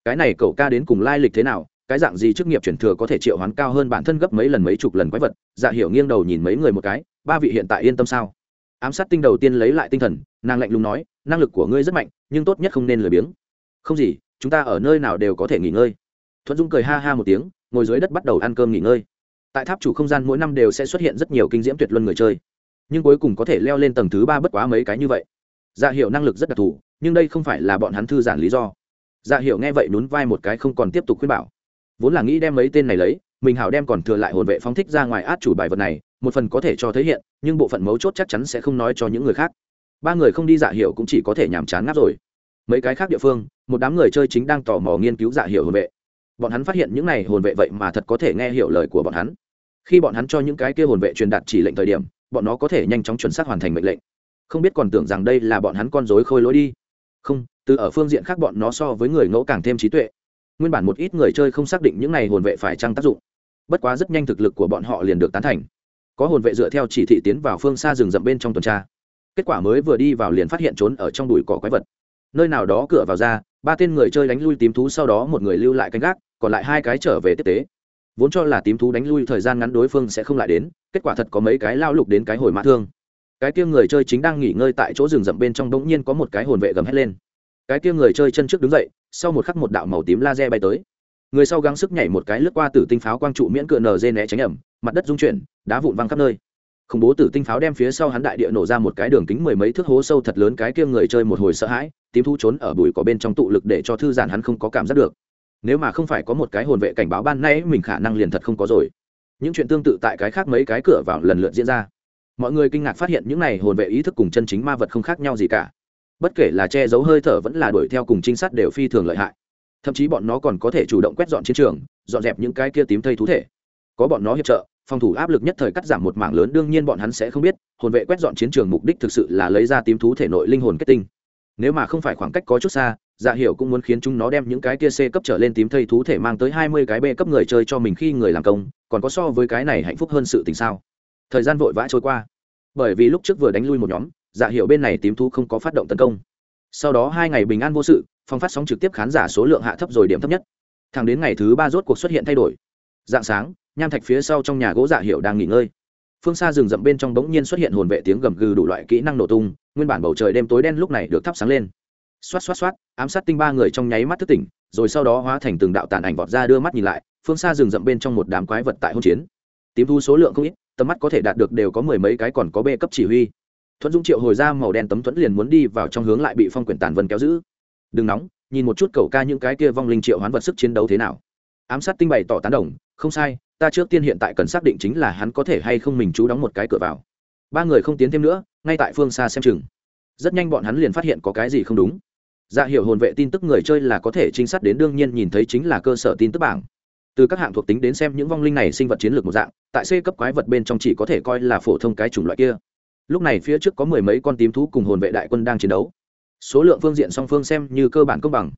Cái này cậu ca đến cùng lai lịch thế nào cái dạng gì chức nghiệp chuyển thừa có thể triệu hoán cao hơn bản thân gấp mấy lần mấy chục lần quái vật? Dạ hiệu nghiêng đầu nhìn mấy người một cái ba vị hiện tại yên tâm sao? Ám sát tinh đầu tiên lấy lại tinh thần, nàng lạnh lùng nói, năng lực của ngươi rất mạnh, nhưng tốt nhất không nên lười biếng. Không gì, chúng ta ở nơi nào đều có thể nghỉ ngơi. Thuận dung cười ha ha một tiếng, ngồi dưới đất bắt đầu ăn cơm nghỉ ngơi. Tại tháp chủ không gian mỗi năm đều sẽ xuất hiện rất nhiều kinh diễm tuyệt luân người chơi. Nhưng cuối cùng có thể leo lên tầng thứ ba bất quá mấy cái như vậy. Dạ hiệu năng lực rất đặc thù, nhưng đây không phải là bọn hắn thư giãn lý do. Dạ hiệu nghe vậy nhún vai một cái không còn tiếp tục khuyên bảo. Vốn là nghĩ đem mấy tên này lấy, mình hảo đem còn thừa lại hồn vệ phóng thích ra ngoài át chủ bài vật này một phần có thể cho thấy hiện, nhưng bộ phận mấu chốt chắc chắn sẽ không nói cho những người khác. Ba người không đi dạ hiệu cũng chỉ có thể nhàm chán ngáp rồi. Mấy cái khác địa phương, một đám người chơi chính đang tò mò nghiên cứu dạ hiệu hồn vệ. Bọn hắn phát hiện những này hồn vệ vậy mà thật có thể nghe hiểu lời của bọn hắn. Khi bọn hắn cho những cái kia hồn vệ truyền đạt chỉ lệnh thời điểm, bọn nó có thể nhanh chóng chuẩn xác hoàn thành mệnh lệnh. Không biết còn tưởng rằng đây là bọn hắn con dối khôi lỗi đi. Không, từ ở phương diện khác bọn nó so với người ngẫu càng thêm trí tuệ. Nguyên bản một ít người chơi không xác định những này hồn vệ phải trăng tác dụng. Bất quá rất nhanh thực lực của bọn họ liền được tán thành có hồn vệ dựa theo chỉ thị tiến vào phương xa rừng rậm bên trong tuần tra. Kết quả mới vừa đi vào liền phát hiện trốn ở trong đùi cỏ quái vật. Nơi nào đó cửa vào ra, ba tên người chơi đánh lui tím thú sau đó một người lưu lại canh gác, còn lại hai cái trở về tiếp tế. Vốn cho là tím thú đánh lui thời gian ngắn đối phương sẽ không lại đến, kết quả thật có mấy cái lao lục đến cái hồi mã thương. Cái kia người chơi chính đang nghỉ ngơi tại chỗ rừng rậm bên trong bỗng nhiên có một cái hồn vệ gầm hét lên. Cái kia người chơi chân trước đứng dậy, sau một khắc một đạo màu tím laser bay tới người sau gắng sức nhảy một cái lướt qua tử tinh pháo quang trụ miễn cựa nở dê né tránh ẩm, mặt đất rung chuyển, đá vụn văng khắp nơi. Khủng bố tử tinh pháo đem phía sau hắn đại địa nổ ra một cái đường kính mười mấy thước hố sâu thật lớn cái kia người chơi một hồi sợ hãi, tím thu trốn ở bụi có bên trong tụ lực để cho thư giãn hắn không có cảm giác được. Nếu mà không phải có một cái hồn vệ cảnh báo ban nay mình khả năng liền thật không có rồi. Những chuyện tương tự tại cái khác mấy cái cửa vào lần lượt diễn ra. Mọi người kinh ngạc phát hiện những này hồn vệ ý thức cùng chân chính ma vật không khác nhau gì cả. Bất kể là che giấu hơi thở vẫn là đuổi theo cùng trinh sát đều phi thường lợi hại thậm chí bọn nó còn có thể chủ động quét dọn chiến trường, dọn dẹp những cái kia tím thây thú thể. Có bọn nó hiệp trợ, phòng thủ áp lực nhất thời cắt giảm một mảng lớn, đương nhiên bọn hắn sẽ không biết, hồn vệ quét dọn chiến trường mục đích thực sự là lấy ra tím thú thể nội linh hồn kết tinh. Nếu mà không phải khoảng cách có chút xa dạ hiểu cũng muốn khiến chúng nó đem những cái kia c cấp trở lên tím thây thú thể mang tới hai mươi cái b cấp người chơi cho mình khi người làm công, còn có so với cái này hạnh phúc hơn sự tình sao? Thời gian vội vã trôi qua. Bởi vì lúc trước vừa đánh lui một nhóm dạ hiểu bên này tím thú không có phát động tấn công. Sau đó hai ngày bình an vô sự phong phát sóng trực tiếp khán giả số lượng hạ thấp rồi điểm thấp nhất. Thẳng đến ngày thứ ba rốt cuộc xuất hiện thay đổi. Dạng sáng, nham thạch phía sau trong nhà gỗ dạ hiệu đang nghỉ ngơi. Phương xa rừng rậm bên trong bỗng nhiên xuất hiện hồn vệ tiếng gầm gừ đủ loại kỹ năng nổ tung, nguyên bản bầu trời đêm tối đen lúc này được thắp sáng lên. Xoát xoát xoát, ám sát tinh ba người trong nháy mắt thức tỉnh, rồi sau đó hóa thành từng đạo tàn ảnh vọt ra đưa mắt nhìn lại, phương xa rừng rậm bên trong một đám quái vật tại hôn chiến. Tím thu số lượng không ít, tầm mắt có thể đạt được đều có mười mấy cái còn có bê cấp chỉ huy. Thuận dung triệu hồi ra màu đen tấm thuẫn liền muốn đi vào trong hướng lại bị phong quyển tàn vân kéo giữ đừng nóng, nhìn một chút cầu ca những cái kia vong linh triệu hoán vật sức chiến đấu thế nào. Ám sát tinh bày tỏ tán đồng, không sai, ta trước tiên hiện tại cần xác định chính là hắn có thể hay không mình chú đóng một cái cửa vào. Ba người không tiến thêm nữa, ngay tại phương xa xem chừng. Rất nhanh bọn hắn liền phát hiện có cái gì không đúng. Dạ hiểu hồn vệ tin tức người chơi là có thể trinh sát đến đương nhiên nhìn thấy chính là cơ sở tin tức bảng. Từ các hạng thuộc tính đến xem những vong linh này sinh vật chiến lược một dạng, tại c cấp quái vật bên trong chỉ có thể coi là phổ thông cái chủng loại kia. Lúc này phía trước có mười mấy con tím thú cùng hồn vệ đại quân đang chiến đấu số lượng phương diện song phương xem như cơ bản công bằng.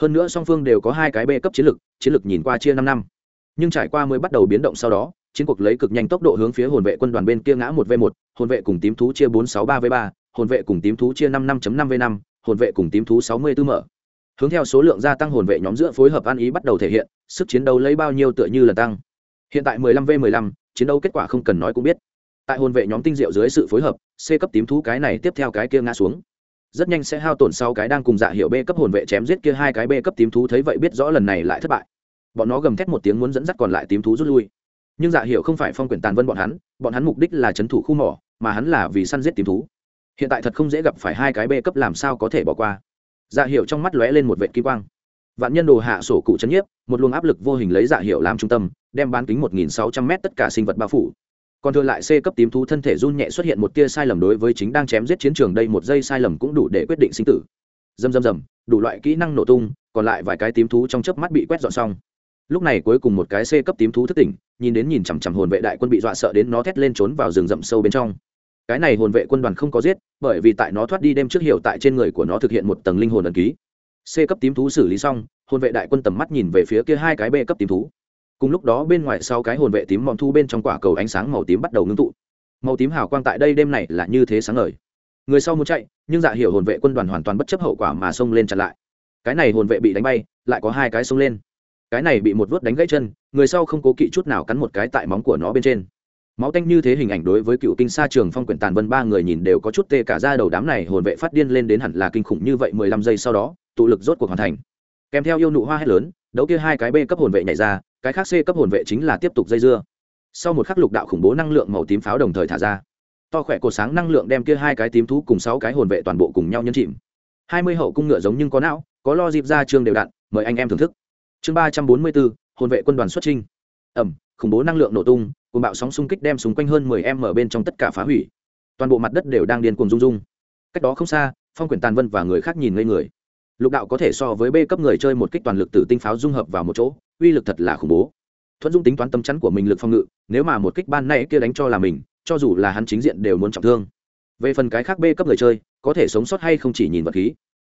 Hơn nữa song phương đều có hai cái b cấp chiến lược chiến lược nhìn qua chia năm năm. Nhưng trải qua mới bắt đầu biến động sau đó, chiến cuộc lấy cực nhanh tốc độ hướng phía hồn vệ quân đoàn bên kia ngã một v một, hồn vệ cùng tím thú chia bốn sáu ba v ba, hồn vệ cùng tím thú chia năm năm năm v năm, hồn vệ cùng tím thú sáu mươi tư mở. Hướng theo số lượng gia tăng hồn vệ nhóm giữa phối hợp ăn ý bắt đầu thể hiện, sức chiến đấu lấy bao nhiêu tựa như là tăng. Hiện tại 15 v 15 chiến đấu kết quả không cần nói cũng biết. Tại hồn vệ nhóm tinh diệu dưới sự phối hợp, c cấp tím thú cái này tiếp theo cái kia ngã xuống rất nhanh sẽ hao tổn sau cái đang cùng dạ hiệu b cấp hồn vệ chém giết kia hai cái b cấp tím thú, thấy vậy biết rõ lần này lại thất bại. Bọn nó gầm thét một tiếng muốn dẫn dắt còn lại tím thú rút lui. Nhưng dạ hiệu không phải phong quyển tàn vân bọn hắn bọn hắn mục đích là c thủ khu mỏ, mà hắn là vì săn giết tím thú. Hiện tại thật không dễ gặp phải hai cái b cấp làm sao có thể bỏ qua. Dạ hiệu trong mắt lóe lên một vệ kỳ quang. Vạn nhân đồ hạ sổ cụ chấn nhiếp, một luồng áp lực vô hình lấy dạ hiệu làm trung tâm, đem bán kính một nghìn sáu trăm m tất cả sinh vật bao phủ còn thừa lại c cấp tím thú thân thể run nhẹ xuất hiện một tia sai lầm đối với chính đang chém giết chiến trường, đây một giây sai lầm cũng đủ để quyết định sinh tử. Dầm dầm dầm đủ loại kỹ năng nổ tung, còn lại vài cái tím thú trong chớp mắt bị quét dọn xong. Lúc này cuối cùng một cái c cấp tím thú thất tỉnh, nhìn đến nhìn chằm chằm hồn vệ đại quân bị dọa sợ đến nó thét lên trốn vào rừng rậm sâu bên trong. Cái này hồn vệ quân đoàn không có giết, bởi vì tại nó thoát đi đêm trước hiểu tại trên người của nó thực hiện một tầng linh hồn ẩn ký. C cấp tím thú xử lý xong, hồn vệ đại quân tầm mắt nhìn về phía kia hai cái b cấp tím thú cùng lúc đó bên ngoài sau cái hồn vệ tím mòn thu bên trong quả cầu ánh sáng màu tím bắt đầu ngưng tụ. Màu tím hào quang tại đây đêm này là như thế sáng ngời. Người sau muốn chạy, nhưng dạ hiểu hồn vệ quân đoàn hoàn toàn bất chấp hậu quả mà xông lên chặn lại. Cái này hồn vệ bị đánh bay, lại có hai cái xông lên. Cái này bị một vớt đánh gãy chân, người sau không cố kỵ chút nào cắn một cái tại móng của nó bên trên. Máu tanh như thế hình ảnh đối với cựu kinh sa trường phong quyển tàn vân ba người nhìn đều có chút tê cả ra đầu đám này hồn vệ phát điên lên đến hẳn là kinh khủng như vậy mười lăm giây sau đó, tụ lực rốt cuộc hoàn thành. Kèm theo yêu nụ hoa hét lớn, đấu kia hai cái b cấp hồn vệ nhảy ra cái khác c cấp hồn vệ chính là tiếp tục dây dưa. Sau một khắc lục đạo khủng bố năng lượng màu tím pháo đồng thời thả ra. To khỏe cột sáng năng lượng đem kia hai cái tím thú cùng sáu cái hồn vệ toàn bộ cùng nhau nhân chìm. Hai mươi hậu cung ngựa giống nhưng có não, có lo dịp ra trường đều đặn, mời anh em thưởng thức. Chương ba trăm bốn mươi bốn, hồn vệ quân đoàn xuất trinh ẩm, khủng bố năng lượng nổ tung cùng bạo sóng xung kích đem xung quanh hơn mười em ở bên trong tất cả phá hủy. Toàn bộ mặt đất đều đang điên cuồng rung rung. Cách đó không xa, phong quyển tàn vân và người khác nhìn ngây người. Lục đạo có thể so với b cấp người chơi một kích toàn lực tử tinh pháo dung hợp vào một chỗ uy lực thật là khủng bố. Thuận dung tính toán tâm chắn của mình lực phòng ngự, nếu mà một kích ban nay kia đánh cho là mình, cho dù là hắn chính diện đều muốn trọng thương. Về phần cái khác b cấp người chơi, có thể sống sót hay không chỉ nhìn vật khí.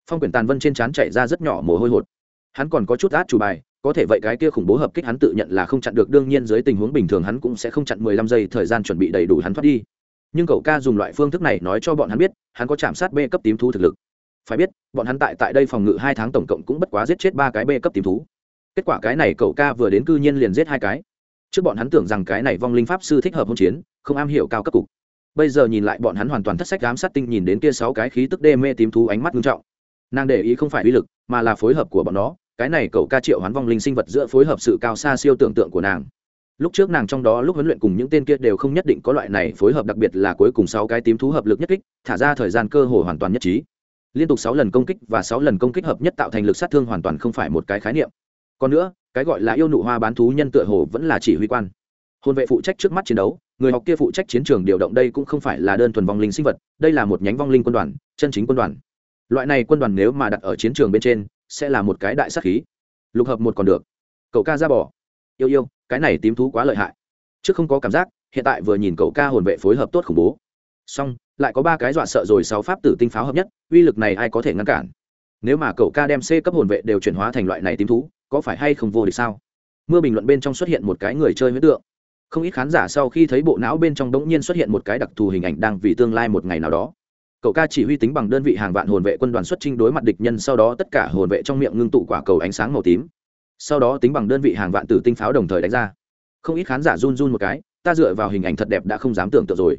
Phong quyển tàn vân trên trán chạy ra rất nhỏ mồ hôi hột. Hắn còn có chút át chủ bài, có thể vậy cái kia khủng bố hợp kích hắn tự nhận là không chặn được, đương nhiên dưới tình huống bình thường hắn cũng sẽ không chặn mười lăm giây thời gian chuẩn bị đầy đủ hắn thoát đi. Nhưng cậu ca dùng loại phương thức này nói cho bọn hắn biết, hắn có chạm sát b cấp tím thú thực lực. Phải biết, bọn hắn tại tại đây phòng ngự hai tháng tổng cộng cũng bất quá giết chết ba cái b cấp tím thú kết quả cái này cậu ca vừa đến cư nhiên liền giết hai cái. Trước bọn hắn tưởng rằng cái này vong linh pháp sư thích hợp hỗn chiến, không am hiểu cao cấp cục. Bây giờ nhìn lại bọn hắn hoàn toàn thất sách giám sát tinh nhìn đến kia sáu cái khí tức đê mê tím thú ánh mắt nghiêm trọng. Nàng để ý không phải uy lực, mà là phối hợp của bọn nó, cái này cậu ca triệu hoán vong linh sinh vật giữa phối hợp sự cao xa siêu tưởng tượng của nàng. Lúc trước nàng trong đó lúc huấn luyện cùng những tên kia đều không nhất định có loại này phối hợp đặc biệt là cuối cùng sáu cái tím thú hợp lực nhất kích, thả ra thời gian cơ hồ hoàn toàn nhất trí. Liên tục sáu lần công kích và sáu lần công kích hợp nhất tạo thành lực sát thương hoàn toàn không phải một cái khái niệm còn nữa, cái gọi là yêu nụ hoa bán thú nhân tựa hồ vẫn là chỉ huy quan. Hôn vệ phụ trách trước mắt chiến đấu, người học kia phụ trách chiến trường điều động đây cũng không phải là đơn thuần vong linh sinh vật, đây là một nhánh vong linh quân đoàn, chân chính quân đoàn. Loại này quân đoàn nếu mà đặt ở chiến trường bên trên, sẽ là một cái đại sắc khí. Lục hợp một còn được. Cậu ca ra bỏ yêu yêu, cái này tím thú quá lợi hại. Trước không có cảm giác, hiện tại vừa nhìn cậu ca hồn vệ phối hợp tốt khủng bố. Xong, lại có ba cái dọa sợ rồi sáu pháp tử tinh pháo hợp nhất, uy lực này ai có thể ngăn cản? Nếu mà cậu ca đem c cấp hồn vệ đều chuyển hóa thành loại này tím thú có phải hay không vô địch sao? Mưa bình luận bên trong xuất hiện một cái người chơi huyết tượng. Không ít khán giả sau khi thấy bộ não bên trong đống nhiên xuất hiện một cái đặc thù hình ảnh đang vì tương lai một ngày nào đó. Cậu ca chỉ huy tính bằng đơn vị hàng vạn hồn vệ quân đoàn xuất trinh đối mặt địch nhân, sau đó tất cả hồn vệ trong miệng ngưng tụ quả cầu ánh sáng màu tím. Sau đó tính bằng đơn vị hàng vạn tử tinh pháo đồng thời đánh ra. Không ít khán giả run run một cái, ta dựa vào hình ảnh thật đẹp đã không dám tưởng tượng rồi.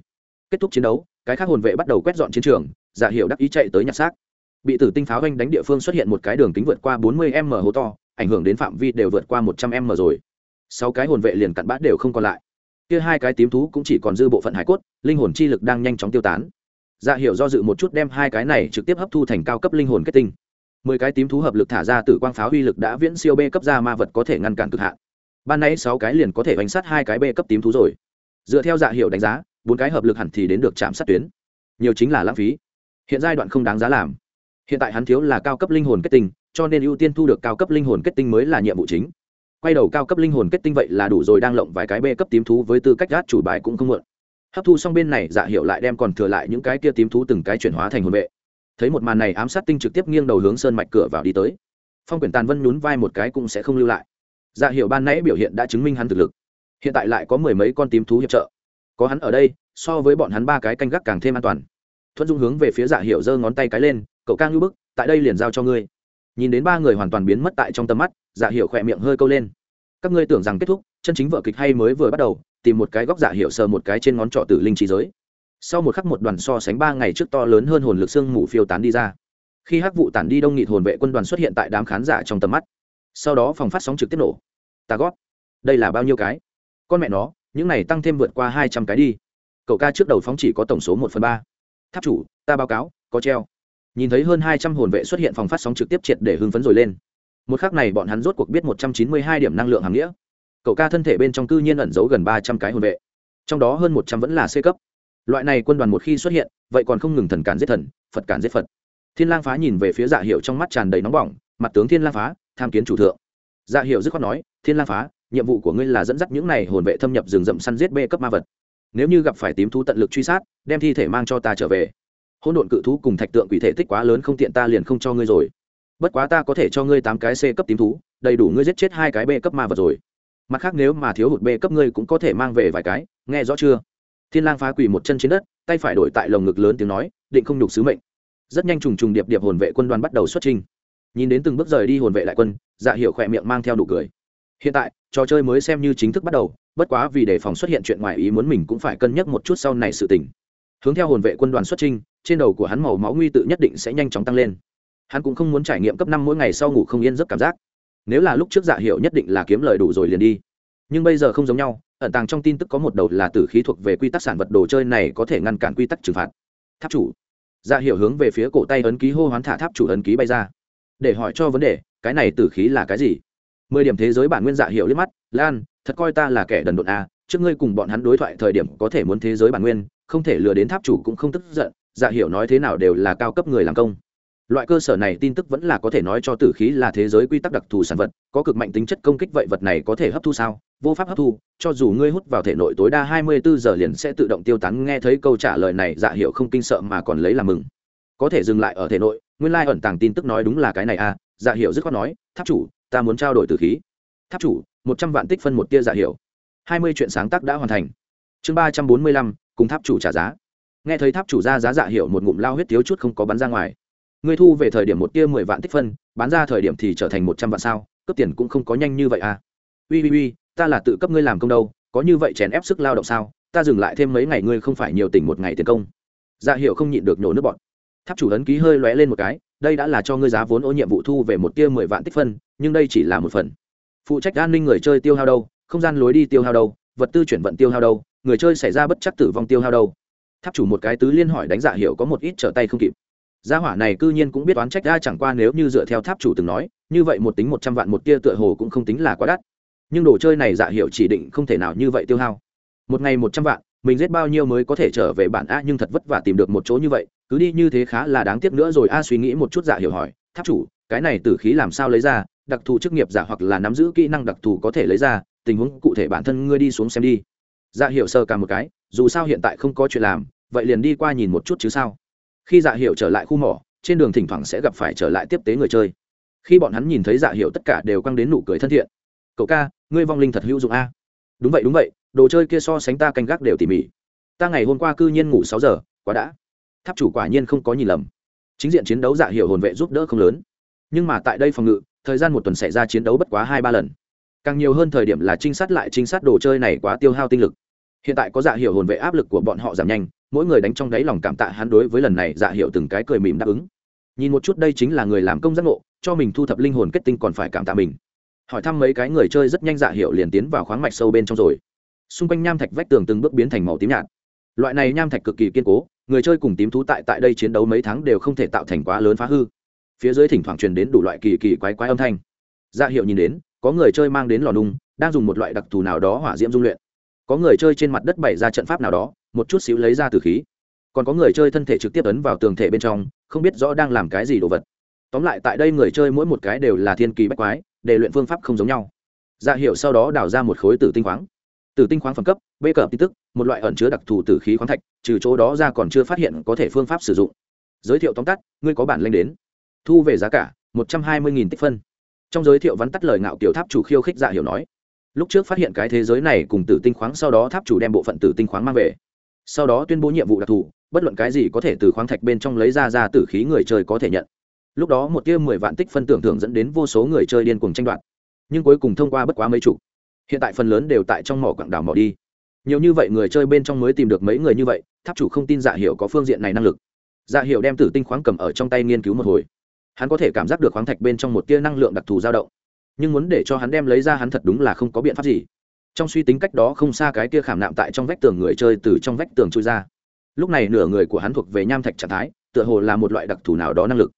Kết thúc chiến đấu, cái khác hồn vệ bắt đầu quét dọn chiến trường, giả hiệu đắc ý chạy tới nhặt xác. Bị tử tinh pháo anh đánh địa phương xuất hiện một cái đường kính vượt qua bốn mươi m hố to ảnh hưởng đến phạm vi đều vượt qua một trăm m rồi. Sáu cái hồn vệ liền cặn bã đều không còn lại. Kia hai cái tím thú cũng chỉ còn dư bộ phận hải cốt, linh hồn chi lực đang nhanh chóng tiêu tán. Dạ hiểu do dự một chút đem hai cái này trực tiếp hấp thu thành cao cấp linh hồn kết tinh. Mười cái tím thú hợp lực thả ra từ quang pháo uy lực đã viễn siêu b cấp ra ma vật có thể ngăn cản cực hạn. Ban nãy sáu cái liền có thể bánh sát hai cái b cấp tím thú rồi. Dựa theo dạ hiệu đánh giá, bốn cái hợp lực hẳn thì đến được chạm sát tuyến. Nhiều chính là lãng phí. Hiện giai đoạn không đáng giá làm. Hiện tại hắn thiếu là cao cấp linh hồn kết tinh cho nên ưu tiên thu được cao cấp linh hồn kết tinh mới là nhiệm vụ chính. Quay đầu cao cấp linh hồn kết tinh vậy là đủ rồi, đang lộng vài cái b cấp tím thú với tư cách gác chủ bài cũng không mượn hấp thu xong bên này dạ hiệu lại đem còn thừa lại những cái kia tím thú từng cái chuyển hóa thành hồn vệ. Thấy một màn này, ám sát tinh trực tiếp nghiêng đầu hướng sơn mạch cửa vào đi tới. Phong quyển tàn vân nhún vai một cái cũng sẽ không lưu lại. Dạ hiệu ban nãy biểu hiện đã chứng minh hắn thực lực. Hiện tại lại có mười mấy con tím thú hiệp trợ. Có hắn ở đây, so với bọn hắn ba cái canh gác càng thêm an toàn. Thuận dung hướng về phía dạ hiệu giơ ngón tay cái lên, cậu ca ngưu bức, tại đây liền giao cho ngươi nhìn đến ba người hoàn toàn biến mất tại trong tầm mắt dạ hiệu khỏe miệng hơi câu lên. Các ngươi tưởng rằng kết thúc, chân chính vợ kịch hay mới vừa bắt đầu, tìm một cái góc dạ hiệu sờ một cái trên ngón trọ tử linh trí giới. Sau một khắc một đoàn so sánh ba ngày trước to lớn hơn hồn lực xương mù phiêu tán đi ra. Khi hắc vụ tản đi đông nghịt hồn vệ quân đoàn xuất hiện tại đám khán giả trong tầm mắt. Sau đó phòng phát sóng trực tiếp nổ. Ta gót đây là bao nhiêu cái? Con mẹ nó, những này tăng thêm vượt qua hai trăm cái đi. Cậu ca trước đầu phóng chỉ có tổng số một phần ba. Tháp chủ, ta báo cáo, có treo nhìn thấy hơn hai trăm hồn vệ xuất hiện phòng phát sóng trực tiếp triệt để hưng phấn rồi lên. Một khắc này bọn hắn rốt cuộc biết một trăm chín mươi hai điểm năng lượng hàng nghĩa. Cậu ca thân thể bên trong cư nhiên ẩn giấu gần ba trăm cái hồn vệ. Trong đó hơn một trăm vẫn là c cấp. Loại này quân đoàn một khi xuất hiện, vậy còn không ngừng thần cản giết thần, phật cản giết phật. Thiên lang phá nhìn về phía dạ hiệu trong mắt tràn đầy nóng bỏng, mặt tướng thiên lang phá, tham kiến chủ thượng. Dạ hiệu dứt khoát nói, thiên lang phá, nhiệm vụ của ngươi là dẫn dắt những này hồn vệ thâm nhập rừng rậm săn giết bê cấp ma vật. Nếu như gặp phải tím thú tận lực truy sát, đem thi thể mang cho ta trở về hỗn độn cự thú cùng thạch tượng quỷ thể tích quá lớn không tiện ta liền không cho ngươi rồi. Bất quá ta có thể cho ngươi tám cái c cấp tím thú, đầy đủ ngươi giết chết hai cái b cấp ma vật rồi. Mặt khác nếu mà thiếu hụt b cấp ngươi cũng có thể mang về vài cái, nghe rõ chưa? Thiên lang phá quỳ một chân trên đất, tay phải đổi tại lồng ngực lớn tiếng nói, định không nhục sứ mệnh. Rất nhanh trùng trùng điệp điệp hồn vệ quân đoàn bắt đầu xuất trình. Nhìn đến từng bước rời đi hồn vệ lại quân dạ hiệu khỏe miệng mang theo nụ cười. Hiện tại, trò chơi mới xem như chính thức bắt đầu, bất quá vì đề phòng xuất hiện chuyện ngoài ý muốn mình cũng phải cân nhắc một chút sau này sự tình hướng theo hồn vệ quân đoàn xuất trình trên đầu của hắn màu máu nguy tự nhất định sẽ nhanh chóng tăng lên. Hắn cũng không muốn trải nghiệm cấp năm mỗi ngày sau ngủ không yên giấc cảm giác. Nếu là lúc trước dạ hiệu nhất định là kiếm lời đủ rồi liền đi. Nhưng bây giờ không giống nhau ẩn tàng trong tin tức có một đầu là tử khí thuộc về quy tắc sản vật đồ chơi này có thể ngăn cản quy tắc trừng phạt. Tháp chủ. Dạ hiệu hướng về phía cổ tay ấn ký hô hoán thả tháp chủ ấn ký bay ra. Để hỏi cho vấn đề cái này tử khí là cái gì? Mười điểm thế giới bản nguyên dạ hiệu liếc mắt lan thật coi ta là kẻ đần độn à, trước ngươi cùng bọn hắn đối thoại thời điểm có thể muốn thế giới bản nguyên, không thể lừa đến tháp chủ cũng không tức giận dạ Hiểu nói thế nào đều là cao cấp người làm công. Loại cơ sở này tin tức vẫn là có thể nói cho tử khí là thế giới quy tắc đặc thù sản vật, có cực mạnh tính chất công kích vậy vật này có thể hấp thu sao? Vô pháp hấp thu, cho dù ngươi hút vào thể nội tối đa hai mươi bốn giờ liền sẽ tự động tiêu tán, nghe thấy câu trả lời này dạ hiệu không kinh sợ mà còn lấy làm mừng. Có thể dừng lại ở thể nội, nguyên lai ẩn tàng tin tức nói đúng là cái này à dạ hiệu dứt khoát nói, tháp chủ, ta muốn trao đổi tử khí. Tháp chủ, một trăm vạn tích phân một tia dạ hiệu hai mươi chuyện sáng tác đã hoàn thành. Chương ba trăm bốn mươi lăm, cùng tháp chủ trả giá. Nghe thấy tháp chủ ra giá dạ hiệu một ngụm lao huyết thiếu chút không có bắn ra ngoài. Ngươi thu về thời điểm một tia mười vạn tích phân, bán ra thời điểm thì trở thành một trăm vạn sao cấp tiền cũng không có nhanh như vậy à. Ui ui ui, ta là tự cấp ngươi làm công đâu, có như vậy chèn ép sức lao động sao, ta dừng lại thêm mấy ngày ngươi không phải nhiều tỉnh một ngày tiền công. Dạ hiệu không nhịn được nhổ nước bọn tháp chủ ấn ký hơi lóe lên một cái, đây đã là cho ngươi giá vốn ô nhiệm vụ thu về một tia mười vạn tích phân, nhưng đây chỉ là một phần. Phụ trách an ninh người chơi tiêu hao đâu không gian lối đi tiêu hao đâu, vật tư chuyển vận tiêu hao đâu, người chơi xảy ra bất chắc tử vong tiêu hao đâu. Tháp chủ một cái tứ liên hỏi đánh dạ hiểu có một ít trở tay không kịp. Gia hỏa này cư nhiên cũng biết oán trách ra chẳng qua nếu như dựa theo tháp chủ từng nói, như vậy một tính một trăm vạn một tia tựa hồ cũng không tính là quá đắt. Nhưng đồ chơi này dạ hiểu chỉ định không thể nào như vậy tiêu hao. Một ngày một trăm vạn, mình giết bao nhiêu mới có thể trở về bản a nhưng thật vất vả tìm được một chỗ như vậy, cứ đi như thế khá là đáng tiếc nữa rồi a suy nghĩ một chút dạ hiểu hỏi, tháp chủ, cái này tử khí làm sao lấy ra, đặc thù chức nghiệp giả hoặc là nắm giữ kỹ năng đặc thù có thể lấy ra tình huống cụ thể bản thân ngươi đi xuống xem đi. Dạ hiểu sơ cả một cái, dù sao hiện tại không có chuyện làm, vậy liền đi qua nhìn một chút chứ sao? Khi dạ hiểu trở lại khu mỏ, trên đường thỉnh thoảng sẽ gặp phải trở lại tiếp tế người chơi. Khi bọn hắn nhìn thấy dạ hiểu tất cả đều căng đến nụ cười thân thiện. Cậu ca, ngươi vong linh thật hữu dụng a. Đúng vậy đúng vậy, đồ chơi kia so sánh ta canh gác đều tỉ mỉ. Ta ngày hôm qua cư nhiên ngủ sáu giờ, quá đã. Tháp chủ quả nhiên không có nhìn lầm. Chính diện chiến đấu dạ hiệu hồn vệ giúp đỡ không lớn. Nhưng mà tại đây phòng ngự, thời gian một tuần xảy ra chiến đấu bất quá hai ba lần càng nhiều hơn thời điểm là trinh sát lại trinh sát đồ chơi này quá tiêu hao tinh lực. Hiện tại có dạ hiệu hồn vệ áp lực của bọn họ giảm nhanh, mỗi người đánh trong đáy lòng cảm tạ hắn đối với lần này dạ hiệu từng cái cười mỉm đáp ứng. Nhìn một chút đây chính là người làm công giác ngộ, cho mình thu thập linh hồn kết tinh còn phải cảm tạ mình. Hỏi thăm mấy cái người chơi rất nhanh dạ hiệu liền tiến vào khoáng mạch sâu bên trong rồi. Xung quanh nham thạch vách tường từng bước biến thành màu tím nhạt. Loại này nham thạch cực kỳ kiên cố, người chơi cùng tím thú tại tại đây chiến đấu mấy tháng đều không thể tạo thành quá lớn phá hư. Phía dưới thỉnh thoảng truyền đến đủ loại kỳ kỳ quái quái âm thanh. Dạ hiệu nhìn đến có người chơi mang đến lò nung, đang dùng một loại đặc thù nào đó hỏa diễm dung luyện. Có người chơi trên mặt đất bày ra trận pháp nào đó, một chút xíu lấy ra từ khí. Còn có người chơi thân thể trực tiếp ấn vào tường thể bên trong, không biết rõ đang làm cái gì đồ vật. Tóm lại tại đây người chơi mỗi một cái đều là thiên kỳ bách quái, để luyện phương pháp không giống nhau. Dạ hiệu sau đó đào ra một khối tử tinh khoáng. Tử tinh khoáng phẩm cấp, b cờ, tin tức, một loại ẩn chứa đặc thù tử khí khoáng thạch, trừ chỗ đó ra còn chưa phát hiện có thể phương pháp sử dụng. Giới thiệu tóm tắt, ngươi có bản lanh đến. Thu về giá cả, một trăm hai mươi tích phân trong giới thiệu vắn tắt lời ngạo kiểu tháp chủ khiêu khích dạ hiểu nói, lúc trước phát hiện cái thế giới này cùng tử tinh khoáng sau đó tháp chủ đem bộ phận tử tinh khoáng mang về. Sau đó tuyên bố nhiệm vụ đặc thù, bất luận cái gì có thể từ khoáng thạch bên trong lấy ra ra tử khí người chơi có thể nhận. Lúc đó một tia mười vạn tích phân tưởng thưởng dẫn đến vô số người chơi điên cuồng tranh đoạt, nhưng cuối cùng thông qua bất quá mấy chục. Hiện tại phần lớn đều tại trong mỏ quảng đảo mỏ đi. Nhiều như vậy người chơi bên trong mới tìm được mấy người như vậy, tháp chủ không tin dạ hiệu có phương diện này năng lực. Dạ hiệu đem tử tinh khoáng cầm ở trong tay nghiên cứu một hồi hắn có thể cảm giác được khoáng thạch bên trong một tia năng lượng đặc thù dao động. Nhưng muốn để cho hắn đem lấy ra hắn thật đúng là không có biện pháp gì. Trong suy tính cách đó không xa cái tia khảm nạm tại trong vách tường người chơi từ trong vách tường trôi ra. Lúc này nửa người của hắn thuộc về nham thạch trạng thái, tựa hồ là một loại đặc thù nào đó năng lực.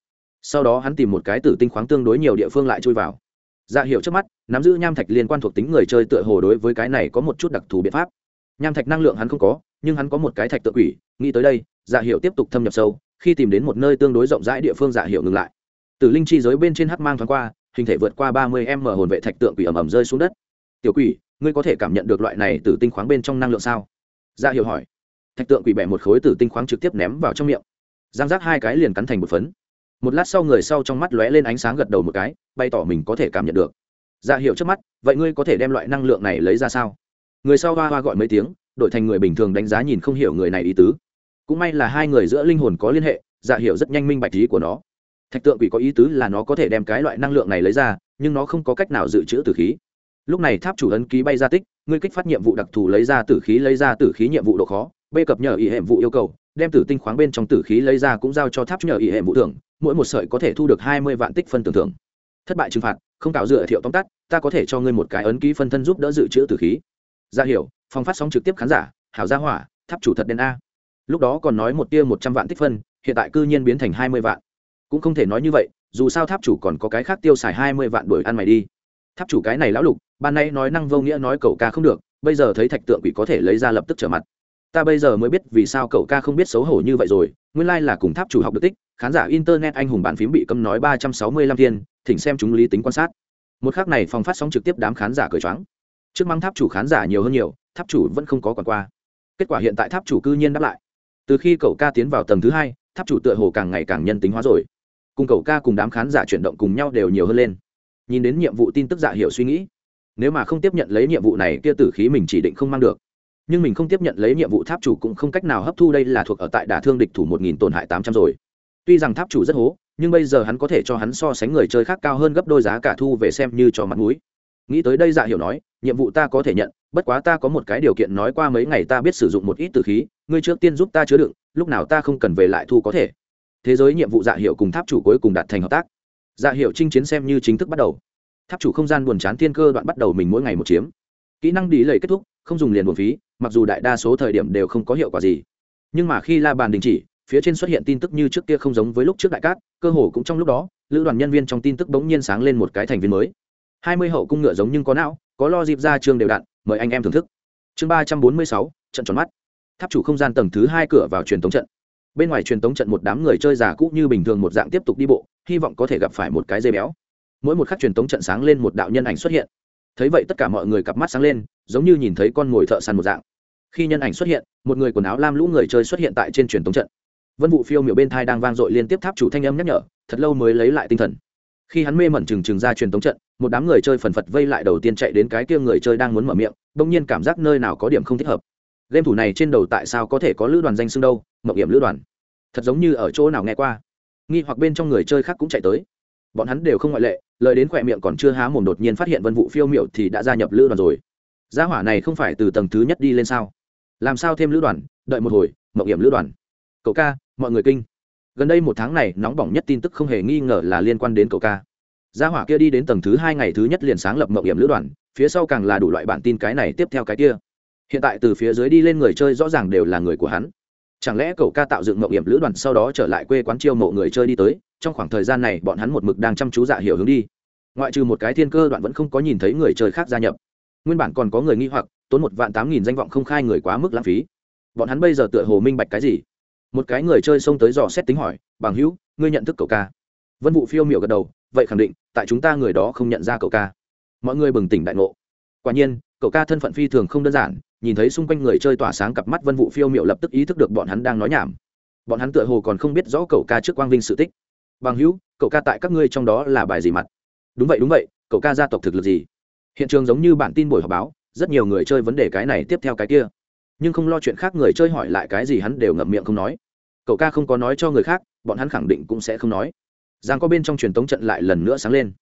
Sau đó hắn tìm một cái tử tinh khoáng tương đối nhiều địa phương lại chui vào. Dạ hiệu trước mắt, nắm giữ nham thạch liên quan thuộc tính người chơi tựa hồ đối với cái này có một chút đặc thù biện pháp. Nham thạch năng lượng hắn không có, nhưng hắn có một cái thạch tự quỷ, nghĩ tới đây dạ hiệu tiếp tục thâm nhập sâu, khi tìm đến một nơi tương đối rộng rãi địa phương dạ hiệu ngừng lại từ linh chi giới bên trên hắc mang thoáng qua, hình thể vượt qua ba mươi m hồn vệ thạch tượng quỷ ẩm ẩm rơi xuống đất. Tiểu quỷ, ngươi có thể cảm nhận được loại này từ tinh khoáng bên trong năng lượng sao? Dạ hiệu hỏi. Thạch tượng quỷ bẻ một khối từ tinh khoáng trực tiếp ném vào trong miệng. Giang giác hai cái liền cắn thành một phấn. Một lát sau người sau trong mắt lóe lên ánh sáng gật đầu một cái, bày tỏ mình có thể cảm nhận được. Dạ hiệu trước mắt, vậy ngươi có thể đem loại năng lượng này lấy ra sao? Người sau hoa hoa gọi mấy tiếng, đổi thành người bình thường đánh giá nhìn không hiểu người này ý tứ. Cũng may là hai người giữa linh hồn có liên hệ dạ hiệu rất nhanh minh bạch ý của nó thạch tượng quỷ có ý tứ là nó có thể đem cái loại năng lượng này lấy ra, nhưng nó không có cách nào dự trữ tử khí. Lúc này tháp chủ ấn ký bay ra tích, ngươi kích phát nhiệm vụ đặc thù lấy ra tử khí, lấy ra tử khí nhiệm vụ độ khó, b cập nhờ ý hệ vụ yêu cầu, đem tử tinh khoáng bên trong tử khí lấy ra cũng giao cho tháp nhờ ý hệ vụ thưởng, mỗi một sợi có thể thu được hai mươi vạn tích phân tưởng thưởng. Thất bại trừng phạt, không tạo dựa thiệu tóm tắt, ta có thể cho ngươi một cái ấn ký phân thân giúp đỡ dự trữ tử khí. Ra hiểu, phòng phát sóng trực tiếp khán giả, hảo gia hỏa, tháp chủ thật đen a. Lúc đó còn nói một tia một trăm vạn tích phân, hiện tại cư nhiên biến thành hai mươi vạn cũng không thể nói như vậy, dù sao tháp chủ còn có cái khác tiêu xài hai mươi vạn đuổi ăn mày đi. Tháp chủ cái này lão lục, ban nay nói năng vô nghĩa nói cậu ca không được, bây giờ thấy thạch tượng quỷ có thể lấy ra lập tức trở mặt. Ta bây giờ mới biết vì sao cậu ca không biết xấu hổ như vậy rồi, nguyên lai là cùng tháp chủ học được tích, khán giả internet anh hùng bàn phím bị cấm nói ba trăm sáu mươi lăm thiên, thỉnh xem chúng lý tính quan sát. Một khác này phòng phát sóng trực tiếp đám khán giả cởi choáng. Trước mắng tháp chủ khán giả nhiều hơn nhiều, tháp chủ vẫn không có còn qua. Kết quả hiện tại tháp chủ cư nhiên đáp lại. Từ khi cậu ca tiến vào tầng thứ hai, tháp chủ tựa hồ càng ngày càng nhân tính hóa rồi cùng cậu ca cùng đám khán giả chuyển động cùng nhau đều nhiều hơn lên. Nhìn đến nhiệm vụ tin tức dạ Hiểu suy nghĩ, nếu mà không tiếp nhận lấy nhiệm vụ này kia tử khí mình chỉ định không mang được. Nhưng mình không tiếp nhận lấy nhiệm vụ tháp chủ cũng không cách nào hấp thu đây là thuộc ở tại đả thương địch thủ một nghìn tổn hại tám trăm rồi. Tuy rằng tháp chủ rất hố, nhưng bây giờ hắn có thể cho hắn so sánh người chơi khác cao hơn gấp đôi giá cả thu về xem như cho mặt mũi. Nghĩ tới đây dạ hiểu nói, nhiệm vụ ta có thể nhận, bất quá ta có một cái điều kiện nói qua mấy ngày ta biết sử dụng một ít tử khí, ngươi trước tiên giúp ta chứa đựng, lúc nào ta không cần về lại thu có thể thế giới nhiệm vụ dạ hiệu cùng tháp chủ cuối cùng đạt thành hợp tác. Dạ hiệu chinh chiến xem như chính thức bắt đầu. Tháp chủ không gian buồn chán thiên cơ đoạn bắt đầu mình mỗi ngày một chiếm. Kỹ năng đi lầy kết thúc, không dùng liền buồn phí, mặc dù đại đa số thời điểm đều không có hiệu quả gì. Nhưng mà khi la bàn đình chỉ, phía trên xuất hiện tin tức như trước kia không giống với lúc trước đại cát, cơ hồ cũng trong lúc đó, lữ đoàn nhân viên trong tin tức bỗng nhiên sáng lên một cái thành viên mới. Hai mươi hậu cung ngựa giống nhưng có não, có lo dịp ra trường đều đặn, mời anh em thưởng thức. Chương ba trăm bốn mươi sáu, trận tròn mắt. Tháp chủ không gian tầng thứ hai cửa vào truyền thống trận bên ngoài truyền tống trận một đám người chơi già cũ như bình thường một dạng tiếp tục đi bộ, hy vọng có thể gặp phải một cái dây béo. Mỗi một khắc truyền tống trận sáng lên một đạo nhân ảnh xuất hiện. Thấy vậy tất cả mọi người cặp mắt sáng lên, giống như nhìn thấy con ngồi thợ săn một dạng. Khi nhân ảnh xuất hiện, một người quần áo lam lũ người chơi xuất hiện tại trên truyền tống trận. Vân vụ phiêu miểu bên thai đang vang dội liên tiếp tháp chủ thanh âm nhắc nhở, thật lâu mới lấy lại tinh thần. Khi hắn mê mẩn trừng trừng ra truyền tống trận, một đám người chơi phần phật vây lại đầu tiên chạy đến cái kia người chơi đang muốn mở miệng bỗng nhiên cảm giác nơi nào có điểm không thích hợp. Game thủ này trên đầu tại sao có thể có lữ đoàn danh xưng đâu? Mậu hiểm lữ đoàn. Thật giống như ở chỗ nào nghe qua. Nghi hoặc bên trong người chơi khác cũng chạy tới. Bọn hắn đều không ngoại lệ, lời đến khỏe miệng còn chưa há mồm đột nhiên phát hiện vân vụ phiêu miệu thì đã gia nhập lữ đoàn rồi. Gia hỏa này không phải từ tầng thứ nhất đi lên sao? Làm sao thêm lữ đoàn? Đợi một hồi mậu hiểm lữ đoàn. Cậu ca, mọi người kinh. Gần đây một tháng này, nóng bỏng nhất tin tức không hề nghi ngờ là liên quan đến cậu ca. Gia hỏa kia đi đến tầng thứ hai ngày thứ nhất liền sáng lập mậu hiểm lữ đoàn, phía sau càng là đủ loại bản tin cái này tiếp theo cái kia. Hiện tại từ phía dưới đi lên người chơi rõ ràng đều là người của hắn chẳng lẽ cậu ca tạo dựng mậu hiểm lữ đoàn sau đó trở lại quê quán chiêu mộ người chơi đi tới, trong khoảng thời gian này bọn hắn một mực đang chăm chú dạ hiểu hướng đi. Ngoại trừ một cái thiên cơ đoạn vẫn không có nhìn thấy người chơi khác gia nhập. Nguyên bản còn có người nghi hoặc, tốn một vạn tám nghìn danh vọng không khai người quá mức lãng phí. Bọn hắn bây giờ tựa hồ minh bạch cái gì? Một cái người chơi xông tới dò xét tính hỏi, bằng hữu, ngươi nhận thức cậu ca? Vân vụ phiêu miểu gật đầu, vậy khẳng định, tại chúng ta người đó không nhận ra cậu ca. Mọi người bừng tỉnh đại ngộ. Quả nhiên cậu ca thân phận phi thường không đơn giản, nhìn thấy xung quanh người chơi tỏa sáng cặp mắt vân vụ phiêu miệu lập tức ý thức được bọn hắn đang nói nhảm. Bọn hắn tựa hồ còn không biết rõ cậu ca trước quang vinh sự tích. Bằng hữu, cậu ca tại các ngươi trong đó là bài gì mặt? Đúng vậy đúng vậy, cậu ca gia tộc thực lực gì? Hiện trường giống như bản tin buổi họp báo, rất nhiều người chơi vấn đề cái này tiếp theo cái kia. Nhưng không lo chuyện khác người chơi hỏi lại cái gì hắn đều ngậm miệng không nói. Cậu ca không có nói cho người khác, bọn hắn khẳng định cũng sẽ không nói. Giang có bên trong truyền tống trận lại lần nữa sáng lên.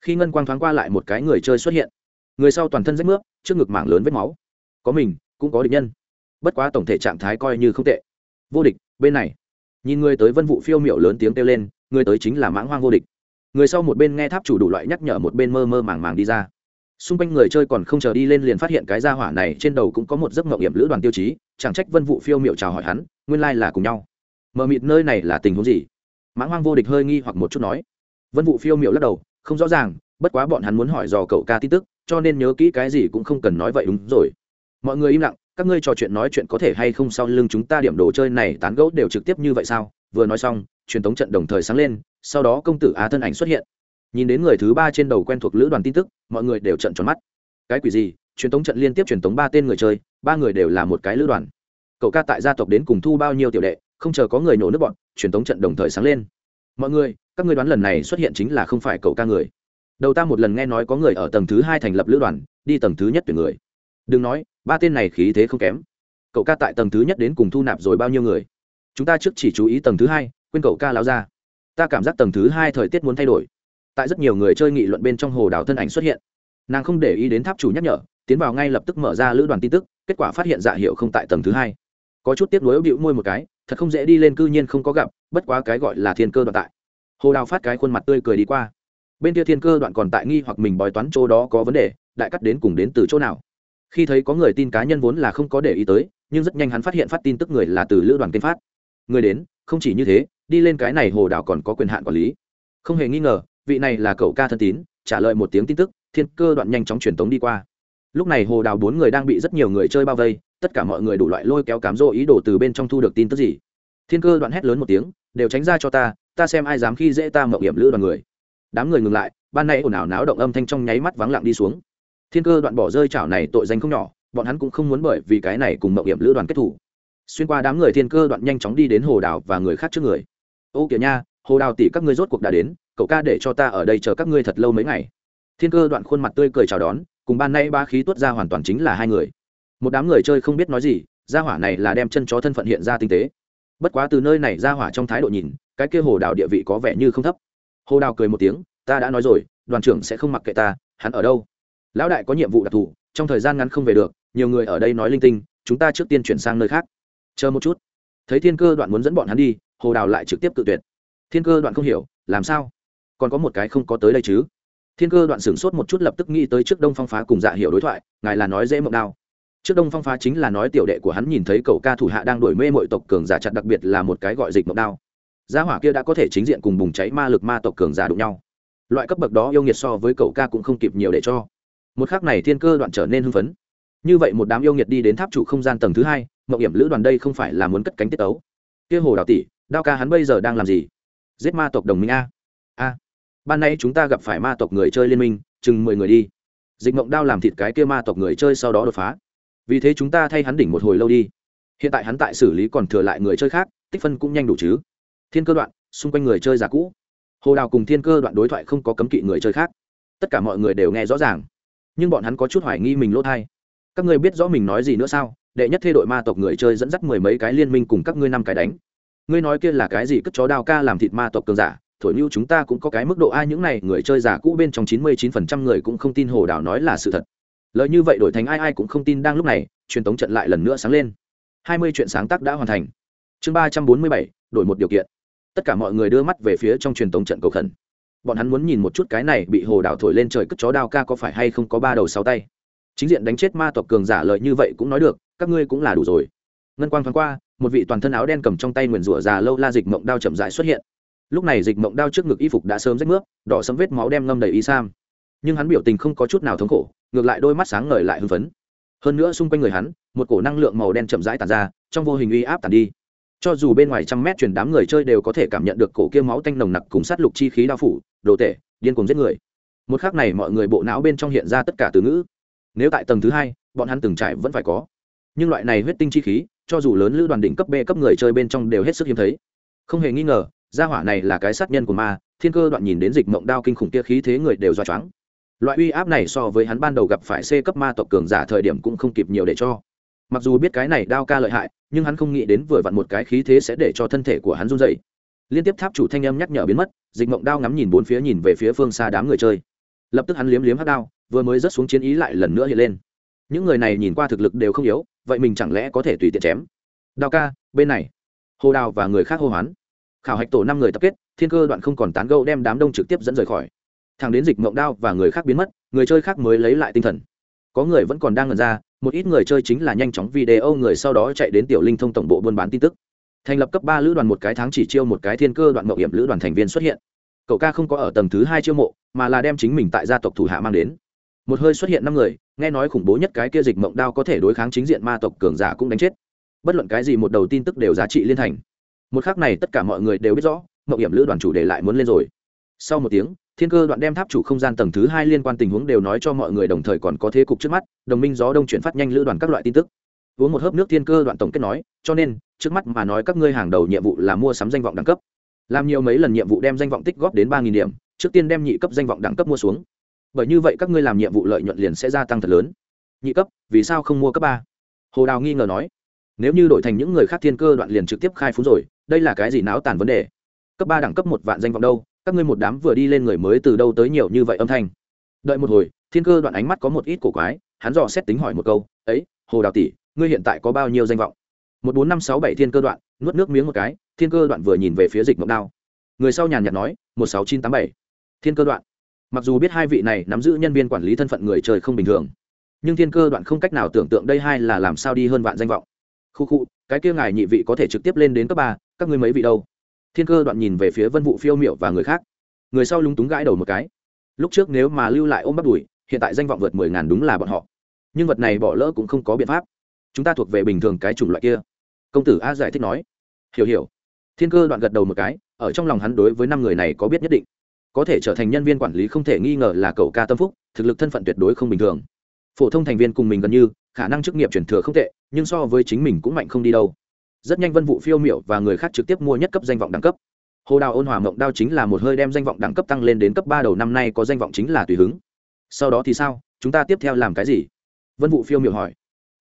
Khi ngân quang thoáng qua lại một cái người chơi xuất hiện người sau toàn thân rách nước trước ngực mảng lớn vết máu. Có mình, cũng có địch nhân. Bất quá tổng thể trạng thái coi như không tệ. Vô địch, bên này. Nhìn người tới vân vụ phiêu miệu lớn tiếng kêu lên, người tới chính là mãng hoang vô địch. Người sau một bên nghe tháp chủ đủ loại nhắc nhở, một bên mơ mơ màng màng đi ra. Xung quanh người chơi còn không chờ đi lên liền phát hiện cái gia hỏa này trên đầu cũng có một giấc mộng hiểm lữ đoàn tiêu chí, chẳng trách vân vụ phiêu miệu chào hỏi hắn, nguyên lai là cùng nhau. Mờ mịt nơi này là tình huống gì? Mãng hoang vô địch hơi nghi hoặc một chút nói. Vân vụ phiêu miệu lắc đầu, không rõ ràng bất quá bọn hắn muốn hỏi dò cậu ca tin tức, cho nên nhớ kỹ cái gì cũng không cần nói vậy đúng rồi. Mọi người im lặng, các ngươi trò chuyện nói chuyện có thể hay không sau lưng chúng ta điểm đồ chơi này tán gẫu đều trực tiếp như vậy sao? Vừa nói xong, truyền thống trận đồng thời sáng lên, sau đó công tử á thân ảnh xuất hiện. Nhìn đến người thứ ba trên đầu quen thuộc lữ đoàn tin tức, mọi người đều trận tròn mắt. Cái quỷ gì? Truyền thống trận liên tiếp truyền thống ba tên người chơi, ba người đều là một cái lữ đoàn. Cậu ca tại gia tộc đến cùng thu bao nhiêu tiểu đệ, không chờ có người nổ nước bọn, truyền thống trận đồng thời sáng lên. Mọi người, các ngươi đoán lần này xuất hiện chính là không phải cậu ca người đầu ta một lần nghe nói có người ở tầng thứ hai thành lập lữ đoàn, đi tầng thứ nhất tuyển người. Đừng nói, ba tên này khí thế không kém. Cậu ca tại tầng thứ nhất đến cùng thu nạp rồi bao nhiêu người? Chúng ta trước chỉ chú ý tầng thứ hai, quên cậu ca láo ra. Ta cảm giác tầng thứ hai thời tiết muốn thay đổi. Tại rất nhiều người chơi nghị luận bên trong hồ đảo thân ảnh xuất hiện. Nàng không để ý đến tháp chủ nhắc nhở, tiến vào ngay lập tức mở ra lữ đoàn tin tức, kết quả phát hiện dạ hiệu không tại tầng thứ hai. Có chút tiếp nối bịu môi một cái, thật không dễ đi lên cư nhiên không có gặp, bất quá cái gọi là thiên cơ đoạn tại. Hồ đào phát cái khuôn mặt tươi cười đi qua bên kia thiên cơ đoạn còn tại nghi hoặc mình bói toán chỗ đó có vấn đề, đại cắt đến cùng đến từ chỗ nào. Khi thấy có người tin cá nhân vốn là không có để ý tới, nhưng rất nhanh hắn phát hiện phát tin tức người là từ lữ đoàn kênh phát. Người đến, không chỉ như thế, đi lên cái này hồ đảo còn có quyền hạn quản lý. Không hề nghi ngờ, vị này là cậu ca thân tín, trả lời một tiếng tin tức, thiên cơ đoạn nhanh chóng truyền tống đi qua. Lúc này hồ đào bốn người đang bị rất nhiều người chơi bao vây, tất cả mọi người đủ loại lôi kéo cám rỗ ý đồ từ bên trong thu được tin tức gì. Thiên cơ đoạn hét lớn một tiếng, đều tránh ra cho ta ta xem ai dám khi dễ ta mậu hiểm lữ đoàn người đám người ngừng lại, ban nay ồn ào náo động âm thanh trong nháy mắt vắng lặng đi xuống. Thiên cơ đoạn bỏ rơi chảo này tội danh không nhỏ, bọn hắn cũng không muốn bởi vì cái này cùng mậu hiểm lữ đoàn kết thủ. Xuyên qua đám người thiên cơ đoạn nhanh chóng đi đến hồ đào và người khác trước người. Ô kìa nha, hồ đào tỷ các ngươi rốt cuộc đã đến, cậu ca để cho ta ở đây chờ các ngươi thật lâu mấy ngày. Thiên cơ đoạn khuôn mặt tươi cười chào đón, cùng ban nay ba khí tuốt ra hoàn toàn chính là hai người. Một đám người chơi không biết nói gì, gia hỏa này là đem chân chó thân phận hiện ra tinh tế. Bất quá từ nơi này gia hỏa trong thái độ nhìn, cái kia hồ đào địa vị có vẻ như không thấp hồ đào cười một tiếng, ta đã nói rồi, đoàn trưởng sẽ không mặc kệ ta, hắn ở đâu? Lão đại có nhiệm vụ đặc thù, trong thời gian ngắn không về được, nhiều người ở đây nói linh tinh, chúng ta trước tiên chuyển sang nơi khác. Chờ một chút. Thấy thiên cơ đoạn muốn dẫn bọn hắn đi, hồ đào lại trực tiếp cự tuyệt. Thiên cơ đoạn không hiểu, làm sao? Còn có một cái không có tới đây chứ? Thiên cơ đoạn sửng sốt một chút lập tức nghĩ tới trước đông phong phá cùng dạ hiểu đối thoại, ngài là nói dễ mộng đao. Trước đông phong phá chính là nói tiểu đệ của hắn nhìn thấy cậu ca thủ hạ đang đổi mê mội tộc cường giả chặt đặc biệt là một cái gọi dịch mộng đao gia hỏa kia đã có thể chính diện cùng bùng cháy ma lực ma tộc cường giả đụng nhau. Loại cấp bậc đó yêu nghiệt so với cậu ca cũng không kịp nhiều để cho. Một khác này thiên cơ đoạn trở nên hưng phấn. Như vậy một đám yêu nghiệt đi đến tháp chủ không gian tầng thứ hai mậu hiểm lữ đoàn đây không phải là muốn cất cánh tiết ấu kia hồ đào tỷ, đao ca hắn bây giờ đang làm gì? Giết ma tộc đồng minh a. A. Ban nay chúng ta gặp phải ma tộc người chơi liên minh, chừng mười người đi. Dịch mộng đao làm thịt cái kia ma tộc người chơi sau đó đột phá. Vì thế chúng ta thay hắn đỉnh một hồi lâu đi. Hiện tại hắn tại xử lý còn thừa lại người chơi khác, tích phân cũng nhanh đủ chứ thiên cơ đoạn, xung quanh người chơi giả cũ. Hồ đào cùng thiên cơ đoạn đối thoại không có cấm kỵ người chơi khác. Tất cả mọi người đều nghe rõ ràng. Nhưng bọn hắn có chút hoài nghi mình lỗ thai. Các ngươi biết rõ mình nói gì nữa sao? Đệ nhất thê đội ma tộc người chơi dẫn dắt mười mấy cái liên minh cùng các ngươi năm cái đánh. Ngươi nói kia là cái gì? Cất chó đao ca làm thịt ma tộc cường giả. Thổi như chúng ta cũng có cái mức độ ai? Những này người chơi giả cũ bên trong chín mươi chín phần trăm người cũng không tin hồ đào nói là sự thật. Lời như vậy đổi thành ai? Ai cũng không tin đang lúc này, truyền tống trận lại lần nữa sáng lên. Hai mươi chuyện sáng tác đã hoàn thành. Chương ba trăm bốn mươi bảy, đổi một điều kiện tất cả mọi người đưa mắt về phía trong truyền tống trận cầu khẩn. Bọn hắn muốn nhìn một chút cái này bị hồ đảo thổi lên trời cất chó đao ca có phải hay không có ba đầu sáu tay. Chính diện đánh chết ma tộc cường giả lợi như vậy cũng nói được, các ngươi cũng là đủ rồi. Ngân quang thoáng qua, một vị toàn thân áo đen cầm trong tay nguyền rủa già lâu la dịch mộng đao chậm dại xuất hiện. Lúc này dịch mộng đao trước ngực y phục đã sớm rách nước, đỏ sấm vết máu đem ngâm đầy y sam. Nhưng hắn biểu tình không có chút nào thống khổ, ngược lại đôi mắt sáng ngời lại hưng phấn. Hơn nữa xung quanh người hắn, một cổ năng lượng màu đen chậm rãi tàn ra, trong vô hình uy áp tàn đi cho dù bên ngoài trăm mét truyền đám người chơi đều có thể cảm nhận được cổ kia máu tanh nồng nặc cùng sát lục chi khí đao phủ, đồ tể, điên cùng giết người. Một khác này mọi người bộ não bên trong hiện ra tất cả từ ngữ. Nếu tại tầng thứ hai, bọn hắn từng trải vẫn phải có. Nhưng loại này huyết tinh chi khí, cho dù lớn lữ đoàn đỉnh cấp b cấp người chơi bên trong đều hết sức hiếm thấy. Không hề nghi ngờ, gia hỏa này là cái sát nhân của ma, thiên cơ đoạn nhìn đến dịch mộng đao kinh khủng kia khí thế người đều do choáng. Loại uy áp này so với hắn ban đầu gặp phải c cấp ma tộc cường giả thời điểm cũng không kịp nhiều để cho mặc dù biết cái này đao ca lợi hại, nhưng hắn không nghĩ đến vừa vặn một cái khí thế sẽ để cho thân thể của hắn run dậy liên tiếp tháp chủ thanh âm nhắc nhở biến mất, dịch mộng đao ngắm nhìn bốn phía nhìn về phía phương xa đám người chơi. Lập tức hắn liếm liếm hát đao, vừa mới rớt xuống chiến ý lại lần nữa hiện lên. Những người này nhìn qua thực lực đều không yếu, vậy mình chẳng lẽ có thể tùy tiện chém? Đao ca, bên này. Hồ đào và người khác hô hoán. Khảo hạch tổ năm người tập kết, thiên cơ đoạn không còn tán gâu đem đám đông trực tiếp dẫn rời khỏi. Thằng đến dịch mộng đao và người khác biến mất, người chơi khác mới lấy lại tinh thần. Có người vẫn còn đang ngần ra một ít người chơi chính là nhanh chóng video người sau đó chạy đến tiểu linh thông tổng bộ buôn bán tin tức. Thành lập cấp ba lữ đoàn một cái tháng chỉ chiêu một cái thiên cơ đoạn mậu hiểm lữ đoàn thành viên xuất hiện. Cậu ca không có ở tầng thứ hai chiêu mộ, mà là đem chính mình tại gia tộc thủ hạ mang đến. Một hơi xuất hiện năm người, nghe nói khủng bố nhất cái kia dịch mộng đao có thể đối kháng chính diện ma tộc cường giả cũng đánh chết. Bất luận cái gì một đầu tin tức đều giá trị liên thành. Một khác này tất cả mọi người đều biết rõ, mậu hiểm lữ đoàn chủ đề lại muốn lên rồi. Sau một tiếng thiên cơ đoạn đem tháp chủ không gian tầng thứ hai liên quan tình huống đều nói cho mọi người, đồng thời còn có thế cục trước mắt, đồng minh gió đông chuyển phát nhanh lữ đoàn các loại tin tức. Uống một hớp nước thiên cơ đoạn tổng kết nói, cho nên, trước mắt mà nói các ngươi hàng đầu nhiệm vụ là mua sắm danh vọng đẳng cấp. Làm nhiều mấy lần nhiệm vụ đem danh vọng tích góp đến ba nghìn điểm, trước tiên đem nhị cấp danh vọng đẳng cấp mua xuống. Bởi như vậy các ngươi làm nhiệm vụ lợi nhuận liền sẽ gia tăng thật lớn. Nhị cấp, vì sao không mua cấp ba? Hồ đào nghi ngờ nói. Nếu như đổi thành những người khác thiên cơ đoạn liền trực tiếp khai phú rồi, đây là cái gì náo tàn vấn đề? Cấp ba đẳng cấp một vạn danh vọng đâu? Các ngươi một đám vừa đi lên người mới từ đâu tới nhiều như vậy âm thanh? Đợi một hồi, thiên cơ đoạn ánh mắt có một ít cổ quái, hắn dò xét tính hỏi một câu, ấy, hồ đào tỷ, ngươi hiện tại có bao nhiêu danh vọng? Một bốn năm sáu bảy thiên cơ đoạn, nuốt nước miếng một cái, thiên cơ đoạn vừa nhìn về phía dịch mộng đao. Người sau nhàn nhạt nói, một sáu chín tám bảy. Thiên cơ đoạn. Mặc dù biết hai vị này nắm giữ nhân viên quản lý thân phận người trời không bình thường, nhưng thiên cơ đoạn không cách nào tưởng tượng đây hai là làm sao đi hơn vạn danh vọng. Khu khu, cái kia ngài nhị vị có thể trực tiếp lên đến cấp ba, các ngươi mấy vị đâu? Thiên cơ đoạn nhìn về phía vân vụ phiêu miệu và người khác. Người sau lúng túng gãi đầu một cái. Lúc trước nếu mà lưu lại ôm bắt đùi, hiện tại danh vọng vượt mười ngàn đúng là bọn họ. Nhưng vật này bỏ lỡ cũng không có biện pháp. Chúng ta thuộc về bình thường cái chủng loại kia. Công tử a giải thích nói. Hiểu hiểu. Thiên cơ đoạn gật đầu một cái, ở trong lòng hắn đối với năm người này có biết nhất định. Có thể trở thành nhân viên quản lý không thể nghi ngờ là cậu ca tâm phúc, thực lực thân phận tuyệt đối không bình thường. Phổ thông thành viên cùng mình gần như, khả năng chức nghiệp truyền thừa không tệ, nhưng so với chính mình cũng mạnh không đi đâu rất nhanh vân vụ phiêu miểu và người khác trực tiếp mua nhất cấp danh vọng đẳng cấp. Hồ đào ôn hòa mộng đao chính là một hơi đem danh vọng đẳng cấp tăng lên đến cấp ba đầu năm nay có danh vọng chính là tùy hứng. Sau đó thì sao? Chúng ta tiếp theo làm cái gì? Vân vụ phiêu miểu hỏi.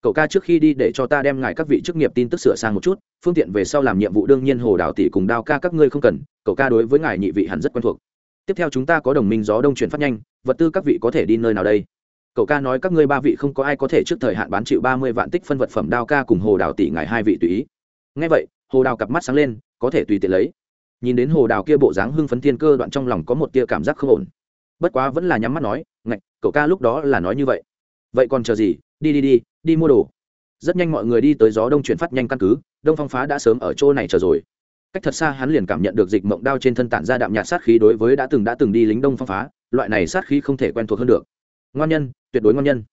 Cậu ca trước khi đi để cho ta đem ngài các vị chức nghiệp tin tức sửa sang một chút, phương tiện về sau làm nhiệm vụ đương nhiên hồ đào tỷ cùng đao ca các ngươi không cần, cậu ca đối với ngài nhị vị hẳn rất quen thuộc. Tiếp theo chúng ta có đồng minh gió đông chuyển phát nhanh, vật tư các vị có thể đi nơi nào đây? Cậu ca nói các ngươi ba vị không có ai có thể trước thời hạn bán chịu ba mươi vạn tích phân vật phẩm đao ca cùng hồ đào tỷ ngài hai vị tùy ý ngay vậy, hồ đào cặp mắt sáng lên, có thể tùy tiện lấy. Nhìn đến hồ đào kia bộ dáng hưng phấn thiên cơ đoạn trong lòng có một tia cảm giác không ổn. Bất quá vẫn là nhắm mắt nói, ngạch, cậu ca lúc đó là nói như vậy. Vậy còn chờ gì? Đi đi đi đi mua đồ. Rất nhanh mọi người đi tới gió đông chuyển phát nhanh căn cứ, đông phong phá đã sớm ở chỗ này chờ rồi. Cách thật xa hắn liền cảm nhận được dịch mộng đao trên thân tản ra đạm nhạt sát khí đối với đã từng đã từng đi lính đông phong phá, loại này sát khí không thể quen thuộc hơn được. Ngoan nhân, tuyệt đối ngoan nhân.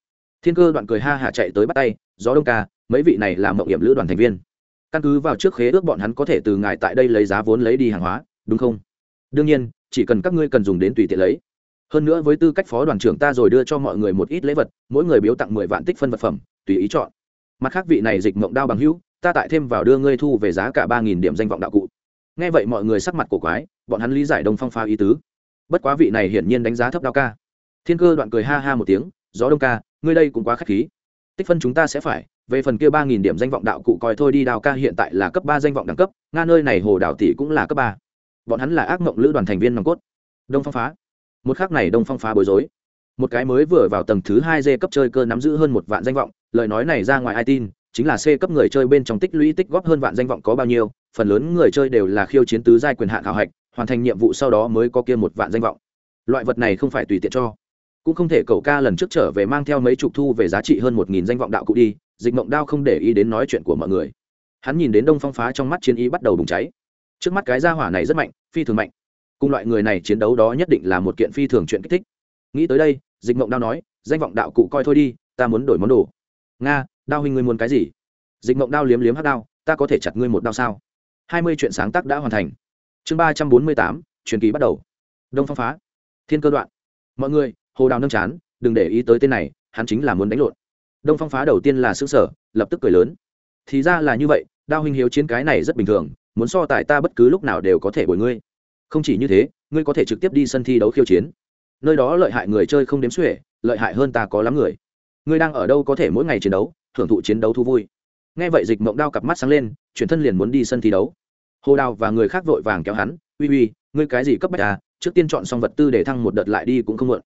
Thiên cơ đoạn cười ha hả chạy tới bắt tay, gió đông ca, mấy vị này là mộng hiểm lữ đoàn thành viên căn cứ vào trước khế ước bọn hắn có thể từ ngài tại đây lấy giá vốn lấy đi hàng hóa, đúng không? Đương nhiên, chỉ cần các ngươi cần dùng đến tùy tiện lấy. Hơn nữa với tư cách phó đoàn trưởng ta rồi đưa cho mọi người một ít lễ vật, mỗi người biếu tặng mười vạn tích phân vật phẩm, tùy ý chọn. Mặt khác vị này dịch mộng đao bằng hữu, ta tại thêm vào đưa ngươi thu về giá cả ba nghìn điểm danh vọng đạo cụ. Nghe vậy mọi người sắc mặt cổ quái, bọn hắn lý giải đông phong pha ý tứ. Bất quá vị này hiển nhiên đánh giá thấp đao ca. Thiên cơ đoạn cười ha ha một tiếng, gió đông ca, ngươi đây cũng quá k h á c h khí. Tích phân chúng ta sẽ phải về phần kia ba nghìn điểm danh vọng đạo cụ coi thôi đi, đào ca hiện tại là cấp ba danh vọng đẳng cấp, nga nơi này hồ đào tỷ cũng là cấp ba. Bọn hắn là ác mộng lữ đoàn thành viên nòng cốt. Đông phong phá. Một khác này đông phong phá bối rối. Một cái mới vừa vào tầng thứ hai d cấp chơi cơ nắm giữ hơn một vạn danh vọng, lời nói này ra ngoài ai tin, chính là c cấp người chơi bên trong tích lũy tích góp hơn vạn danh vọng có bao nhiêu, phần lớn người chơi đều là khiêu chiến tứ giai quyền hạn khảo hạch, hoàn thành nhiệm vụ sau đó mới có kia một vạn danh vọng. Loại vật này không phải tùy tiện cho. Cũng không thể cậu ca lần trước trở về mang theo mấy chục thu về giá trị hơn một nghìn danh vọng đạo cụ đi dịch mộng đao không để ý đến nói chuyện của mọi người. Hắn nhìn đến đông phong phá trong mắt chiến ý bắt đầu bùng cháy. Trước mắt cái gia hỏa này rất mạnh, phi thường mạnh. Cùng loại người này chiến đấu đó nhất định là một kiện phi thường chuyện kích thích. Nghĩ tới đây, dịch mộng đao nói, danh vọng đạo cụ coi thôi đi, ta muốn đổi món đồ. Nga, đao huynh ngươi muốn cái gì? Dịch mộng đao liếm liếm hát đao, ta có thể chặt ngươi một đao sao? Hai mươi chuyện sáng tác đã hoàn thành. Chương ba trăm bốn mươi tám, truyền kỳ bắt đầu. Đông phong phá. Thiên cơ đoạn. Mọi người, hồ đào nâng chán, đừng để ý tới tên này, hắn chính là muốn đánh lộn đông phong phá đầu tiên là xứ sở lập tức cười lớn. Thì ra là như vậy, đao huynh hiếu chiến cái này rất bình thường, muốn so tài ta bất cứ lúc nào đều có thể bồi ngươi. Không chỉ như thế, ngươi có thể trực tiếp đi sân thi đấu khiêu chiến. Nơi đó lợi hại người chơi không đếm xuể, lợi hại hơn ta có lắm người. Ngươi đang ở đâu có thể mỗi ngày chiến đấu, thưởng thụ chiến đấu thú vui. Nghe vậy dịch mộng đao cặp mắt sáng lên, chuyển thân liền muốn đi sân thi đấu. Hồ đào và người khác vội vàng kéo hắn, uy uy, ngươi cái gì cấp bách à? Trước tiên chọn xong vật tư để thăng một đợt lại đi cũng không muộn.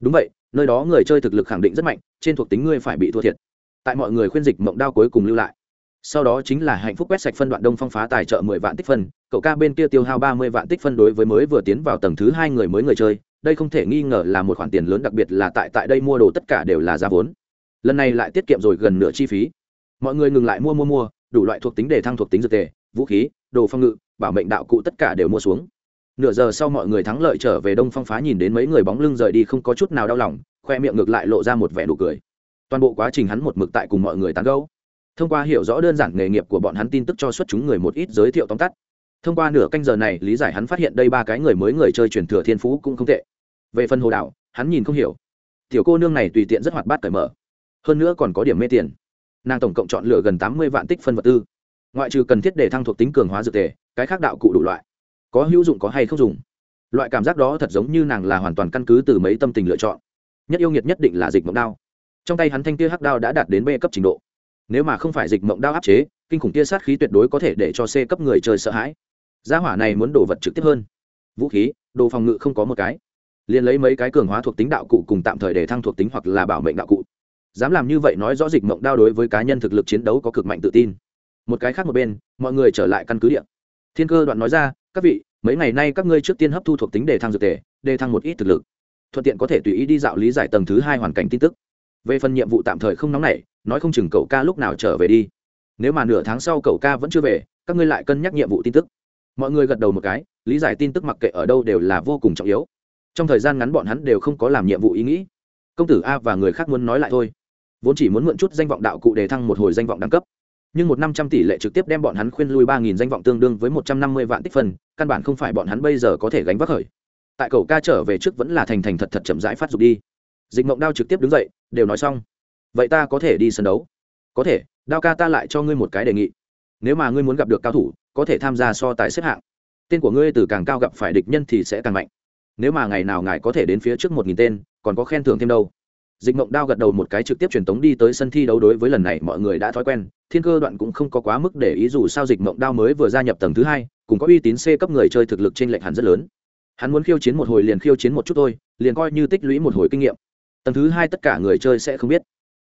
Đúng vậy, nơi đó người chơi thực lực khẳng định rất mạnh trên thuộc tính ngươi phải bị thua thiệt. Tại mọi người khuyên dịch mộng đao cuối cùng lưu lại. Sau đó chính là hạnh phúc quét sạch phân đoạn đông phong phá tài trợ mười vạn tích phân, cậu ca bên kia tiêu hao ba mươi vạn tích phân đối với mới vừa tiến vào tầng thứ hai người mới người chơi, đây không thể nghi ngờ là một khoản tiền lớn đặc biệt là tại tại đây mua đồ tất cả đều là giá vốn. Lần này lại tiết kiệm rồi gần nửa chi phí. Mọi người ngừng lại mua mua mua, đủ loại thuộc tính để thăng thuộc tính dược tề, vũ khí, đồ phong ngự, bảo mệnh đạo cụ tất cả đều mua xuống. Nửa giờ sau mọi người thắng lợi trở về đông phong phá nhìn đến mấy người bóng lưng rời đi không có chút nào đau lòng khoe miệng ngược lại lộ ra một vẻ nụ cười. Toàn bộ quá trình hắn một mực tại cùng mọi người tán gẫu. Thông qua hiểu rõ đơn giản nghề nghiệp của bọn hắn tin tức cho xuất chúng người một ít giới thiệu tóm tắt. Thông qua nửa canh giờ này, lý giải hắn phát hiện đây ba cái người mới người chơi truyền thừa thiên phú cũng không tệ. Về phần hồ đạo hắn nhìn không hiểu. Tiểu cô nương này tùy tiện rất hoạt bát cởi mở. Hơn nữa còn có điểm mê tiền. Nàng tổng cộng chọn lựa gần tám mươi vạn tích phân vật tư. Ngoại trừ cần thiết để thăng thuộc tính cường hóa dược tề, cái khác đạo cụ đủ loại. Có hữu dụng có hay không dùng. Loại cảm giác đó thật giống như nàng là hoàn toàn căn cứ từ mấy tâm tình lựa chọn nhất yêu nghiệt nhất định là dịch mộng đao. Trong tay hắn thanh tia hắc đao đã đạt đến b cấp trình độ. Nếu mà không phải dịch mộng đao áp chế, kinh khủng tia sát khí tuyệt đối có thể để cho c cấp người chơi sợ hãi. Gia hỏa này muốn đổ vật trực tiếp hơn. Vũ khí, đồ phòng ngự không có một cái. Liền lấy mấy cái cường hóa thuộc tính đạo cụ cùng tạm thời để thăng thuộc tính hoặc là bảo mệnh đạo cụ. Dám làm như vậy nói rõ dịch mộng đao đối với cá nhân thực lực chiến đấu có cực mạnh tự tin. Một cái khác một bên, mọi người trở lại căn cứ điện thiên cơ đoạn nói ra, các vị, mấy ngày nay các ngươi trước tiên hấp thu thuộc tính để thăng dược tề, để thăng một ít thực lực thuận tiện có thể tùy ý đi dạo lý giải tầng thứ hai hoàn cảnh tin tức. Về phần nhiệm vụ tạm thời không nóng nảy, nói không chừng cậu ca lúc nào trở về đi. Nếu mà nửa tháng sau cậu ca vẫn chưa về, các ngươi lại cân nhắc nhiệm vụ tin tức. Mọi người gật đầu một cái, lý giải tin tức mặc kệ ở đâu đều là vô cùng trọng yếu. Trong thời gian ngắn bọn hắn đều không có làm nhiệm vụ ý nghĩ. Công tử a và người khác muốn nói lại thôi. Vốn chỉ muốn mượn chút danh vọng đạo cụ để thăng một hồi danh vọng đẳng cấp. Nhưng một năm trăm tỷ lệ trực tiếp đem bọn hắn khuyên lui ba nghìn danh vọng tương đương với một trăm năm mươi vạn tích phân, căn bản không phải bọn hắn bây giờ có thể gánh vác khởi tại cậu ca trở về trước vẫn là thành thành thật thật chậm rãi phát dục đi. Dịch mộng đao trực tiếp đứng dậy, đều nói xong. Vậy ta có thể đi sân đấu? Có thể, đao ca ta lại cho ngươi một cái đề nghị. Nếu mà ngươi muốn gặp được cao thủ, có thể tham gia so tài xếp hạng. Tên của ngươi từ càng cao gặp phải địch nhân thì sẽ càng mạnh. Nếu mà ngày nào ngài có thể đến phía trước một nghìn tên, còn có khen thưởng thêm đâu? Dịch mộng đao gật đầu một cái trực tiếp truyền tống đi tới sân thi đấu đối với lần này mọi người đã thói quen. Thiên cơ đoạn cũng không có quá mức để ý dù sao dịch mộng đao mới vừa gia nhập tầng thứ hai, cùng có uy tín c cấp người chơi thực lực trên lệnh hẳn rất lớn hắn muốn khiêu chiến một hồi liền khiêu chiến một chút thôi, liền coi như tích lũy một hồi kinh nghiệm. Tầng thứ hai tất cả người chơi sẽ không biết.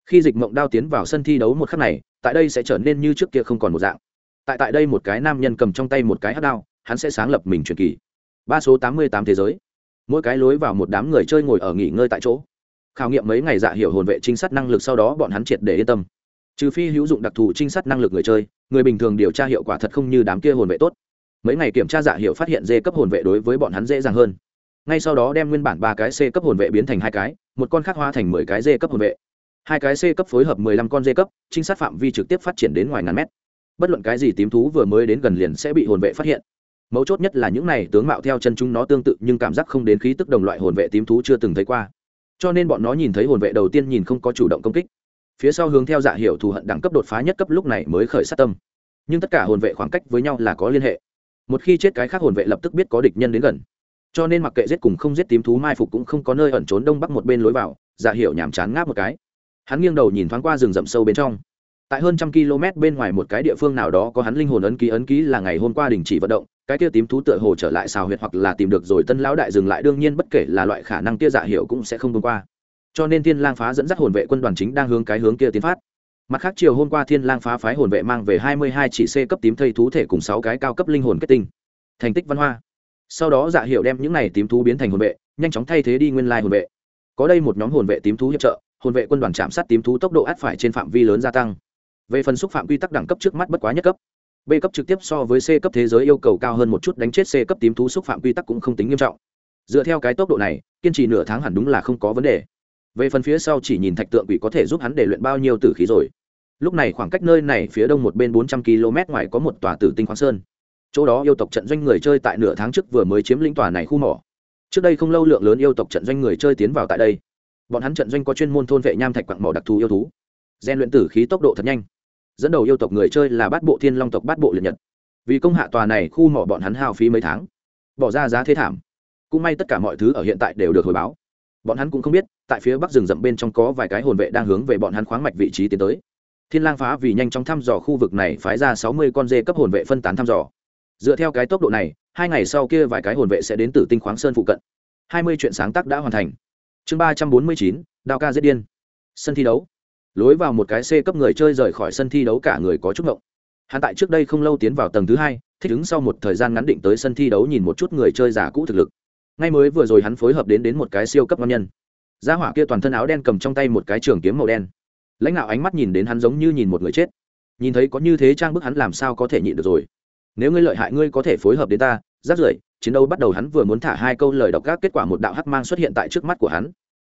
Khi dịch mộng đao tiến vào sân thi đấu một khắc này, tại đây sẽ trở nên như trước kia không còn một dạng. Tại tại đây một cái nam nhân cầm trong tay một cái hát đao, hắn sẽ sáng lập mình truyền kỳ. Ba số tám mươi tám thế giới. Mỗi cái lối vào một đám người chơi ngồi ở nghỉ ngơi tại chỗ. Khảo nghiệm mấy ngày dạ hiểu hồn vệ trinh sát năng lực sau đó bọn hắn triệt để yên tâm. Trừ phi hữu dụng đặc thù trinh sát năng lực người chơi, người bình thường điều tra hiệu quả thật không như đám kia hồn vệ tốt mấy ngày kiểm tra dạ hiệu phát hiện dê cấp hồn vệ đối với bọn hắn dễ dàng hơn. Ngay sau đó đem nguyên bản ba cái c cấp hồn vệ biến thành hai cái, một con khác hoa thành mười cái dê cấp hồn vệ. Hai cái c cấp phối hợp mười lăm con dê cấp, trinh sát phạm vi trực tiếp phát triển đến ngoài ngàn mét. Bất luận cái gì tím thú vừa mới đến gần liền sẽ bị hồn vệ phát hiện. Mấu chốt nhất là những này tướng mạo theo chân chúng nó tương tự nhưng cảm giác không đến khí tức đồng loại hồn vệ tím thú chưa từng thấy qua. Cho nên bọn nó nhìn thấy hồn vệ đầu tiên nhìn không có chủ động công kích. Phía sau hướng theo dạ hiệu thù hận đẳng cấp đột phá nhất cấp lúc này mới khởi sát tâm. Nhưng tất cả hồn vệ khoảng cách với nhau là có liên hệ một khi chết cái khác hồn vệ lập tức biết có địch nhân đến gần. Cho nên mặc kệ giết cùng không giết tím thú mai phục cũng không có nơi ẩn trốn đông bắc một bên lối vào dạ hiệu nhàm chán ngáp một cái. Hắn nghiêng đầu nhìn thoáng qua rừng rậm sâu bên trong. Tại hơn trăm km bên ngoài một cái địa phương nào đó có hắn linh hồn ấn ký ấn ký là ngày hôm qua đình chỉ vận động, cái tia tím thú tựa hồ trở lại xào huyệt hoặc là tìm được rồi tân lão đại dừng lại, đương nhiên bất kể là loại khả năng tia dạ hiệu cũng sẽ không vượt qua. Cho nên thiên lang phá dẫn dắt hồn vệ quân đoàn chính đang hướng cái hướng kia tiến phát mặt khác chiều hôm qua thiên lang phá phái hồn vệ mang về hai mươi hai chỉ c cấp tím thây thú thể cùng sáu cái cao cấp linh hồn kết tinh. Thành tích văn hoa. Sau đó dạ hiệu đem những này tím thú biến thành hồn vệ, nhanh chóng thay thế đi nguyên lai hồn vệ. Có đây một nhóm hồn vệ tím thú hiệp trợ, hồn vệ quân đoàn chạm sát tím thú tốc độ át phải trên phạm vi lớn gia tăng. Về phần xúc phạm quy tắc đẳng cấp trước mắt bất quá nhất cấp. B cấp trực tiếp so với c cấp thế giới yêu cầu cao hơn một chút, đánh chết c cấp tím thú xúc phạm quy tắc cũng không tính nghiêm trọng. Dựa theo cái tốc độ này, kiên trì nửa tháng hẳn đúng là không có vấn đề. Về phần phía sau chỉ nhìn thạch tượng quỷ có thể giúp hắn để luyện bao nhiêu tử khí rồi lúc này khoảng cách nơi này phía đông một bên bốn trăm km ngoài có một tòa tử tinh khoáng sơn. Chỗ đó yêu tộc trận doanh người chơi tại nửa tháng trước vừa mới chiếm lĩnh tòa này khu mỏ. Trước đây không lâu lượng lớn yêu tộc trận doanh người chơi tiến vào tại đây. Bọn hắn trận doanh có chuyên môn thôn vệ nham thạch quặng mỏ đặc thù yêu thú. Gian luyện tử khí tốc độ thật nhanh. Dẫn đầu yêu tộc người chơi là bát bộ thiên long tộc bát bộ liệt nhật. Vì công hạ tòa này khu mỏ bọn hắn hao phí mấy tháng, bỏ ra giá thế thảm. Cũng may tất cả mọi thứ ở hiện tại đều được hồi báo. Bọn hắn cũng không biết, tại phía bắc rừng rậm bên trong có vài cái hồn vệ đang hướng về bọn hắn khoáng mạch vị trí tiến tới thiên lang phá vì nhanh chóng thăm dò khu vực này, phái ra sáu mươi con dê cấp hồn vệ phân tán thăm dò. Dựa theo cái tốc độ này, hai ngày sau kia vài cái hồn vệ sẽ đến từ tinh khoáng sơn phụ cận. Hai mươi chuyện sáng tác đã hoàn thành. Chương ba trăm bốn mươi chín, đao ca giết điên. Sân thi đấu. Lối vào một cái c cấp người chơi rời khỏi sân thi đấu cả người có chút ngộng. Hắn tại trước đây không lâu tiến vào tầng thứ hai, thích ứng sau một thời gian ngắn định tới sân thi đấu nhìn một chút người chơi giả cũ thực lực. Ngay mới vừa rồi hắn phối hợp đến đến một cái siêu cấp ngon nhân. Gia hỏa kia toàn thân áo đen cầm trong tay một cái trường kiếm màu đen lãnh đạo ánh mắt nhìn đến hắn giống như nhìn một người chết. Nhìn thấy có như thế trang bức hắn làm sao có thể nhịn được rồi? Nếu ngươi lợi hại, ngươi có thể phối hợp đến ta. Rát rưởi, chiến đấu bắt đầu hắn vừa muốn thả hai câu lời đọc các kết quả một đạo hắc mang xuất hiện tại trước mắt của hắn.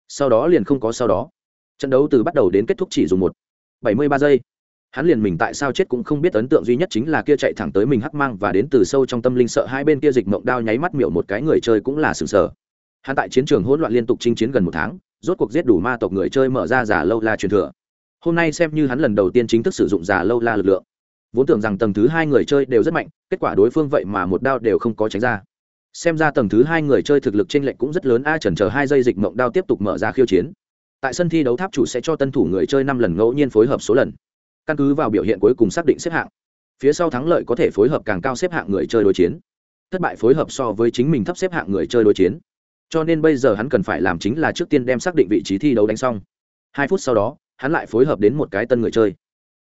Sau đó liền không có sau đó. Trận đấu từ bắt đầu đến kết thúc chỉ dùng một, bảy mươi ba giây. Hắn liền mình tại sao chết cũng không biết ấn tượng duy nhất chính là kia chạy thẳng tới mình hắc mang và đến từ sâu trong tâm linh sợ hai bên kia dịch mộng đao nháy mắt miệu một cái người chơi cũng là sừng sờ. Hắn tại chiến trường hỗn loạn liên tục chinh chiến gần một tháng, rốt cuộc giết đủ ma tộc người chơi mở ra giả lâu la truyền thừa hôm nay xem như hắn lần đầu tiên chính thức sử dụng già lâu la lực lượng. Vốn tưởng rằng tầng thứ hai người chơi đều rất mạnh, kết quả đối phương vậy mà một đao đều không có tránh ra. Xem ra tầng thứ hai người chơi thực lực t r ê n lệch cũng rất lớn, a trần chờ hai giây dịch mộng đao tiếp tục mở ra khiêu chiến. Tại sân thi đấu tháp chủ sẽ cho tân thủ người chơi năm lần ngẫu nhiên phối hợp số lần. Căn cứ vào biểu hiện cuối cùng xác định xếp hạng. Phía sau thắng lợi có thể phối hợp càng cao xếp hạng người chơi đối chiến. Thất bại phối hợp so với chính mình thấp xếp hạng người chơi đối chiến. Cho nên bây giờ hắn cần phải làm chính là trước tiên đem xác định vị trí thi đấu đánh xong. Hai phút sau đó hắn lại phối hợp đến một cái tân người chơi.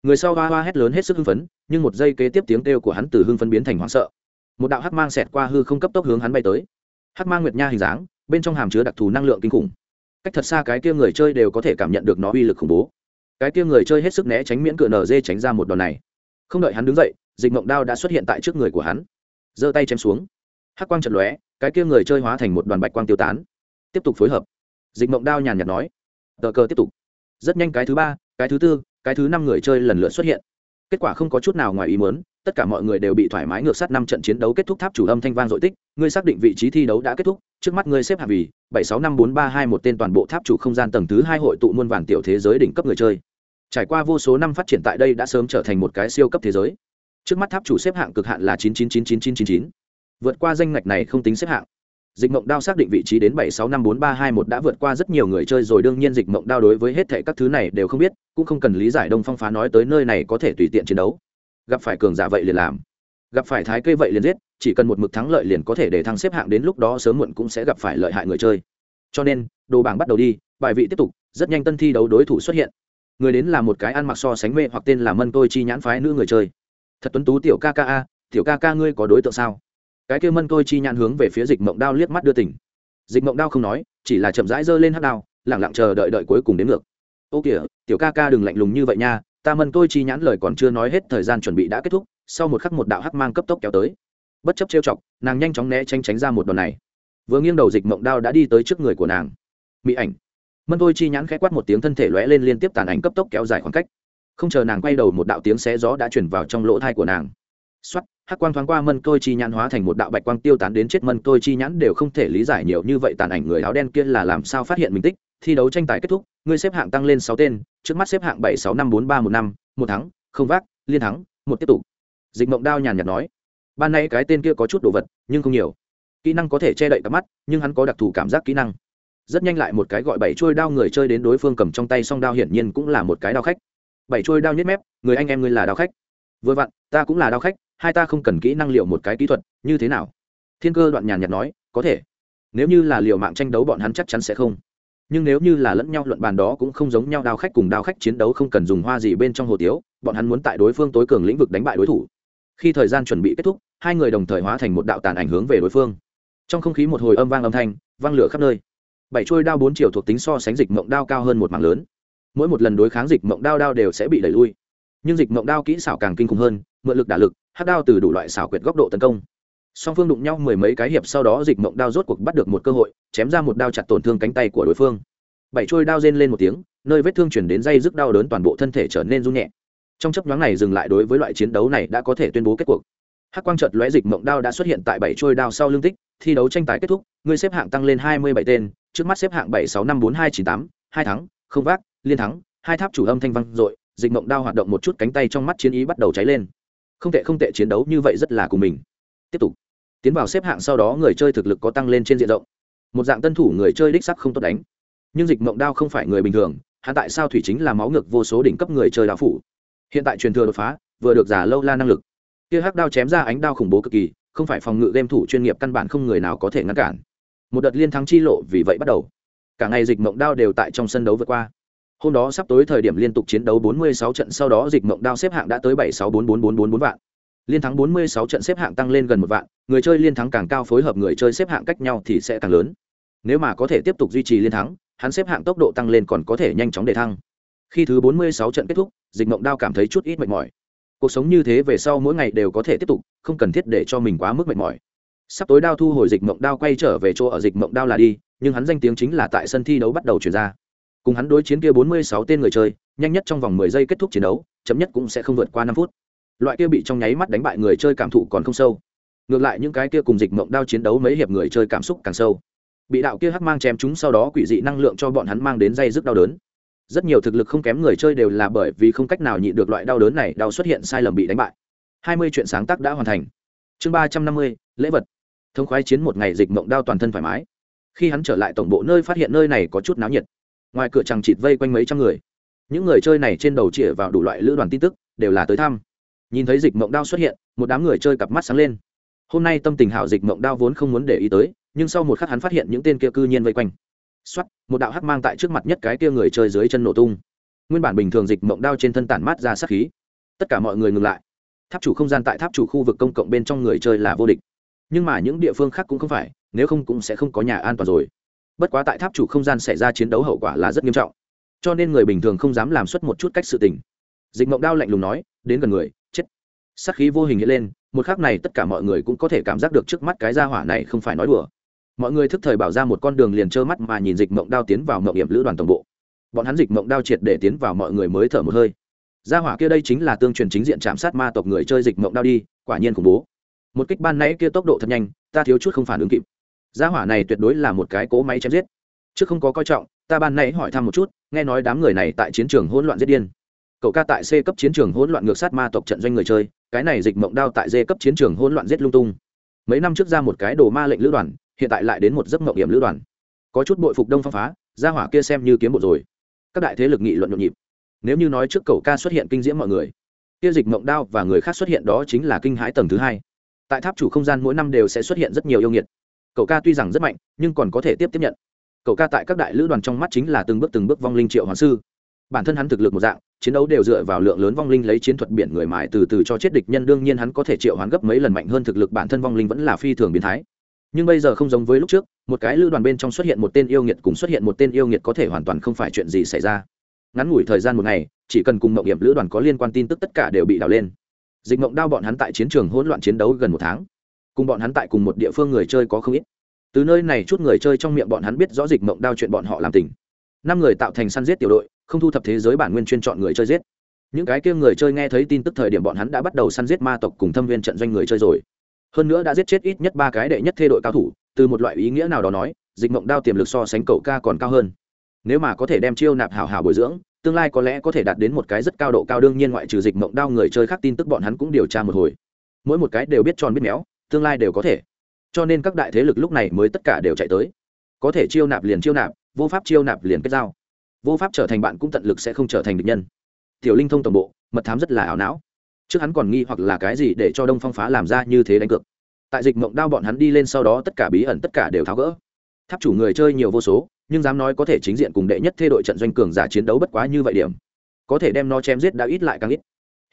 Người sau hoa hoa hét lớn hết sức hưng phấn, nhưng một giây kế tiếp tiếng kêu của hắn từ hưng phấn biến thành hoảng sợ. Một đạo hắc mang xẹt qua hư không cấp tốc hướng hắn bay tới. Hắc mang nguyệt nha hình dáng, bên trong hàm chứa đặc thù năng lượng kinh khủng. Cách thật xa cái kia người chơi đều có thể cảm nhận được nó uy lực khủng bố. Cái kia người chơi hết sức né tránh miễn cựa nở dê tránh ra một đòn này. Không đợi hắn đứng dậy, dịch mộng đao đã xuất hiện tại trước người của hắn. Giơ tay chém xuống. Hắc quang trận lóe, cái kia người chơi hóa thành một đoàn bạch quang tiêu tán. Tiếp tục phối hợp. Dịch mộng đao nhàn nhạt nói. Tờ cờ tiếp tục rất nhanh cái thứ ba, cái thứ tư, cái thứ năm người chơi lần lượt xuất hiện. Kết quả không có chút nào ngoài ý muốn, tất cả mọi người đều bị thoải mái ngược sát năm trận chiến đấu kết thúc tháp chủ âm thanh vang dội tích, ngươi xác định vị trí thi đấu đã kết thúc, trước mắt ngươi xếp hạng vì bảy sáu năm bốn ba hai một tên toàn bộ tháp chủ không gian tầng thứ hai hội tụ muôn vàn tiểu thế giới đỉnh cấp người chơi. Trải qua vô số năm phát triển tại đây đã sớm trở thành một cái siêu cấp thế giới. Trước mắt tháp chủ xếp hạng cực hạn là chín chín chín chín chín chín chín vượt qua danh ngạch này không tính xếp hạng dịch mộng đao xác định vị trí đến bảy sáu năm bốn ba hai một đã vượt qua rất nhiều người chơi rồi, đương nhiên dịch mộng đao đối với hết thệ các thứ này đều không biết, cũng không cần lý giải đông phong phá nói tới nơi này có thể tùy tiện chiến đấu. Gặp phải cường giả vậy liền làm. Gặp phải thái cây vậy liền giết, chỉ cần một mực thắng lợi liền có thể để thăng xếp hạng đến lúc đó sớm muộn cũng sẽ gặp phải lợi hại người chơi. Cho nên, đồ bảng bắt đầu đi, bài vị tiếp tục, rất nhanh tân thi đấu đối thủ xuất hiện. Người đến là một cái ăn mặc so sánh mê hoặc tên là mân tôi chi nhãn phái nữ người chơi. Thật tuấn tú tiểu ca ca a, tiểu ca ca ngươi có đối tượng sao? Cái kia mân tôi chi nhãn hướng về phía dịch mộng đao liếc mắt đưa tỉnh. Dịch mộng đao không nói, chỉ là chậm rãi giơ lên hát đao lẳng lặng chờ đợi đợi cuối cùng đến ngược. Ô kìa, tiểu ca ca đừng lạnh lùng như vậy nha, ta mân tôi chi nhãn lời còn chưa nói hết thời gian chuẩn bị đã kết thúc, sau một khắc một đạo hắc mang cấp tốc kéo tới. Bất chấp trêu chọc, nàng nhanh chóng né tranh tránh ra một đòn này. Vừa nghiêng đầu dịch mộng đao đã đi tới trước người của nàng. Mỹ ảnh. Mân tôi chi nhãn khẽ quát một tiếng thân thể lóe lên liên tiếp tàn ảnh cấp tốc kéo dài khoảng cách. Không chờ nàng quay đầu một đạo tiếng xé gió đã chuyển vào trong lỗ thai của nàng xoát, hắc quang thoáng qua mân tôi chi nhãn hóa thành một đạo bạch quang tiêu tán đến chết mân tôi chi nhãn đều không thể lý giải nhiều như vậy tàn ảnh người áo đen kia là làm sao phát hiện mình tích. Thi đấu tranh tài kết thúc, người xếp hạng tăng lên sáu tên, trước mắt xếp hạng bảy, sáu, năm, bốn, ba, một, năm, một thắng, không vác, liên thắng, một tiếp tục. Dịch mộng đao nhàn nhạt nói, ban nay cái tên kia có chút đồ vật, nhưng không nhiều. Kỹ năng có thể che đậy cặp mắt, nhưng hắn có đặc thù cảm giác kỹ năng. Rất nhanh lại một cái gọi bảy trôi đao người chơi đến đối phương cầm trong tay, song đao hiển nhiên cũng là một cái đao khách. Bảy trôi đao nhất mép, người anh em ngươi là đao khách. Vừa vặn, ta cũng là đao khách hai ta không cần kỹ năng liệu một cái kỹ thuật, như thế nào? Thiên cơ đoạn nhàn nhạt nói, có thể. Nếu như là liệu mạng tranh đấu bọn hắn chắc chắn sẽ không. Nhưng nếu như là lẫn nhau luận bàn đó cũng không giống nhau, đao khách cùng đao khách chiến đấu không cần dùng hoa gì bên trong hồ tiếu, bọn hắn muốn tại đối phương tối cường lĩnh vực đánh bại đối thủ. Khi thời gian chuẩn bị kết thúc, hai người đồng thời hóa thành một đạo tàn ảnh hướng về đối phương. Trong không khí một hồi âm vang âm thanh, vang lửa khắp nơi. Bảy trôi đao bốn chiều thuộc tính so sánh dịch mộng đao cao hơn một mảng lớn. Mỗi một lần đối kháng dịch mộng đao đao đều sẽ bị đẩy lui nhưng dịch mộng đao kỹ xảo càng kinh khủng hơn mượn lực đả lực hát đao từ đủ loại xảo quyệt góc độ tấn công. Song phương đụng nhau mười mấy cái hiệp sau đó dịch mộng đao rốt cuộc bắt được một cơ hội chém ra một đao chặt tổn thương cánh tay của đối phương. Bảy trôi đao rên lên một tiếng nơi vết thương chuyển đến dây rức đau đớn toàn bộ thân thể trở nên rung nhẹ. Trong chấp nhoáng này dừng lại đối với loại chiến đấu này đã có thể tuyên bố kết cuộc. Hắc quang trợt lóe dịch mộng đao đã xuất hiện tại bảy trôi đao sau lưng tích thi đấu tranh tài kết thúc người xếp hạng tăng lên hai mươi bảy tên trước mắt xếp hạng bảy sáu năm bốn hai chín tám hai thắng không vác liên thắng hai tháp chủ âm thanh văn, dội dịch mộng đao hoạt động một chút cánh tay trong mắt chiến ý bắt đầu cháy lên. Không tệ không tệ, chiến đấu như vậy rất là cùng mình. Tiếp tục. Tiến vào xếp hạng sau đó người chơi thực lực có tăng lên trên diện rộng. Một dạng tân thủ người chơi đích sắc không tốt đánh. Nhưng dịch mộng đao không phải người bình thường, hắn tại sao thủy chính là máu ngược vô số đỉnh cấp người chơi đao phủ? Hiện tại truyền thừa đột phá, vừa được giả lâu la năng lực. Kia hắc đao chém ra ánh đao khủng bố cực kỳ, không phải phòng ngự game thủ chuyên nghiệp căn bản không người nào có thể ngăn cản. Một đợt liên thắng chi lộ vì vậy bắt đầu. Cả ngày dịch mộng đao đều tại trong sân đấu vượt qua hôm đó sắp tối thời điểm liên tục chiến đấu 46 trận, sau đó dịch mộng đao xếp hạng đã tới 7644444 vạn. Liên thắng 46 trận xếp hạng tăng lên gần một vạn, người chơi liên thắng càng cao phối hợp người chơi xếp hạng cách nhau thì sẽ càng lớn. Nếu mà có thể tiếp tục duy trì liên thắng, hắn xếp hạng tốc độ tăng lên còn có thể nhanh chóng để thăng. Khi thứ 46 trận kết thúc, dịch mộng đao cảm thấy chút ít mệt mỏi. Cuộc sống như thế về sau mỗi ngày đều có thể tiếp tục, không cần thiết để cho mình quá mức mệt mỏi. Sắp tối đao thu hồi dịch mộng đao quay trở về chỗ ở dịch mộng đao là đi, nhưng hắn danh tiếng chính là tại sân thi đấu bắt đầu chuyển ra cùng hắn đối chiến kia 46 tên người chơi, nhanh nhất trong vòng 10 giây kết thúc chiến đấu chấm nhất cũng sẽ không vượt qua 5 phút. Loại kia bị trong nháy mắt đánh bại người chơi cảm thụ còn không sâu. Ngược lại những cái kia cùng dịch mộng đao chiến đấu mấy hiệp người chơi cảm xúc càng sâu. Bị đạo kia hắc mang chém chúng sau đó quỷ dị năng lượng cho bọn hắn mang đến dây rất đau đớn. Rất nhiều thực lực không kém người chơi đều là bởi vì không cách nào nhịn được loại đau đớn này đau xuất hiện sai lầm bị đánh bại. Hai mươi chuyện sáng tác đã hoàn thành. Chương ba trăm năm mươi, lễ vật. Thông khoái chiến một ngày dịch mộng đau toàn thân thoải mái. Khi hắn trở lại tổng bộ nơi phát hiện nơi này có chút náo nhiệt ngoài cửa chẳng chịt vây quanh mấy trăm người. Những người chơi này trên đầu chĩa vào đủ loại lữ đoàn tin tức, đều là tới thăm. Nhìn thấy dịch mộng đao xuất hiện, một đám người chơi cặp mắt sáng lên. Hôm nay tâm tình hảo dịch mộng đao vốn không muốn để ý tới, nhưng sau một khắc hắn phát hiện những tên kia cư nhiên vây quanh. Xoắt một đạo hắc mang tại trước mặt nhất cái kia người chơi dưới chân nổ tung. Nguyên bản bình thường dịch mộng đao trên thân tản mát ra sát khí. Tất cả mọi người ngừng lại. Tháp chủ không gian tại tháp chủ khu vực công cộng bên trong người chơi là vô địch. Nhưng mà những địa phương khác cũng không phải, nếu không cũng sẽ không có nhà an toàn rồi bất quá tại tháp chủ không gian xảy ra chiến đấu hậu quả là rất nghiêm trọng. Cho nên người bình thường không dám làm suất một chút cách sự tình. Dịch mộng đao lạnh lùng nói, đến gần người, chết. Sát khí vô hình hiện lên, một khác này tất cả mọi người cũng có thể cảm giác được trước mắt cái gia hỏa này không phải nói đùa. Mọi người thức thời bảo ra một con đường liền trơ mắt mà nhìn dịch mộng đao tiến vào mộng điểm lữ đoàn tổng bộ. Bọn hắn dịch mộng đao triệt để tiến vào mọi người mới thở một hơi. Gia hỏa kia đây chính là tương truyền chính diện chạm sát ma tộc người chơi dịch mộng đao đi, quả nhiên khủng bố. Một kích ban nãy kia tốc độ thật nhanh, ta thiếu chút không phản ứng kịp gia hỏa này tuyệt đối là một cái cỗ máy chém giết. Trước không có coi trọng, ta ban nãy hỏi thăm một chút, nghe nói đám người này tại chiến trường hỗn loạn giết điên. Cậu ca tại c cấp chiến trường hỗn loạn ngược sát ma tộc trận doanh người chơi, cái này dịch mộng đao tại d cấp chiến trường hỗn loạn giết lung tung. Mấy năm trước ra một cái đồ ma lệnh lữ đoàn, hiện tại lại đến một giấc mộng điểm lữ đoàn. Có chút bội phục đông phong phá, gia hỏa kia xem như kiếm bộ rồi. Các đại thế lực nghị luận nhộn nhịp. Nếu như nói trước cậu ca xuất hiện kinh diễm mọi người, kia dịch mộng đao và người khác xuất hiện đó chính là kinh hãi tầng thứ hai. Tại tháp chủ không gian mỗi năm đều sẽ xuất hiện rất nhiều yêu nghiệt cậu ca tuy rằng rất mạnh, nhưng còn có thể tiếp tiếp nhận. Cậu ca tại các đại lữ đoàn trong mắt chính là từng bước từng bước vong linh triệu hoàng sư. Bản thân hắn thực lực một dạng, chiến đấu đều dựa vào lượng lớn vong linh lấy chiến thuật biển người mài từ từ cho chết địch nhân, đương nhiên hắn có thể triệu hoán gấp mấy lần mạnh hơn thực lực bản thân vong linh vẫn là phi thường biến thái. Nhưng bây giờ không giống với lúc trước, một cái lữ đoàn bên trong xuất hiện một tên yêu nghiệt cùng xuất hiện một tên yêu nghiệt có thể hoàn toàn không phải chuyện gì xảy ra. Ngắn ngủi thời gian một ngày, chỉ cần cùng mộng hiểm lữ đoàn có liên quan tin tức tất cả đều bị đào lên. Dịch mộng đao bọn hắn tại chiến trường hỗn loạn chiến đấu gần một tháng cùng bọn hắn tại cùng một địa phương người chơi có không ít. Từ nơi này chút người chơi trong miệng bọn hắn biết rõ dịch mộng đao chuyện bọn họ làm tình. Năm người tạo thành săn giết tiểu đội, không thu thập thế giới bản nguyên chuyên chọn người chơi giết. Những cái kia người chơi nghe thấy tin tức thời điểm bọn hắn đã bắt đầu săn giết ma tộc cùng thâm viên trận doanh người chơi rồi. Hơn nữa đã giết chết ít nhất ba cái đệ nhất thê đội cao thủ, từ một loại ý nghĩa nào đó nói, dịch mộng đao tiềm lực so sánh cậu ca còn cao hơn. Nếu mà có thể đem chiêu nạp hảo hảo bồi dưỡng, tương lai có lẽ có thể đạt đến một cái rất cao độ cao đương nhiên ngoại trừ dịch mộng đao người chơi khác tin tức bọn hắn cũng điều tra một hồi. Mỗi một cái đều biết tròn biết méo tương lai đều có thể. Cho nên các đại thế lực lúc này mới tất cả đều chạy tới. Có thể chiêu nạp liền chiêu nạp, vô pháp chiêu nạp liền kết giao. Vô pháp trở thành bạn cũng tận lực sẽ không trở thành địch nhân. Tiểu linh thông tổng bộ, mật thám rất là ảo não. Trước hắn còn nghi hoặc là cái gì để cho đông phong phá làm ra như thế đánh cược. Tại dịch mộng đao bọn hắn đi lên sau đó tất cả bí ẩn tất cả đều tháo gỡ. Tháp chủ người chơi nhiều vô số, nhưng dám nói có thể chính diện cùng đệ nhất thê đội trận doanh cường giả chiến đấu bất quá như vậy điểm. Có thể đem nó chém giết đã ít lại càng ít.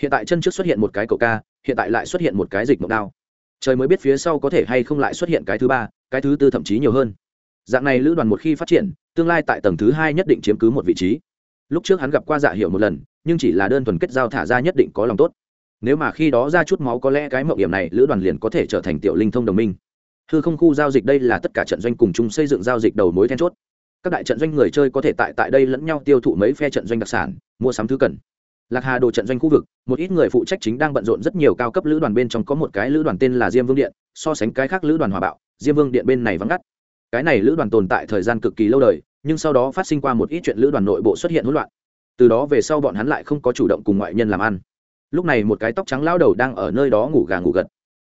Hiện tại chân trước xuất hiện một cái cậu ca, hiện tại lại xuất hiện một cái dịch mộng đao trời mới biết phía sau có thể hay không lại xuất hiện cái thứ ba, cái thứ tư thậm chí nhiều hơn. Dạng này lữ đoàn một khi phát triển, tương lai tại tầng thứ hai nhất định chiếm cứ một vị trí. Lúc trước hắn gặp qua dạ hiệu một lần, nhưng chỉ là đơn thuần kết giao thả ra nhất định có lòng tốt. Nếu mà khi đó ra chút máu có lẽ cái mậu hiểm này, lữ đoàn liền có thể trở thành tiểu linh thông đồng minh. Hư không khu giao dịch đây là tất cả trận doanh cùng chung xây dựng giao dịch đầu mối then chốt. Các đại trận doanh người chơi có thể tại tại đây lẫn nhau tiêu thụ mấy phe trận doanh đặc sản, mua sắm thứ cần lạc hà đồ trận doanh khu vực, một ít người phụ trách chính đang bận rộn rất nhiều cao cấp lữ đoàn bên trong có một cái lữ đoàn tên là diêm vương điện, so sánh cái khác lữ đoàn hòa bạo, diêm vương điện bên này vắng ngắt. Cái này lữ đoàn tồn tại thời gian cực kỳ lâu đời, nhưng sau đó phát sinh qua một ít chuyện lữ đoàn nội bộ xuất hiện hỗn loạn. Từ đó về sau bọn hắn lại không có chủ động cùng ngoại nhân làm ăn. Lúc này một cái tóc trắng lao đầu đang ở nơi đó ngủ gà ngủ gật.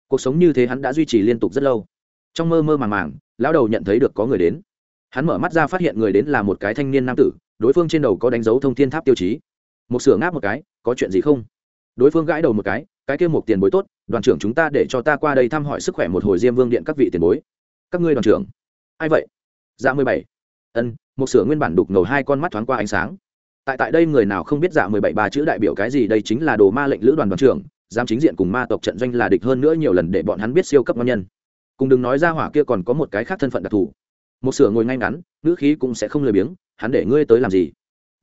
Cuộc sống như thế hắn đã duy trì liên tục rất lâu. Trong mơ mơ màng màng lao đầu nhận thấy được có người đến. Hắn mở mắt ra phát hiện người đến là một cái thanh niên nam tử, đối phương trên đầu có đánh dấu thông thiên tháp tiêu chí một sửa ngáp một cái, có chuyện gì không? Đối phương gãi đầu một cái cái kia một tiền bối tốt, đoàn trưởng chúng ta để cho ta qua đây thăm hỏi sức khỏe một hồi diêm vương điện các vị tiền bối. Các ngươi đoàn trưởng? Ai vậy? Dạ mười bảy. Ân một sửa nguyên bản đục ngầu hai con mắt thoáng qua ánh sáng. Tại tại đây người nào không biết dạ mười bảy ba chữ đại biểu cái gì, đây chính là đồ ma lệnh lữ đoàn đoàn trưởng, giám chính diện cùng ma tộc trận doanh là địch hơn nữa nhiều lần để bọn hắn biết siêu cấp ngon nhân. Cùng đừng nói ra hỏa kia còn có một cái khác thân phận đặc thù. Một sửa ngồi ngay ngắn, ngữ khí cũng sẽ không lười biếng, hắn để ngươi tới làm gì?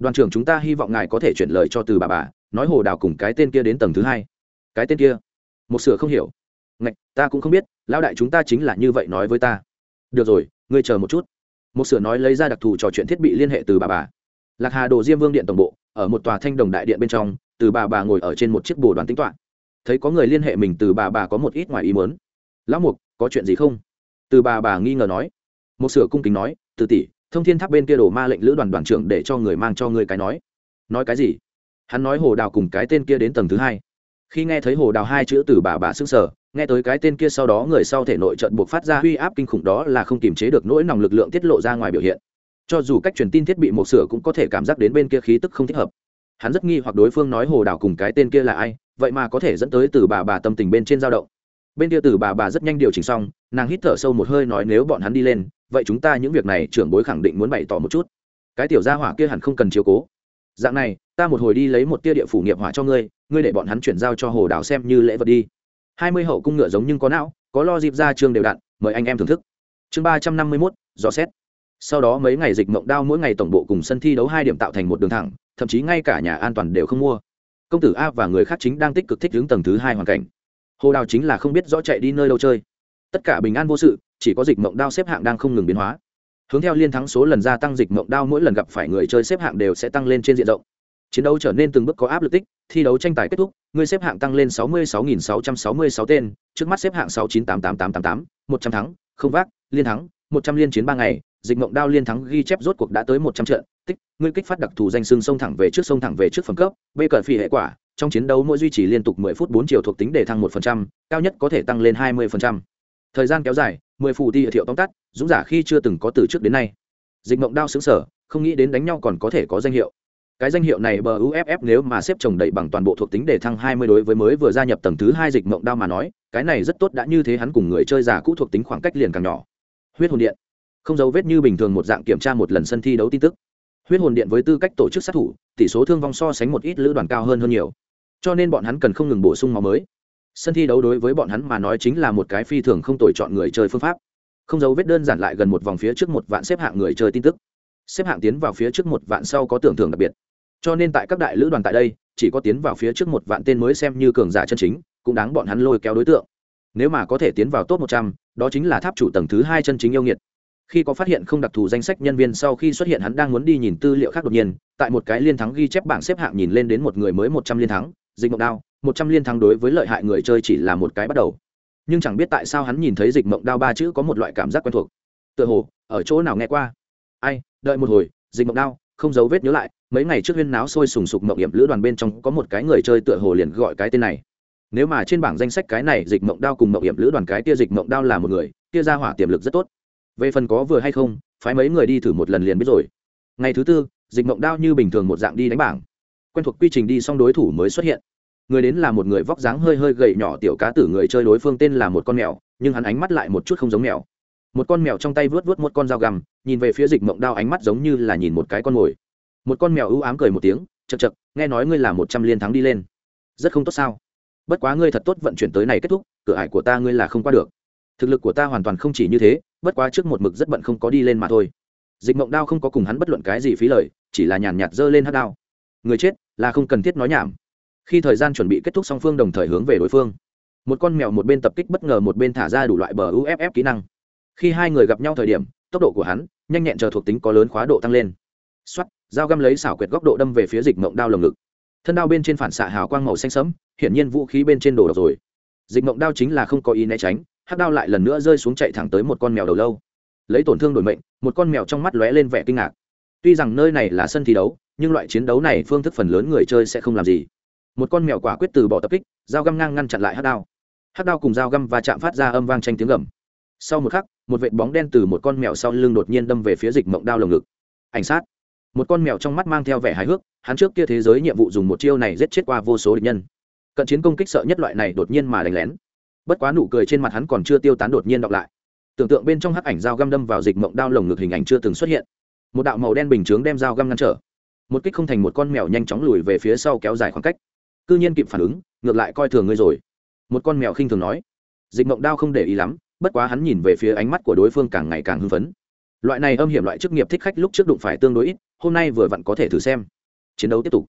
Đoàn trưởng chúng ta hy vọng ngài có thể chuyển lời cho từ bà bà, nói hồ đào cùng cái tên kia đến tầng thứ hai. Cái tên kia? Một sửa không hiểu. Ngạch, ta cũng không biết, lão đại chúng ta chính là như vậy nói với ta. Được rồi, ngươi chờ một chút. Một sửa nói lấy ra đặc thù trò chuyện thiết bị liên hệ từ bà bà. Lạc hà đồ diêm vương điện tổng bộ, ở một tòa thanh đồng đại điện bên trong, từ bà bà ngồi ở trên một chiếc bồ đoàn tính toán. Thấy có người liên hệ mình từ bà bà có một ít ngoài ý mớn lão mục, có chuyện gì không? Từ bà bà nghi ngờ nói. Một sửa cung kính nói, từ tỷ thông thiên tháp bên kia đổ ma lệnh lữ đoàn đoàn trưởng để cho người mang cho người cái nói. Nói cái gì? Hắn nói hồ đào cùng cái tên kia đến tầng thứ hai. Khi nghe thấy hồ đào hai chữ từ bà bà s ư n g sở nghe tới cái tên kia sau đó người sau thể nội trận buộc phát ra uy áp kinh khủng đó là không kiềm chế được nỗi nòng lực lượng tiết lộ ra ngoài biểu hiện. Cho dù cách truyền tin thiết bị một sửa cũng có thể cảm giác đến bên kia khí tức không thích hợp. Hắn rất nghi hoặc đối phương nói hồ đào cùng cái tên kia là ai, vậy mà có thể dẫn tới từ bà bà tâm tình bên trên dao động bên kia từ bà bà rất nhanh điều chỉnh xong, nàng hít thở sâu một hơi nói nếu bọn hắn đi lên, vậy chúng ta những việc này trưởng bối khẳng định muốn bày tỏ một chút. Cái tiểu gia hỏa kia hẳn không cần chiếu cố. Dạng này, ta một hồi đi lấy một tia địa phủ nghiệp hỏa cho ngươi ngươi để bọn hắn chuyển giao cho hồ đào xem như lễ vật đi. Hai mươi hậu cung ngựa giống nhưng có não, có lo dịp ra chương đều đặn, mời anh em thưởng thức. Chương ba trăm năm mươi mốt rõ xét. Sau đó mấy ngày dịch mộng đao mỗi ngày tổng bộ cùng sân thi đấu hai điểm tạo thành một đường thẳng, thậm chí ngay cả nhà an toàn đều không mua. Công tử a và người khác chính đang tích cực thích hướng tầng thứ hai hoàn cảnh hồ đào chính là không biết rõ chạy đi nơi đâu chơi. Tất cả bình an vô sự, chỉ có dịch mộng đao xếp hạng đang không ngừng biến hóa. Hướng theo liên thắng số lần gia tăng dịch mộng đao mỗi lần gặp phải người chơi xếp hạng đều sẽ tăng lên trên diện rộng. Chiến đấu trở nên từng bước có áp lực tích, thi đấu tranh tài kết thúc, người xếp hạng tăng lên sáu mươi sáu nghìn sáu trăm sáu mươi sáu tên, trước mắt xếp hạng sáu chín tám tám tám tám tám, một trăm thắng, không vác, liên thắng, một trăm liên chiến ba ngày, dịch mộng đao liên thắng ghi chép rốt cuộc đã tới một trăm trận, tích ngươi kích phát đặc thù danh xưng sông thẳng về trước, sông thẳng về trước phẩm cấp, b cờ phi hệ quả trong chiến đấu mỗi duy trì liên tục 10 phút 4 chiều thuộc tính để thăng 1%, cao nhất có thể tăng lên 20%. Thời gian kéo dài, 10 phút đi thiệu tóm tắt, dũng giả khi chưa từng có từ trước đến nay. Dịch mộng đao sững sở, không nghĩ đến đánh nhau còn có thể có danh hiệu. Cái danh hiệu này bờ UFF nếu mà xếp chồng đầy bằng toàn bộ thuộc tính để thăng 20 đối với mới vừa gia nhập tầng thứ 2 dịch mộng đao mà nói, cái này rất tốt đã như thế hắn cùng người chơi giả cũ thuộc tính khoảng cách liền càng nhỏ. Huyết hồn điện. Không dấu vết như bình thường một dạng kiểm tra một lần sân thi đấu tin tức. Huyết hồn điện với tư cách tổ chức sát thủ, tỷ số thương vong so sánh một ít lữ đoàn cao hơn hơn nhiều cho nên bọn hắn cần không ngừng bổ sung máu mới. Sân thi đấu đối với bọn hắn mà nói chính là một cái phi thường không tồi chọn người chơi phương pháp. Không dấu vết đơn giản lại gần một vòng phía trước một vạn xếp hạng người chơi tin tức. Xếp hạng tiến vào phía trước một vạn sau có tưởng thưởng đặc biệt. Cho nên tại các đại lữ đoàn tại đây, chỉ có tiến vào phía trước một vạn tên mới xem như cường giả chân chính, cũng đáng bọn hắn lôi kéo đối tượng. Nếu mà có thể tiến vào top một trăm, đó chính là tháp chủ tầng thứ hai chân chính yêu nghiệt. Khi có phát hiện không đặc thù danh sách nhân viên sau khi xuất hiện hắn đang muốn đi nhìn tư liệu khác đột nhiên, tại một cái liên thắng ghi chép bảng xếp hạng nhìn lên đến một người mới một trăm liên thắng dịch mộng đao, một trăm liên thắng đối với lợi hại người chơi chỉ là một cái bắt đầu. Nhưng chẳng biết tại sao hắn nhìn thấy dịch mộng đao ba chữ có một loại cảm giác quen thuộc. Tựa hồ, ở chỗ nào nghe qua? Ai, đợi một hồi, dịch mộng đao, không giấu vết nhớ lại, mấy ngày trước huyên náo sôi sùng sục mộng hiểm lữ đoàn bên trong có một cái người chơi tựa hồ liền gọi cái tên này. Nếu mà trên bảng danh sách cái này dịch mộng đao cùng mộng hiểm lữ đoàn cái kia dịch mộng đao là một người, kia ra hỏa tiềm lực rất tốt. Về phần có vừa hay không, phái mấy người đi thử một lần liền biết rồi. Ngày thứ tư, dịch mộng đao như bình thường một dạng đi đánh bảng quen thuộc quy trình đi xong đối thủ mới xuất hiện. Người đến là một người vóc dáng hơi hơi gầy nhỏ tiểu cá tử người chơi đối phương tên là một con mèo, nhưng hắn ánh mắt lại một chút không giống mèo. Một con mèo trong tay vớt vớt một con dao găm, nhìn về phía dịch mộng đao ánh mắt giống như là nhìn một cái con mồi. Một con mèo ưu ám cười một tiếng chật chật nghe nói ngươi là một trăm liên thắng đi lên. Rất không tốt sao? Bất quá ngươi thật tốt vận chuyển tới này kết thúc, cửa ải của ta ngươi là không qua được. Thực lực của ta hoàn toàn không chỉ như thế, bất quá trước một mực rất bận không có đi lên mà thôi. Dịch mộng đao không có cùng hắn bất luận cái gì phí lời, chỉ là nhàn nhạt giơ lên hát đao người chết là không cần thiết nói nhảm. Khi thời gian chuẩn bị kết thúc song phương đồng thời hướng về đối phương, một con mèo một bên tập kích bất ngờ một bên thả ra đủ loại bờ uff kỹ năng. Khi hai người gặp nhau thời điểm, tốc độ của hắn nhanh nhẹn chờ thuộc tính có lớn khóa độ tăng lên. Xoắt dao găm lấy xảo quyệt góc độ đâm về phía dịch mộng đao lồng ngực. Thân đao bên trên phản xạ hào quang màu xanh sẫm, hiển nhiên vũ khí bên trên đổ độc rồi. Dịch mộng đao chính là không có ý né tránh hát đao lại lần nữa rơi xuống chạy thẳng tới một con mèo đầu lâu. Lấy tổn thương đổi mệnh, một con mèo trong mắt lóe lên vẻ kinh ngạc tuy rằng nơi này là sân thi đấu, nhưng loại chiến đấu này phương thức phần lớn người chơi sẽ không làm gì. Một con mèo quả quyết từ bỏ tập kích, dao găm ngang ngăn chặn lại hát đao. Hát đao cùng dao găm và chạm phát ra âm vang tranh tiếng gầm. Sau một khắc, một vệt bóng đen từ một con mèo sau lưng đột nhiên đâm về phía dịch mộng đao lồng ngực. Ảnh sát. Một con mèo trong mắt mang theo vẻ hài hước, hắn trước kia thế giới nhiệm vụ dùng một chiêu này giết chết qua vô số địch nhân. Cận chiến công kích sợ nhất loại này đột nhiên mà đánh lén. Bất quá nụ cười trên mặt hắn còn chưa tiêu tán đột nhiên đọc lại. Tưởng tượng bên trong hắc ảnh dao găm đâm vào dịch mộng đao lồng ngực hình ảnh chưa từng xuất hiện một đạo màu đen bình chướng đem dao găm ngăn trở. Một kích không thành một con mèo nhanh chóng lùi về phía sau kéo dài khoảng cách. Cư nhiên kịp phản ứng, ngược lại coi thường ngươi rồi. Một con mèo khinh thường nói. Dịch mộng đao không để ý lắm, bất quá hắn nhìn về phía ánh mắt của đối phương càng ngày càng hưng phấn. Loại này âm hiểm loại chức nghiệp thích khách lúc trước đụng phải tương đối ít, hôm nay vừa vặn có thể thử xem. Chiến đấu tiếp tục.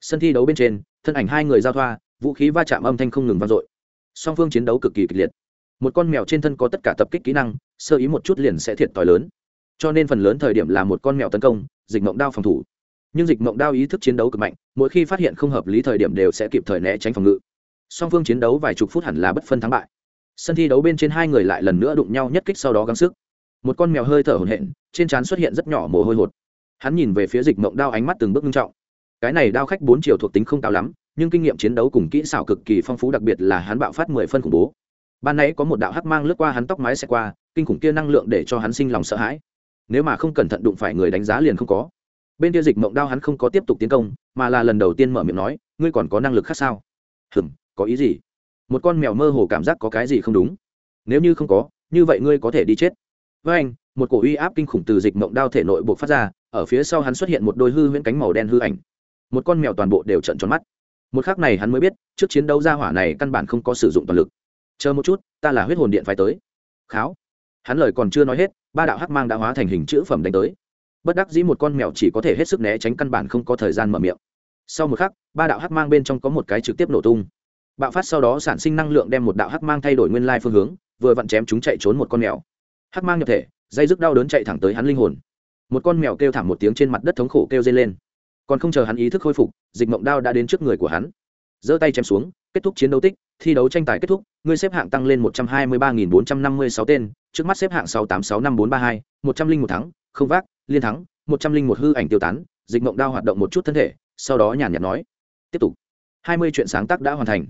Sân thi đấu bên trên, thân ảnh hai người giao thoa, vũ khí va chạm âm thanh không ngừng vang dội. Song phương chiến đấu cực kỳ kịch liệt. Một con mèo trên thân có tất cả tập kích kỹ năng, sơ ý một chút liền sẽ thiệt t h i lớn cho nên phần lớn thời điểm là một con mèo tấn công, dịch mộng đao phòng thủ. Nhưng dịch mộng đao ý thức chiến đấu cực mạnh, mỗi khi phát hiện không hợp lý thời điểm đều sẽ kịp thời né tránh phòng ngự. Song phương chiến đấu vài chục phút hẳn là bất phân thắng bại. Sân thi đấu bên trên hai người lại lần nữa đụng nhau nhất kích sau đó gắng sức. Một con mèo hơi thở hổn hển, trên trán xuất hiện rất nhỏ mồ hôi hột. Hắn nhìn về phía dịch mộng đao ánh mắt từng bước nghiêm trọng. Cái này đao khách bốn chiều thuộc tính không cao lắm, nhưng kinh nghiệm chiến đấu cùng kỹ xảo cực kỳ phong phú, đặc biệt là hắn bạo phát mười phân khủng bố. Ban nãy có một đạo hắc mang lướt qua hắn, tóc mái xe qua, kinh khủng kia năng lượng để cho hắn sinh lòng sợ hãi nếu mà không cẩn thận đụng phải người đánh giá liền không có. Bên kia dịch mộng đao hắn không có tiếp tục tiến công, mà là lần đầu tiên mở miệng nói, ngươi còn có năng lực khác sao? Hừm, có ý gì? Một con mèo mơ hồ cảm giác có cái gì không đúng. Nếu như không có, như vậy ngươi có thể đi chết. Với anh. Một cổ uy áp kinh khủng từ dịch mộng đao thể nội buộc phát ra, ở phía sau hắn xuất hiện một đôi hư huyễn cánh màu đen hư ảnh. Một con mèo toàn bộ đều trận tròn mắt. Một khác này hắn mới biết, trước chiến đấu gia hỏa này căn bản không có sử dụng toàn lực. Chờ một chút, ta là huyết hồn điện phải tới. Kháo. Hắn lời còn chưa nói hết ba đạo hắc mang đã hóa thành hình chữ phẩm đánh tới. Bất đắc dĩ một con mèo chỉ có thể hết sức né tránh căn bản không có thời gian mở miệng. Sau một khắc, ba đạo hắc mang bên trong có một cái trực tiếp nổ tung. Bạo phát sau đó sản sinh năng lượng đem một đạo hắc mang thay đổi nguyên lai phương hướng, vừa vặn chém chúng chạy trốn một con mèo. Hắc mang nhập thể, dây dứt đau đớn chạy thẳng tới hắn linh hồn. Một con mèo kêu thảm một tiếng trên mặt đất thống khổ kêu dây lên. Còn không chờ hắn ý thức khôi phục, dịch mộng đao đã đến trước người của hắn. Giơ tay chém xuống, kết thúc chiến đấu tích, thi đấu tranh tài kết thúc, ngươi xếp hạng tăng lên một trăm hai mươi ba nghìn bốn trăm năm mươi sáu tên trước mắt xếp hạng sáu tám sáu năm bốn ba hai, một trăm linh một thắng, không vác, liên thắng, một trăm linh một hư ảnh tiêu tán, dịch mộng đao hoạt động một chút thân thể, sau đó nhàn nhạt nói, tiếp tục. Hai mươi chuyện sáng tác đã hoàn thành.